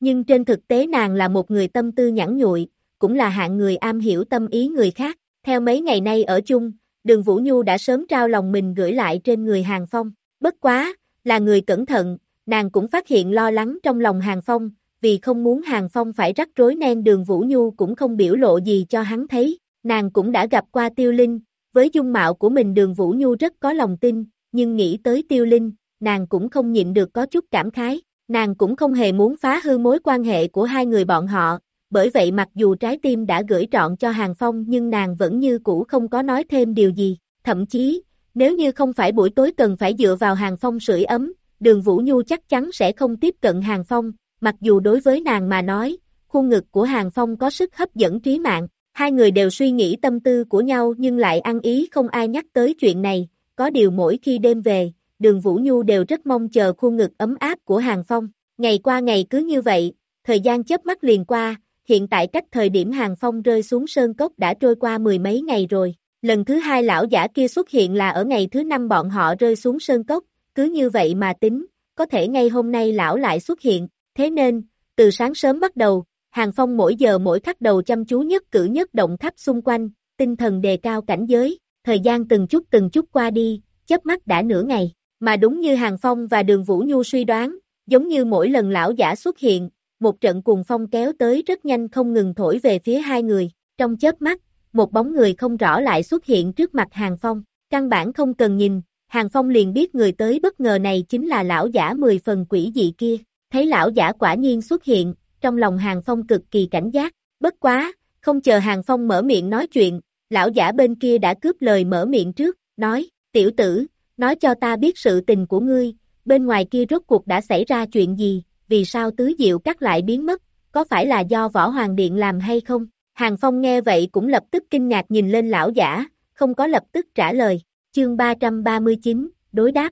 Nhưng trên thực tế nàng là một người tâm tư nhẵn nhụi, cũng là hạng người am hiểu tâm ý người khác, theo mấy ngày nay ở chung, đường Vũ Nhu đã sớm trao lòng mình gửi lại trên người Hàng Phong, bất quá, là người cẩn thận, nàng cũng phát hiện lo lắng trong lòng Hàng Phong, vì không muốn Hàng Phong phải rắc rối nên đường Vũ Nhu cũng không biểu lộ gì cho hắn thấy, nàng cũng đã gặp qua Tiêu Linh, với dung mạo của mình đường Vũ Nhu rất có lòng tin, nhưng nghĩ tới Tiêu Linh, nàng cũng không nhịn được có chút cảm khái, nàng cũng không hề muốn phá hư mối quan hệ của hai người bọn họ, bởi vậy mặc dù trái tim đã gửi trọn cho Hàng Phong nhưng nàng vẫn như cũ không có nói thêm điều gì, thậm chí, nếu như không phải buổi tối cần phải dựa vào Hàng Phong sưởi ấm, đường Vũ Nhu chắc chắn sẽ không tiếp cận Hàng Phong, mặc dù đối với nàng mà nói, khuôn ngực của Hàng Phong có sức hấp dẫn trí mạng, hai người đều suy nghĩ tâm tư của nhau nhưng lại ăn ý không ai nhắc tới chuyện này, có điều mỗi khi đêm về, đường Vũ Nhu đều rất mong chờ khuôn ngực ấm áp của Hàng Phong, ngày qua ngày cứ như vậy, thời gian chớp mắt liền qua, hiện tại cách thời điểm Hàng Phong rơi xuống sơn cốc đã trôi qua mười mấy ngày rồi, lần thứ hai lão giả kia xuất hiện là ở ngày thứ năm bọn họ rơi xuống sơn cốc, cứ như vậy mà tính, có thể ngay hôm nay lão lại xuất hiện, thế nên, từ sáng sớm bắt đầu, Hàng Phong mỗi giờ mỗi khắc đầu chăm chú nhất cử nhất động khắp xung quanh, tinh thần đề cao cảnh giới, thời gian từng chút từng chút qua đi, chớp mắt đã nửa ngày, mà đúng như Hàng Phong và Đường Vũ Nhu suy đoán, giống như mỗi lần lão giả xuất hiện, một trận cuồng phong kéo tới rất nhanh không ngừng thổi về phía hai người, trong chớp mắt, một bóng người không rõ lại xuất hiện trước mặt Hàng Phong, căn bản không cần nhìn, Hàng Phong liền biết người tới bất ngờ này chính là lão giả mười phần quỷ dị kia, thấy lão giả quả nhiên xuất hiện, trong lòng Hàng Phong cực kỳ cảnh giác, bất quá, không chờ Hàng Phong mở miệng nói chuyện, lão giả bên kia đã cướp lời mở miệng trước, nói, tiểu tử, nói cho ta biết sự tình của ngươi, bên ngoài kia rốt cuộc đã xảy ra chuyện gì, vì sao tứ diệu cắt lại biến mất, có phải là do võ hoàng điện làm hay không? Hàng Phong nghe vậy cũng lập tức kinh ngạc nhìn lên lão giả, không có lập tức trả lời. Chương 339, đối đáp.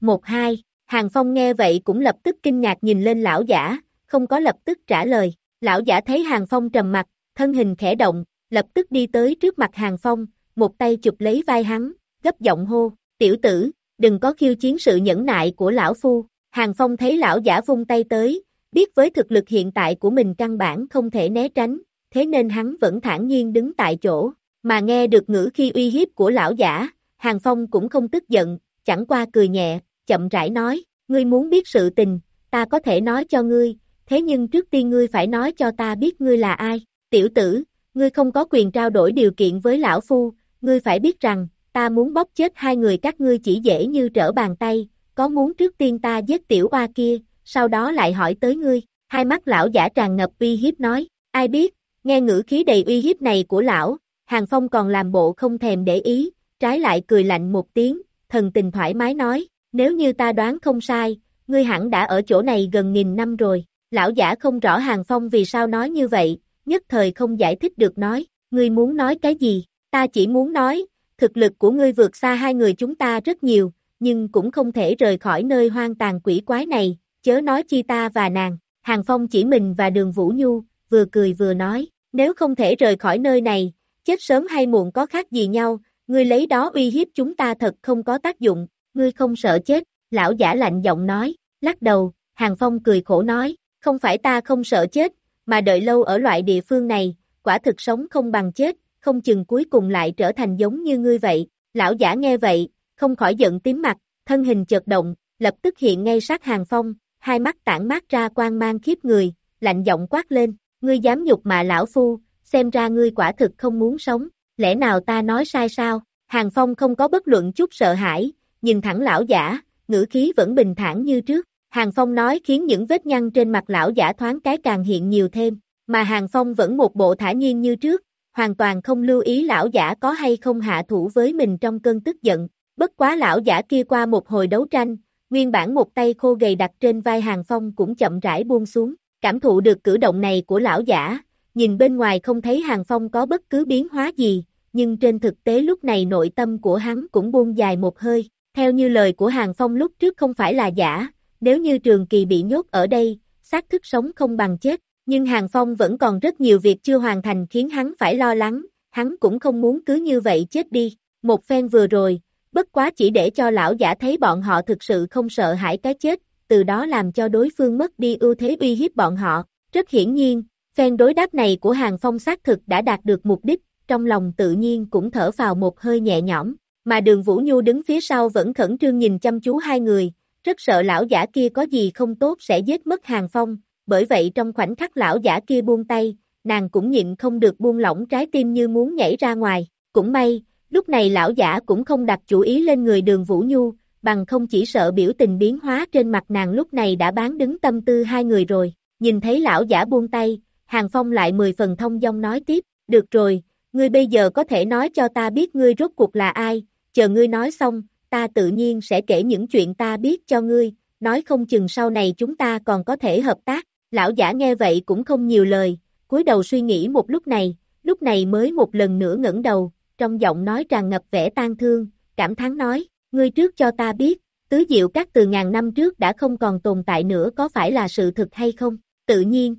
1-2, Hàng Phong nghe vậy cũng lập tức kinh ngạc nhìn lên lão giả, không có lập tức trả lời. Lão giả thấy Hàng Phong trầm mặt, thân hình khẽ động, lập tức đi tới trước mặt Hàng Phong, một tay chụp lấy vai hắn, gấp giọng hô, tiểu tử, đừng có khiêu chiến sự nhẫn nại của lão phu. Hàng Phong thấy lão giả vung tay tới, biết với thực lực hiện tại của mình căn bản không thể né tránh, thế nên hắn vẫn thản nhiên đứng tại chỗ, mà nghe được ngữ khi uy hiếp của lão giả, Hàng Phong cũng không tức giận, chẳng qua cười nhẹ, chậm rãi nói, ngươi muốn biết sự tình, ta có thể nói cho ngươi, thế nhưng trước tiên ngươi phải nói cho ta biết ngươi là ai, tiểu tử, ngươi không có quyền trao đổi điều kiện với lão phu, ngươi phải biết rằng, ta muốn bóp chết hai người các ngươi chỉ dễ như trở bàn tay, có muốn trước tiên ta giết tiểu oa kia, sau đó lại hỏi tới ngươi, hai mắt lão giả tràn ngập uy hiếp nói, ai biết, nghe ngữ khí đầy uy hiếp này của lão, Hàng Phong còn làm bộ không thèm để ý, trái lại cười lạnh một tiếng, thần tình thoải mái nói, nếu như ta đoán không sai, ngươi hẳn đã ở chỗ này gần nghìn năm rồi, lão giả không rõ Hàng Phong vì sao nói như vậy, nhất thời không giải thích được nói, ngươi muốn nói cái gì, ta chỉ muốn nói, thực lực của ngươi vượt xa hai người chúng ta rất nhiều, nhưng cũng không thể rời khỏi nơi hoang tàn quỷ quái này, chớ nói chi ta và nàng, Hàng Phong chỉ mình và đường Vũ Nhu, vừa cười vừa nói, nếu không thể rời khỏi nơi này, chết sớm hay muộn có khác gì nhau, ngươi lấy đó uy hiếp chúng ta thật không có tác dụng, ngươi không sợ chết, lão giả lạnh giọng nói, lắc đầu, Hàng Phong cười khổ nói, không phải ta không sợ chết, mà đợi lâu ở loại địa phương này, quả thực sống không bằng chết, không chừng cuối cùng lại trở thành giống như ngươi vậy, lão giả nghe vậy, không khỏi giận tím mặt, thân hình chợt động, lập tức hiện ngay sát Hàng Phong, hai mắt tản mát ra quang mang khiếp người, lạnh giọng quát lên, ngươi dám nhục mà lão phu, xem ra ngươi quả thực không muốn sống, lẽ nào ta nói sai sao? Hàng Phong không có bất luận chút sợ hãi, nhìn thẳng lão giả, ngữ khí vẫn bình thản như trước. Hàng Phong nói khiến những vết nhăn trên mặt lão giả thoáng cái càng hiện nhiều thêm, mà Hàng Phong vẫn một bộ thả nhiên như trước, hoàn toàn không lưu ý lão giả có hay không hạ thủ với mình trong cơn tức giận. Bất quá lão giả kia qua một hồi đấu tranh, nguyên bản một tay khô gầy đặt trên vai Hàng Phong cũng chậm rãi buông xuống, cảm thụ được cử động này của lão giả, nhìn bên ngoài không thấy Hàng Phong có bất cứ biến hóa gì, nhưng trên thực tế lúc này nội tâm của hắn cũng buông dài một hơi, theo như lời của Hàng Phong lúc trước không phải là giả, nếu như Trường Kỳ bị nhốt ở đây, xác thức sống không bằng chết, nhưng Hàng Phong vẫn còn rất nhiều việc chưa hoàn thành khiến hắn phải lo lắng, hắn cũng không muốn cứ như vậy chết đi, một phen vừa rồi, bất quá chỉ để cho lão giả thấy bọn họ thực sự không sợ hãi cái chết, từ đó làm cho đối phương mất đi ưu thế uy hiếp bọn họ, rất hiển nhiên, phen đối đáp này của Hàng Phong xác thực đã đạt được mục đích, trong lòng tự nhiên cũng thở vào một hơi nhẹ nhõm, mà đường Vũ Nhu đứng phía sau vẫn khẩn trương nhìn chăm chú hai người, rất sợ lão giả kia có gì không tốt sẽ giết mất Hàng Phong, bởi vậy trong khoảnh khắc lão giả kia buông tay, nàng cũng nhịn không được buông lỏng trái tim như muốn nhảy ra ngoài, cũng may, lúc này lão giả cũng không đặt chủ ý lên người đường Vũ Nhu, bằng không chỉ sợ biểu tình biến hóa trên mặt nàng lúc này đã bán đứng tâm tư hai người rồi, nhìn thấy lão giả buông tay, Hàng Phong lại mười phần thông dong nói tiếp, được rồi, ngươi bây giờ có thể nói cho ta biết ngươi rốt cuộc là ai, chờ ngươi nói xong, ta tự nhiên sẽ kể những chuyện ta biết cho ngươi, nói không chừng sau này chúng ta còn có thể hợp tác, lão giả nghe vậy cũng không nhiều lời, cúi đầu suy nghĩ một lúc này, lúc này mới một lần nữa ngẩng đầu, trong giọng nói tràn ngập vẻ tan thương, cảm thán nói, ngươi trước cho ta biết, tứ diệu các từ ngàn năm trước đã không còn tồn tại nữa có phải là sự thực hay không, tự nhiên.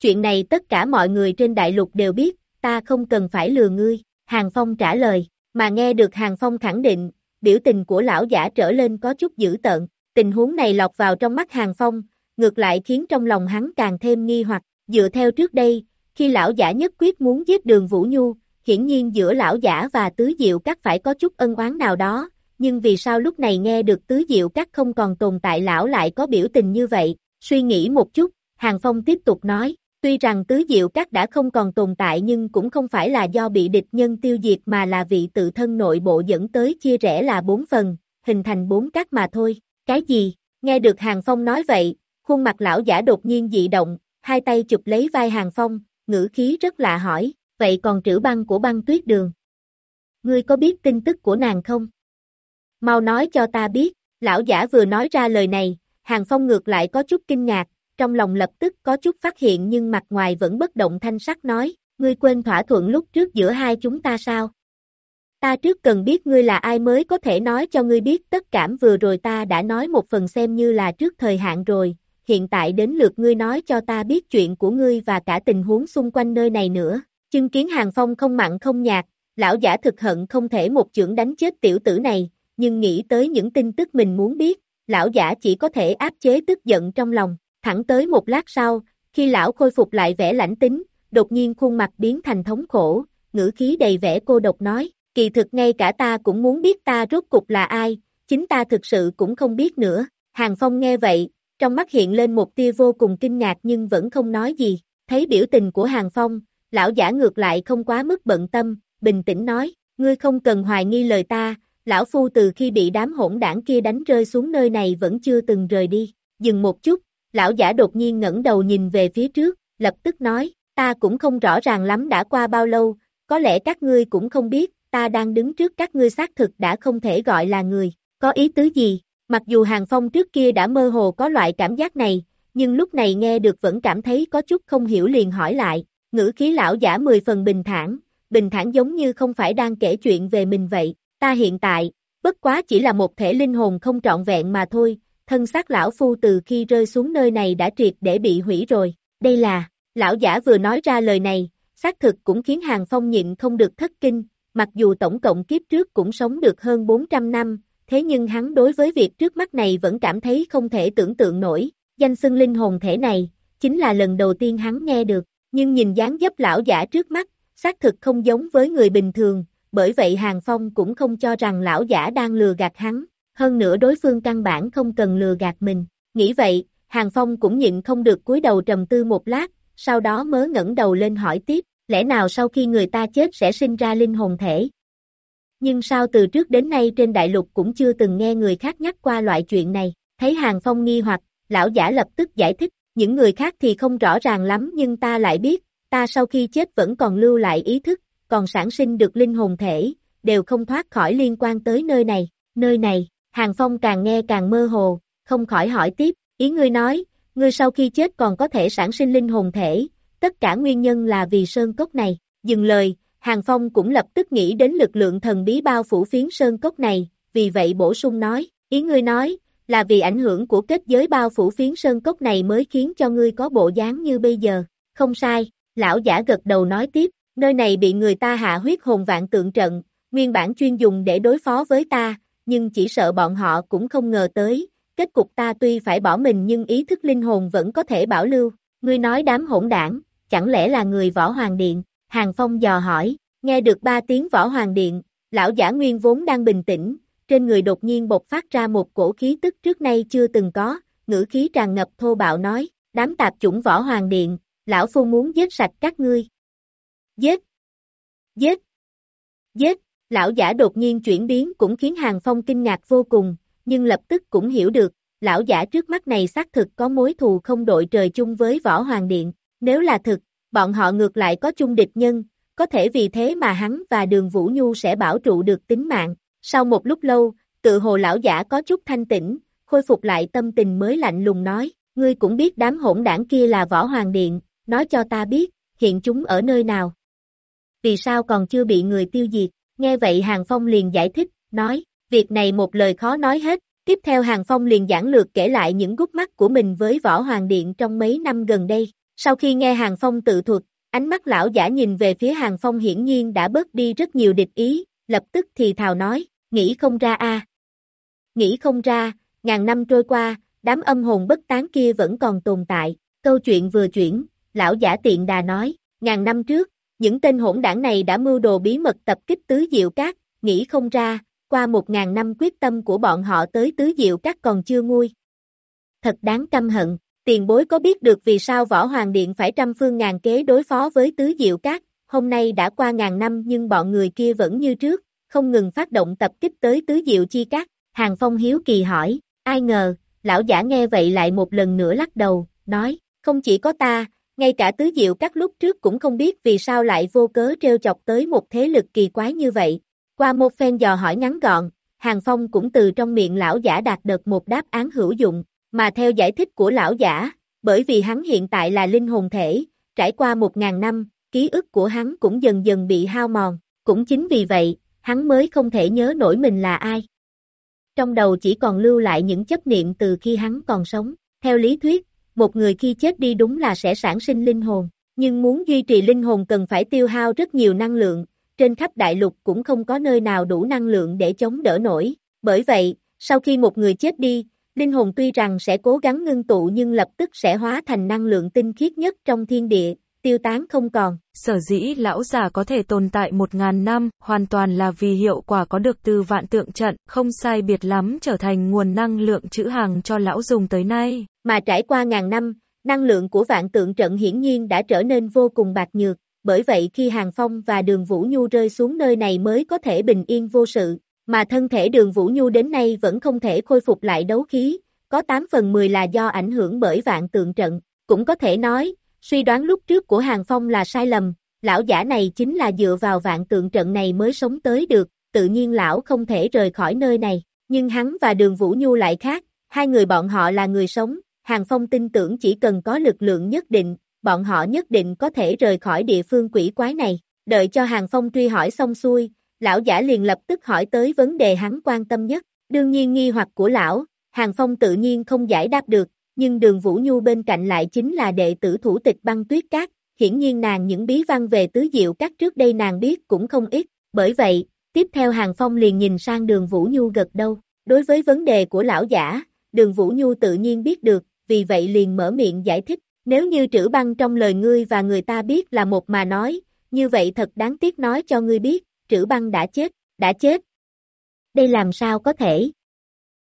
Chuyện này tất cả mọi người trên đại lục đều biết, ta không cần phải lừa ngươi, Hàng Phong trả lời, mà nghe được Hàng Phong khẳng định, biểu tình của lão giả trở lên có chút dữ tợn, tình huống này lọt vào trong mắt Hàng Phong, ngược lại khiến trong lòng hắn càng thêm nghi hoặc, dựa theo trước đây, khi lão giả nhất quyết muốn giết đường Vũ Nhu, hiển nhiên giữa lão giả và tứ diệu các phải có chút ân oán nào đó, nhưng vì sao lúc này nghe được tứ diệu các không còn tồn tại lão lại có biểu tình như vậy, suy nghĩ một chút, Hàng Phong tiếp tục nói, tuy rằng tứ diệu các đã không còn tồn tại nhưng cũng không phải là do bị địch nhân tiêu diệt mà là vị tự thân nội bộ dẫn tới chia rẽ là bốn phần, hình thành bốn các mà thôi, cái gì, nghe được Hàng Phong nói vậy, khuôn mặt lão giả đột nhiên dị động, hai tay chụp lấy vai Hàng Phong, ngữ khí rất lạ hỏi, vậy còn trữ băng của băng tuyết đường? Ngươi có biết tin tức của nàng không? Mau nói cho ta biết, lão giả vừa nói ra lời này, Hàng Phong ngược lại có chút kinh ngạc, trong lòng lập tức có chút phát hiện nhưng mặt ngoài vẫn bất động thanh sắc nói, ngươi quên thỏa thuận lúc trước giữa hai chúng ta sao? Ta trước cần biết ngươi là ai mới có thể nói cho ngươi biết tất cả vừa rồi ta đã nói một phần xem như là trước thời hạn rồi, hiện tại đến lượt ngươi nói cho ta biết chuyện của ngươi và cả tình huống xung quanh nơi này nữa. Chứng kiến Hàng Phong không mặn không nhạt, lão giả thực hận không thể một chưởng đánh chết tiểu tử này, nhưng nghĩ tới những tin tức mình muốn biết, lão giả chỉ có thể áp chế tức giận trong lòng, thẳng tới một lát sau, khi lão khôi phục lại vẻ lãnh tính, đột nhiên khuôn mặt biến thành thống khổ, ngữ khí đầy vẻ cô độc nói, kỳ thực ngay cả ta cũng muốn biết ta rốt cục là ai, chính ta thực sự cũng không biết nữa, Hàng Phong nghe vậy, trong mắt hiện lên một tia vô cùng kinh ngạc nhưng vẫn không nói gì, thấy biểu tình của Hàng Phong, lão giả ngược lại không quá mức bận tâm, bình tĩnh nói, ngươi không cần hoài nghi lời ta, lão phu từ khi bị đám hỗn đảng kia đánh rơi xuống nơi này vẫn chưa từng rời đi, dừng một chút, lão giả đột nhiên ngẩng đầu nhìn về phía trước, lập tức nói, ta cũng không rõ ràng lắm đã qua bao lâu, có lẽ các ngươi cũng không biết, ta đang đứng trước các ngươi xác thực đã không thể gọi là người, có ý tứ gì, mặc dù Hàng Phong trước kia đã mơ hồ có loại cảm giác này, nhưng lúc này nghe được vẫn cảm thấy có chút không hiểu liền hỏi lại, ngữ khí lão giả mười phần bình thản, bình thản giống như không phải đang kể chuyện về mình vậy, ta hiện tại, bất quá chỉ là một thể linh hồn không trọn vẹn mà thôi, thân xác lão phu từ khi rơi xuống nơi này đã triệt để bị hủy rồi, đây là, lão giả vừa nói ra lời này, xác thực cũng khiến Hàng Phong nhịn không được thất kinh, mặc dù tổng cộng kiếp trước cũng sống được hơn 400 năm, thế nhưng hắn đối với việc trước mắt này vẫn cảm thấy không thể tưởng tượng nổi, danh xưng linh hồn thể này, chính là lần đầu tiên hắn nghe được, nhưng nhìn dáng dấp lão giả trước mắt, xác thực không giống với người bình thường, bởi vậy Hàng Phong cũng không cho rằng lão giả đang lừa gạt hắn, hơn nữa đối phương căn bản không cần lừa gạt mình. Nghĩ vậy, Hàng Phong cũng nhịn không được cúi đầu trầm tư một lát, sau đó mới ngẩng đầu lên hỏi tiếp, lẽ nào sau khi người ta chết sẽ sinh ra linh hồn thể? Nhưng sao từ trước đến nay trên đại lục cũng chưa từng nghe người khác nhắc qua loại chuyện này, thấy Hàng Phong nghi hoặc, lão giả lập tức giải thích, những người khác thì không rõ ràng lắm nhưng ta lại biết, ta sau khi chết vẫn còn lưu lại ý thức, còn sản sinh được linh hồn thể, đều không thoát khỏi liên quan tới nơi này, nơi này, Hàng Phong càng nghe càng mơ hồ, không khỏi hỏi tiếp, ý ngươi nói, ngươi sau khi chết còn có thể sản sinh linh hồn thể, tất cả nguyên nhân là vì sơn cốc này, dừng lời, Hàng Phong cũng lập tức nghĩ đến lực lượng thần bí bao phủ phiến sơn cốc này, vì vậy bổ sung nói, ý ngươi nói, là vì ảnh hưởng của kết giới bao phủ phiến sơn cốc này mới khiến cho ngươi có bộ dáng như bây giờ, không sai, lão giả gật đầu nói tiếp, nơi này bị người ta hạ huyết hồn vạn tượng trận, nguyên bản chuyên dùng để đối phó với ta, nhưng chỉ sợ bọn họ cũng không ngờ tới, kết cục ta tuy phải bỏ mình nhưng ý thức linh hồn vẫn có thể bảo lưu, ngươi nói đám hỗn đảng, chẳng lẽ là người võ hoàng điện, Hàng Phong dò hỏi, nghe được ba tiếng võ hoàng điện, lão giả nguyên vốn đang bình tĩnh, trên người đột nhiên bộc phát ra một cổ khí tức trước nay chưa từng có, ngữ khí tràn ngập thô bạo nói, đám tạp chủng võ hoàng điện, lão phu muốn giết sạch các ngươi. Giết! Giết! Giết! Lão giả đột nhiên chuyển biến cũng khiến Hàng Phong kinh ngạc vô cùng, nhưng lập tức cũng hiểu được, lão giả trước mắt này xác thực có mối thù không đội trời chung với võ hoàng điện, nếu là thực, bọn họ ngược lại có chung địch nhân, có thể vì thế mà hắn và đường Vũ Nhu sẽ bảo trụ được tính mạng. Sau một lúc lâu, tự hồ lão giả có chút thanh tĩnh, khôi phục lại tâm tình mới lạnh lùng nói, ngươi cũng biết đám hỗn đảng kia là võ hoàng điện, nói cho ta biết, hiện chúng ở nơi nào. Vì sao còn chưa bị người tiêu diệt, nghe vậy Hàng Phong liền giải thích, nói, việc này một lời khó nói hết, tiếp theo Hàng Phong liền giảng lược kể lại những gút mắt của mình với võ hoàng điện trong mấy năm gần đây, sau khi nghe Hàng Phong tự thuật, ánh mắt lão giả nhìn về phía Hàng Phong hiển nhiên đã bớt đi rất nhiều địch ý, lập tức thì thào nói, nghĩ không ra a. Nghĩ không ra, ngàn năm trôi qua, đám âm hồn bất tán kia vẫn còn tồn tại, câu chuyện vừa chuyển, lão giả tiện đà nói, ngàn năm trước, những tên hỗn đảng này đã mưu đồ bí mật tập kích tứ diệu cát, nghĩ không ra, qua một ngàn năm quyết tâm của bọn họ tới tứ diệu cát còn chưa nguôi. Thật đáng căm hận, tiền bối có biết được vì sao võ hoàng điện phải trăm phương ngàn kế đối phó với tứ diệu cát, hôm nay đã qua ngàn năm nhưng bọn người kia vẫn như trước, không ngừng phát động tập kích tới tứ diệu chi cát, hàng phong hiếu kỳ hỏi, ai ngờ, lão giả nghe vậy lại một lần nữa lắc đầu, nói, không chỉ có ta, ngay cả tứ diệu các lúc trước cũng không biết vì sao lại vô cớ treo chọc tới một thế lực kỳ quái như vậy. Qua một phen dò hỏi ngắn gọn, Hàng Phong cũng từ trong miệng lão giả đạt được một đáp án hữu dụng, mà theo giải thích của lão giả, bởi vì hắn hiện tại là linh hồn thể, trải qua một ngàn năm, ký ức của hắn cũng dần dần bị hao mòn, cũng chính vì vậy, hắn mới không thể nhớ nổi mình là ai. Trong đầu chỉ còn lưu lại những chấp niệm từ khi hắn còn sống, theo lý thuyết, một người khi chết đi đúng là sẽ sản sinh linh hồn, nhưng muốn duy trì linh hồn cần phải tiêu hao rất nhiều năng lượng, trên khắp đại lục cũng không có nơi nào đủ năng lượng để chống đỡ nổi, bởi vậy, sau khi một người chết đi, linh hồn tuy rằng sẽ cố gắng ngưng tụ nhưng lập tức sẽ hóa thành năng lượng tinh khiết nhất trong thiên địa, tiêu tán không còn.
Sở dĩ lão già có thể tồn tại một ngàn năm, hoàn toàn là vì hiệu quả có được từ vạn tượng trận, không sai biệt lắm trở thành nguồn năng lượng trữ hàng cho lão dùng tới nay.
Mà trải qua ngàn năm, năng lượng của vạn tượng trận hiển nhiên đã trở nên vô cùng bạc nhược, bởi vậy khi Hàng Phong và đường Vũ Nhu rơi xuống nơi này mới có thể bình yên vô sự, mà thân thể đường Vũ Nhu đến nay vẫn không thể khôi phục lại đấu khí, có 8 phần 10 là do ảnh hưởng bởi vạn tượng trận, cũng có thể nói, suy đoán lúc trước của Hàng Phong là sai lầm, lão giả này chính là dựa vào vạn tượng trận này mới sống tới được, tự nhiên lão không thể rời khỏi nơi này, nhưng hắn và đường Vũ Nhu lại khác, hai người bọn họ là người sống, Hàng Phong tin tưởng chỉ cần có lực lượng nhất định, bọn họ nhất định có thể rời khỏi địa phương quỷ quái này, đợi cho Hàng Phong truy hỏi xong xuôi, lão giả liền lập tức hỏi tới vấn đề hắn quan tâm nhất, đương nhiên nghi hoặc của lão, Hàng Phong tự nhiên không giải đáp được, nhưng đường Vũ Nhu bên cạnh lại chính là đệ tử thủ tịch băng tuyết cát, hiển nhiên nàng những bí văn về tứ diệu các trước đây nàng biết cũng không ít, bởi vậy, tiếp theo Hàng Phong liền nhìn sang đường Vũ Nhu gật đầu, đối với vấn đề của lão giả, đường Vũ Nhu tự nhiên biết được, vì vậy liền mở miệng giải thích, nếu như trữ băng trong lời ngươi và người ta biết là một mà nói, như vậy thật đáng tiếc nói cho ngươi biết, trữ băng đã chết, đã chết. Đây làm sao có thể?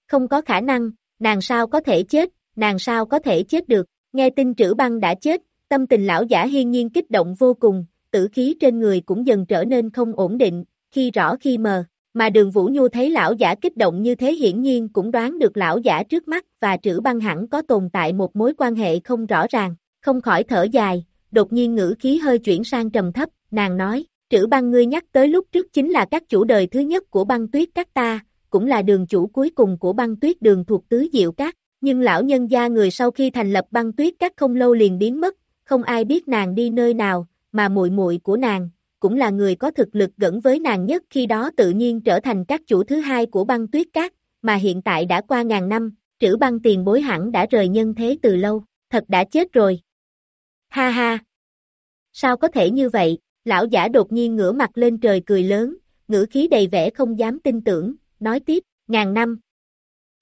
Không có khả năng, nàng sao có thể chết, nàng sao có thể chết được, nghe tin trữ băng đã chết, tâm tình lão giả hiên nhiên kích động vô cùng, tử khí trên người cũng dần trở nên không ổn định, khi rõ khi mờ, mà đường Vũ Nhu thấy lão giả kích động như thế hiển nhiên cũng đoán được lão giả trước mắt và trữ băng hẳn có tồn tại một mối quan hệ không rõ ràng, không khỏi thở dài, đột nhiên ngữ khí hơi chuyển sang trầm thấp, nàng nói, trữ băng ngươi nhắc tới lúc trước chính là các chủ đời thứ nhất của băng tuyết các ta, cũng là đường chủ cuối cùng của băng tuyết đường thuộc tứ diệu các, nhưng lão nhân gia người sau khi thành lập băng tuyết các không lâu liền biến mất, không ai biết nàng đi nơi nào, mà muội muội của nàng, cũng là người có thực lực gần với nàng nhất khi đó tự nhiên trở thành các chủ thứ hai của băng tuyết cát, mà hiện tại đã qua ngàn năm, trữ băng tiền bối hẳn đã rời nhân thế từ lâu, thật đã chết rồi. Ha ha! Sao có thể như vậy, lão giả đột nhiên ngửa mặt lên trời cười lớn, ngữ khí đầy vẻ không dám tin tưởng, nói tiếp, ngàn năm.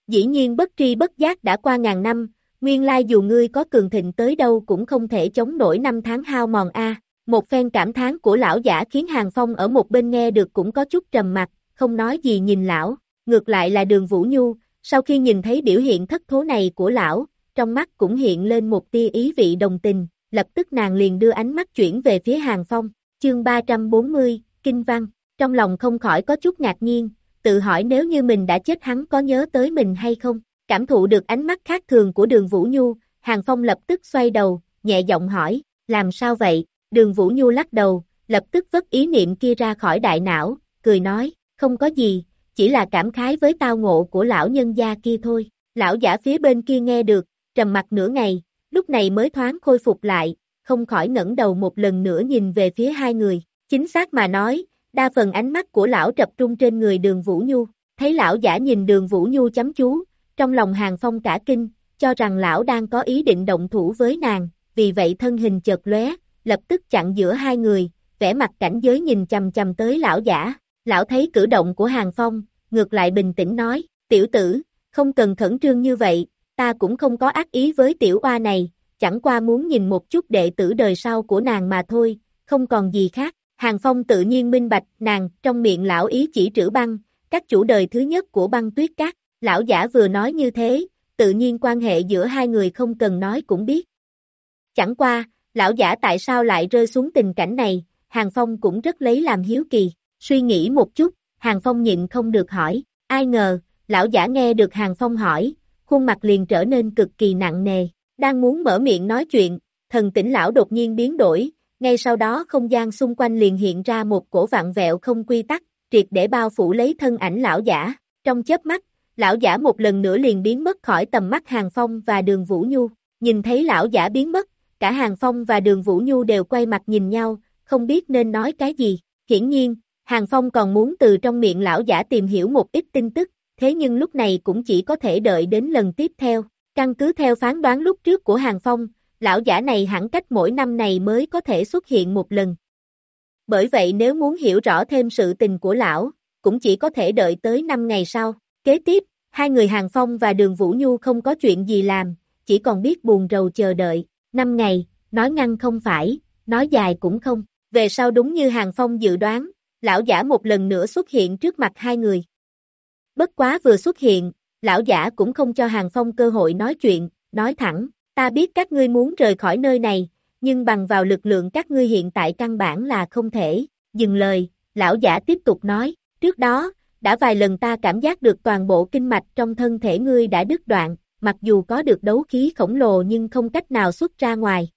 Dĩ nhiên bất tri bất giác đã qua ngàn năm, nguyên lai dù ngươi có cường thịnh tới đâu cũng không thể chống nổi năm tháng hao mòn a. Một phen cảm thán của lão giả khiến Hàng Phong ở một bên nghe được cũng có chút trầm mặt, không nói gì nhìn lão, ngược lại là đường Vũ Nhu, sau khi nhìn thấy biểu hiện thất thố này của lão, trong mắt cũng hiện lên một tia ý vị đồng tình, lập tức nàng liền đưa ánh mắt chuyển về phía Hàng Phong, chương 340, Kinh Văn, trong lòng không khỏi có chút ngạc nhiên, tự hỏi nếu như mình đã chết hắn có nhớ tới mình hay không, cảm thụ được ánh mắt khác thường của đường Vũ Nhu, Hàng Phong lập tức xoay đầu, nhẹ giọng hỏi, làm sao vậy, Đường Vũ Nhu lắc đầu, lập tức vất ý niệm kia ra khỏi đại não, cười nói, không có gì, chỉ là cảm khái với tao ngộ của lão nhân gia kia thôi. Lão giả phía bên kia nghe được, trầm mặt nửa ngày, lúc này mới thoáng khôi phục lại, không khỏi ngẩng đầu một lần nữa nhìn về phía hai người. Chính xác mà nói, đa phần ánh mắt của lão tập trung trên người đường Vũ Nhu, thấy lão giả nhìn đường Vũ Nhu chấm chú, trong lòng hàng phong cả kinh, cho rằng lão đang có ý định động thủ với nàng, vì vậy thân hình chợt lóe, lập tức chặn giữa hai người, vẻ mặt cảnh giới nhìn chầm chầm tới lão giả, lão thấy cử động của Hàng Phong, ngược lại bình tĩnh nói, tiểu tử, không cần khẩn trương như vậy, ta cũng không có ác ý với tiểu oa này, chẳng qua muốn nhìn một chút đệ tử đời sau của nàng mà thôi, không còn gì khác. Hàng Phong tự nhiên minh bạch nàng trong miệng lão ý chỉ trữ băng, các chủ đời thứ nhất của băng tuyết cát, lão giả vừa nói như thế, tự nhiên quan hệ giữa hai người không cần nói cũng biết. Chẳng qua, lão giả tại sao lại rơi xuống tình cảnh này, Hàng Phong cũng rất lấy làm hiếu kỳ, suy nghĩ một chút, Hàng Phong nhịn không được hỏi, ai ngờ, lão giả nghe được Hàng Phong hỏi, khuôn mặt liền trở nên cực kỳ nặng nề, đang muốn mở miệng nói chuyện, thần tỉnh lão đột nhiên biến đổi, ngay sau đó không gian xung quanh liền hiện ra một cổ vạn vẹo không quy tắc, triệt để bao phủ lấy thân ảnh lão giả, trong chớp mắt, lão giả một lần nữa liền biến mất khỏi tầm mắt Hàng Phong và đường Vũ Nhu, nhìn thấy lão giả biến mất, cả Hàng Phong và Đường Vũ Nhu đều quay mặt nhìn nhau, không biết nên nói cái gì, hiển nhiên, Hàng Phong còn muốn từ trong miệng lão giả tìm hiểu một ít tin tức, thế nhưng lúc này cũng chỉ có thể đợi đến lần tiếp theo, căn cứ theo phán đoán lúc trước của Hàng Phong, lão giả này hẳn cách mỗi năm này mới có thể xuất hiện một lần. Bởi vậy nếu muốn hiểu rõ thêm sự tình của lão, cũng chỉ có thể đợi tới 5 ngày sau. Kế tiếp, hai người Hàng Phong và Đường Vũ Nhu không có chuyện gì làm, chỉ còn biết buồn rầu chờ đợi. 5 ngày, nói ngăn không phải, nói dài cũng không. Về sau đúng như Hàng Phong dự đoán, lão giả một lần nữa xuất hiện trước mặt hai người. Bất quá vừa xuất hiện, lão giả cũng không cho Hàng Phong cơ hội nói chuyện, nói thẳng, ta biết các ngươi muốn rời khỏi nơi này, nhưng bằng vào lực lượng các ngươi hiện tại căn bản là không thể, dừng lời, lão giả tiếp tục nói, trước đó, đã vài lần ta cảm giác được toàn bộ kinh mạch trong thân thể ngươi đã đứt đoạn, mặc dù có được đấu khí khổng lồ nhưng không cách nào xuất ra ngoài.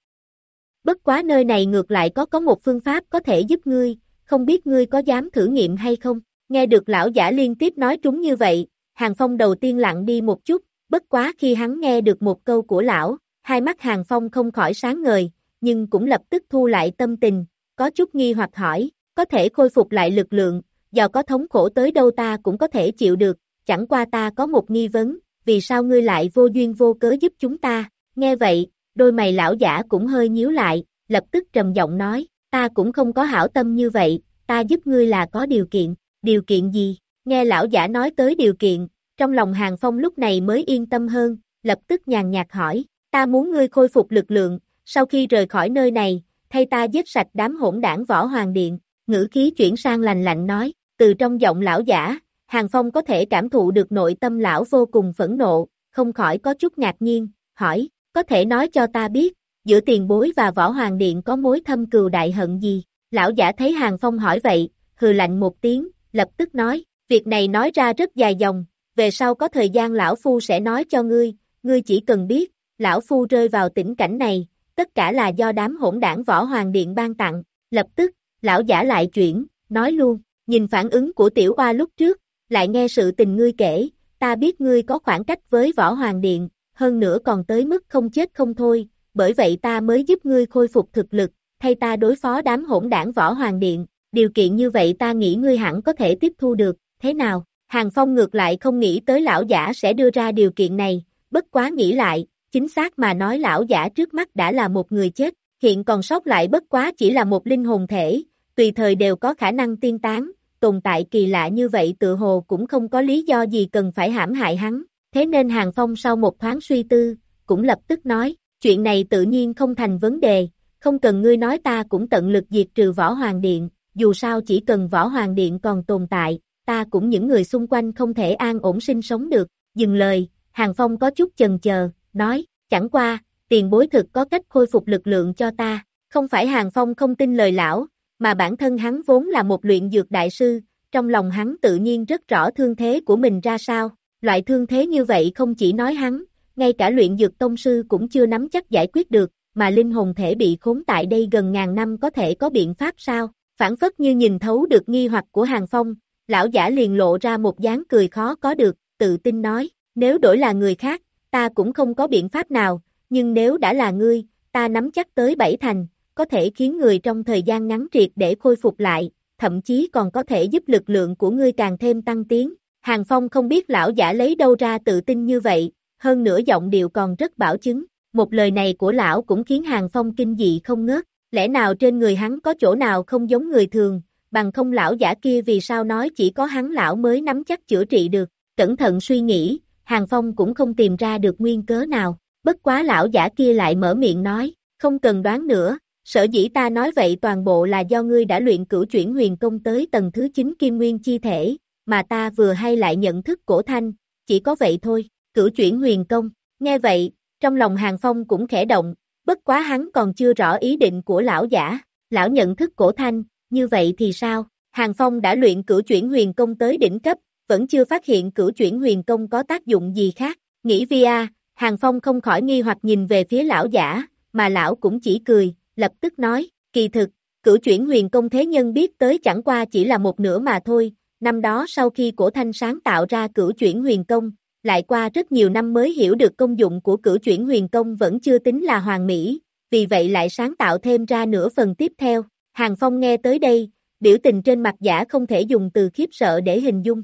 Bất quá nơi này ngược lại có có một phương pháp có thể giúp ngươi, không biết ngươi có dám thử nghiệm hay không? Nghe được lão giả liên tiếp nói trúng như vậy, Hàng Phong đầu tiên lặng đi một chút, bất quá khi hắn nghe được một câu của lão, hai mắt Hàng Phong không khỏi sáng ngời, nhưng cũng lập tức thu lại tâm tình, có chút nghi hoặc hỏi, có thể khôi phục lại lực lượng, do có thống khổ tới đâu ta cũng có thể chịu được, chẳng qua ta có một nghi vấn, vì sao ngươi lại vô duyên vô cớ giúp chúng ta, nghe vậy, đôi mày lão giả cũng hơi nhíu lại, lập tức trầm giọng nói, ta cũng không có hảo tâm như vậy, ta giúp ngươi là có điều kiện, điều kiện gì, nghe lão giả nói tới điều kiện, trong lòng hàng phong lúc này mới yên tâm hơn, lập tức nhàn nhạt hỏi, ta muốn ngươi khôi phục lực lượng, sau khi rời khỏi nơi này, thay ta giết sạch đám hỗn đảng võ hoàng điện, ngữ khí chuyển sang lành lạnh nói, từ trong giọng lão giả, Hàng Phong có thể cảm thụ được nội tâm lão vô cùng phẫn nộ, không khỏi có chút ngạc nhiên, hỏi, có thể nói cho ta biết, giữa tiền bối và võ hoàng điện có mối thâm cừu đại hận gì? Lão giả thấy Hàng Phong hỏi vậy, hừ lạnh một tiếng, lập tức nói, việc này nói ra rất dài dòng, về sau có thời gian lão phu sẽ nói cho ngươi, ngươi chỉ cần biết, lão phu rơi vào tình cảnh này, tất cả là do đám hỗn đảng võ hoàng điện ban tặng, lập tức, lão giả lại chuyển, nói luôn, nhìn phản ứng của tiểu hoa lúc trước, lại nghe sự tình ngươi kể, ta biết ngươi có khoảng cách với võ hoàng điện, hơn nữa còn tới mức không chết không thôi, bởi vậy ta mới giúp ngươi khôi phục thực lực, thay ta đối phó đám hỗn đảng võ hoàng điện, điều kiện như vậy ta nghĩ ngươi hẳn có thể tiếp thu được, thế nào? Hàng Phong ngược lại không nghĩ tới lão giả sẽ đưa ra điều kiện này, bất quá nghĩ lại, chính xác mà nói lão giả trước mắt đã là một người chết, hiện còn sót lại bất quá chỉ là một linh hồn thể, tùy thời đều có khả năng tiên tán, tồn tại kỳ lạ như vậy tự hồ cũng không có lý do gì cần phải hãm hại hắn, thế nên Hàng Phong sau một thoáng suy tư, cũng lập tức nói, chuyện này tự nhiên không thành vấn đề, không cần ngươi nói ta cũng tận lực diệt trừ võ hoàng điện, dù sao chỉ cần võ hoàng điện còn tồn tại, ta cũng những người xung quanh không thể an ổn sinh sống được, dừng lời, Hàng Phong có chút chần chờ, nói, chẳng qua, tiền bối thực có cách khôi phục lực lượng cho ta, không phải Hàng Phong không tin lời lão, mà bản thân hắn vốn là một luyện dược đại sư, trong lòng hắn tự nhiên rất rõ thương thế của mình ra sao, loại thương thế như vậy không chỉ nói hắn, ngay cả luyện dược tông sư cũng chưa nắm chắc giải quyết được, mà linh hồn thể bị khốn tại đây gần ngàn năm có thể có biện pháp sao, phản phất như nhìn thấu được nghi hoặc của Hàng Phong, lão giả liền lộ ra một dáng cười khó có được, tự tin nói, nếu đổi là người khác, ta cũng không có biện pháp nào, nhưng nếu đã là ngươi, ta nắm chắc tới bảy thành, có thể khiến người trong thời gian ngắn triệt để khôi phục lại, thậm chí còn có thể giúp lực lượng của ngươi càng thêm tăng tiến. Hàng Phong không biết lão giả lấy đâu ra tự tin như vậy, hơn nữa giọng điệu còn rất bảo chứng. Một lời này của lão cũng khiến Hàng Phong kinh dị không ngớt, lẽ nào trên người hắn có chỗ nào không giống người thường, bằng không lão giả kia vì sao nói chỉ có hắn lão mới nắm chắc chữa trị được, cẩn thận suy nghĩ, Hàng Phong cũng không tìm ra được nguyên cớ nào, bất quá lão giả kia lại mở miệng nói, không cần đoán nữa, sở dĩ ta nói vậy toàn bộ là do ngươi đã luyện cửu chuyển huyền công tới tầng thứ 9 kim nguyên chi thể, mà ta vừa hay lại nhận thức cổ thanh, chỉ có vậy thôi, cửu chuyển huyền công, nghe vậy, trong lòng Hàng Phong cũng khẽ động, bất quá hắn còn chưa rõ ý định của lão giả, lão nhận thức cổ thanh, như vậy thì sao, Hàng Phong đã luyện cửu chuyển huyền công tới đỉnh cấp, vẫn chưa phát hiện cửu chuyển huyền công có tác dụng gì khác, nghĩ via, Hàng Phong không khỏi nghi hoặc nhìn về phía lão giả, mà lão cũng chỉ cười, lập tức nói, kỳ thực, cửu chuyển huyền công thế nhân biết tới chẳng qua chỉ là một nửa mà thôi, năm đó sau khi cổ thanh sáng tạo ra cửu chuyển huyền công, lại qua rất nhiều năm mới hiểu được công dụng của cửu chuyển huyền công vẫn chưa tính là hoàn mỹ, vì vậy lại sáng tạo thêm ra nửa phần tiếp theo. Hàng Phong nghe tới đây, biểu tình trên mặt giả không thể dùng từ khiếp sợ để hình dung.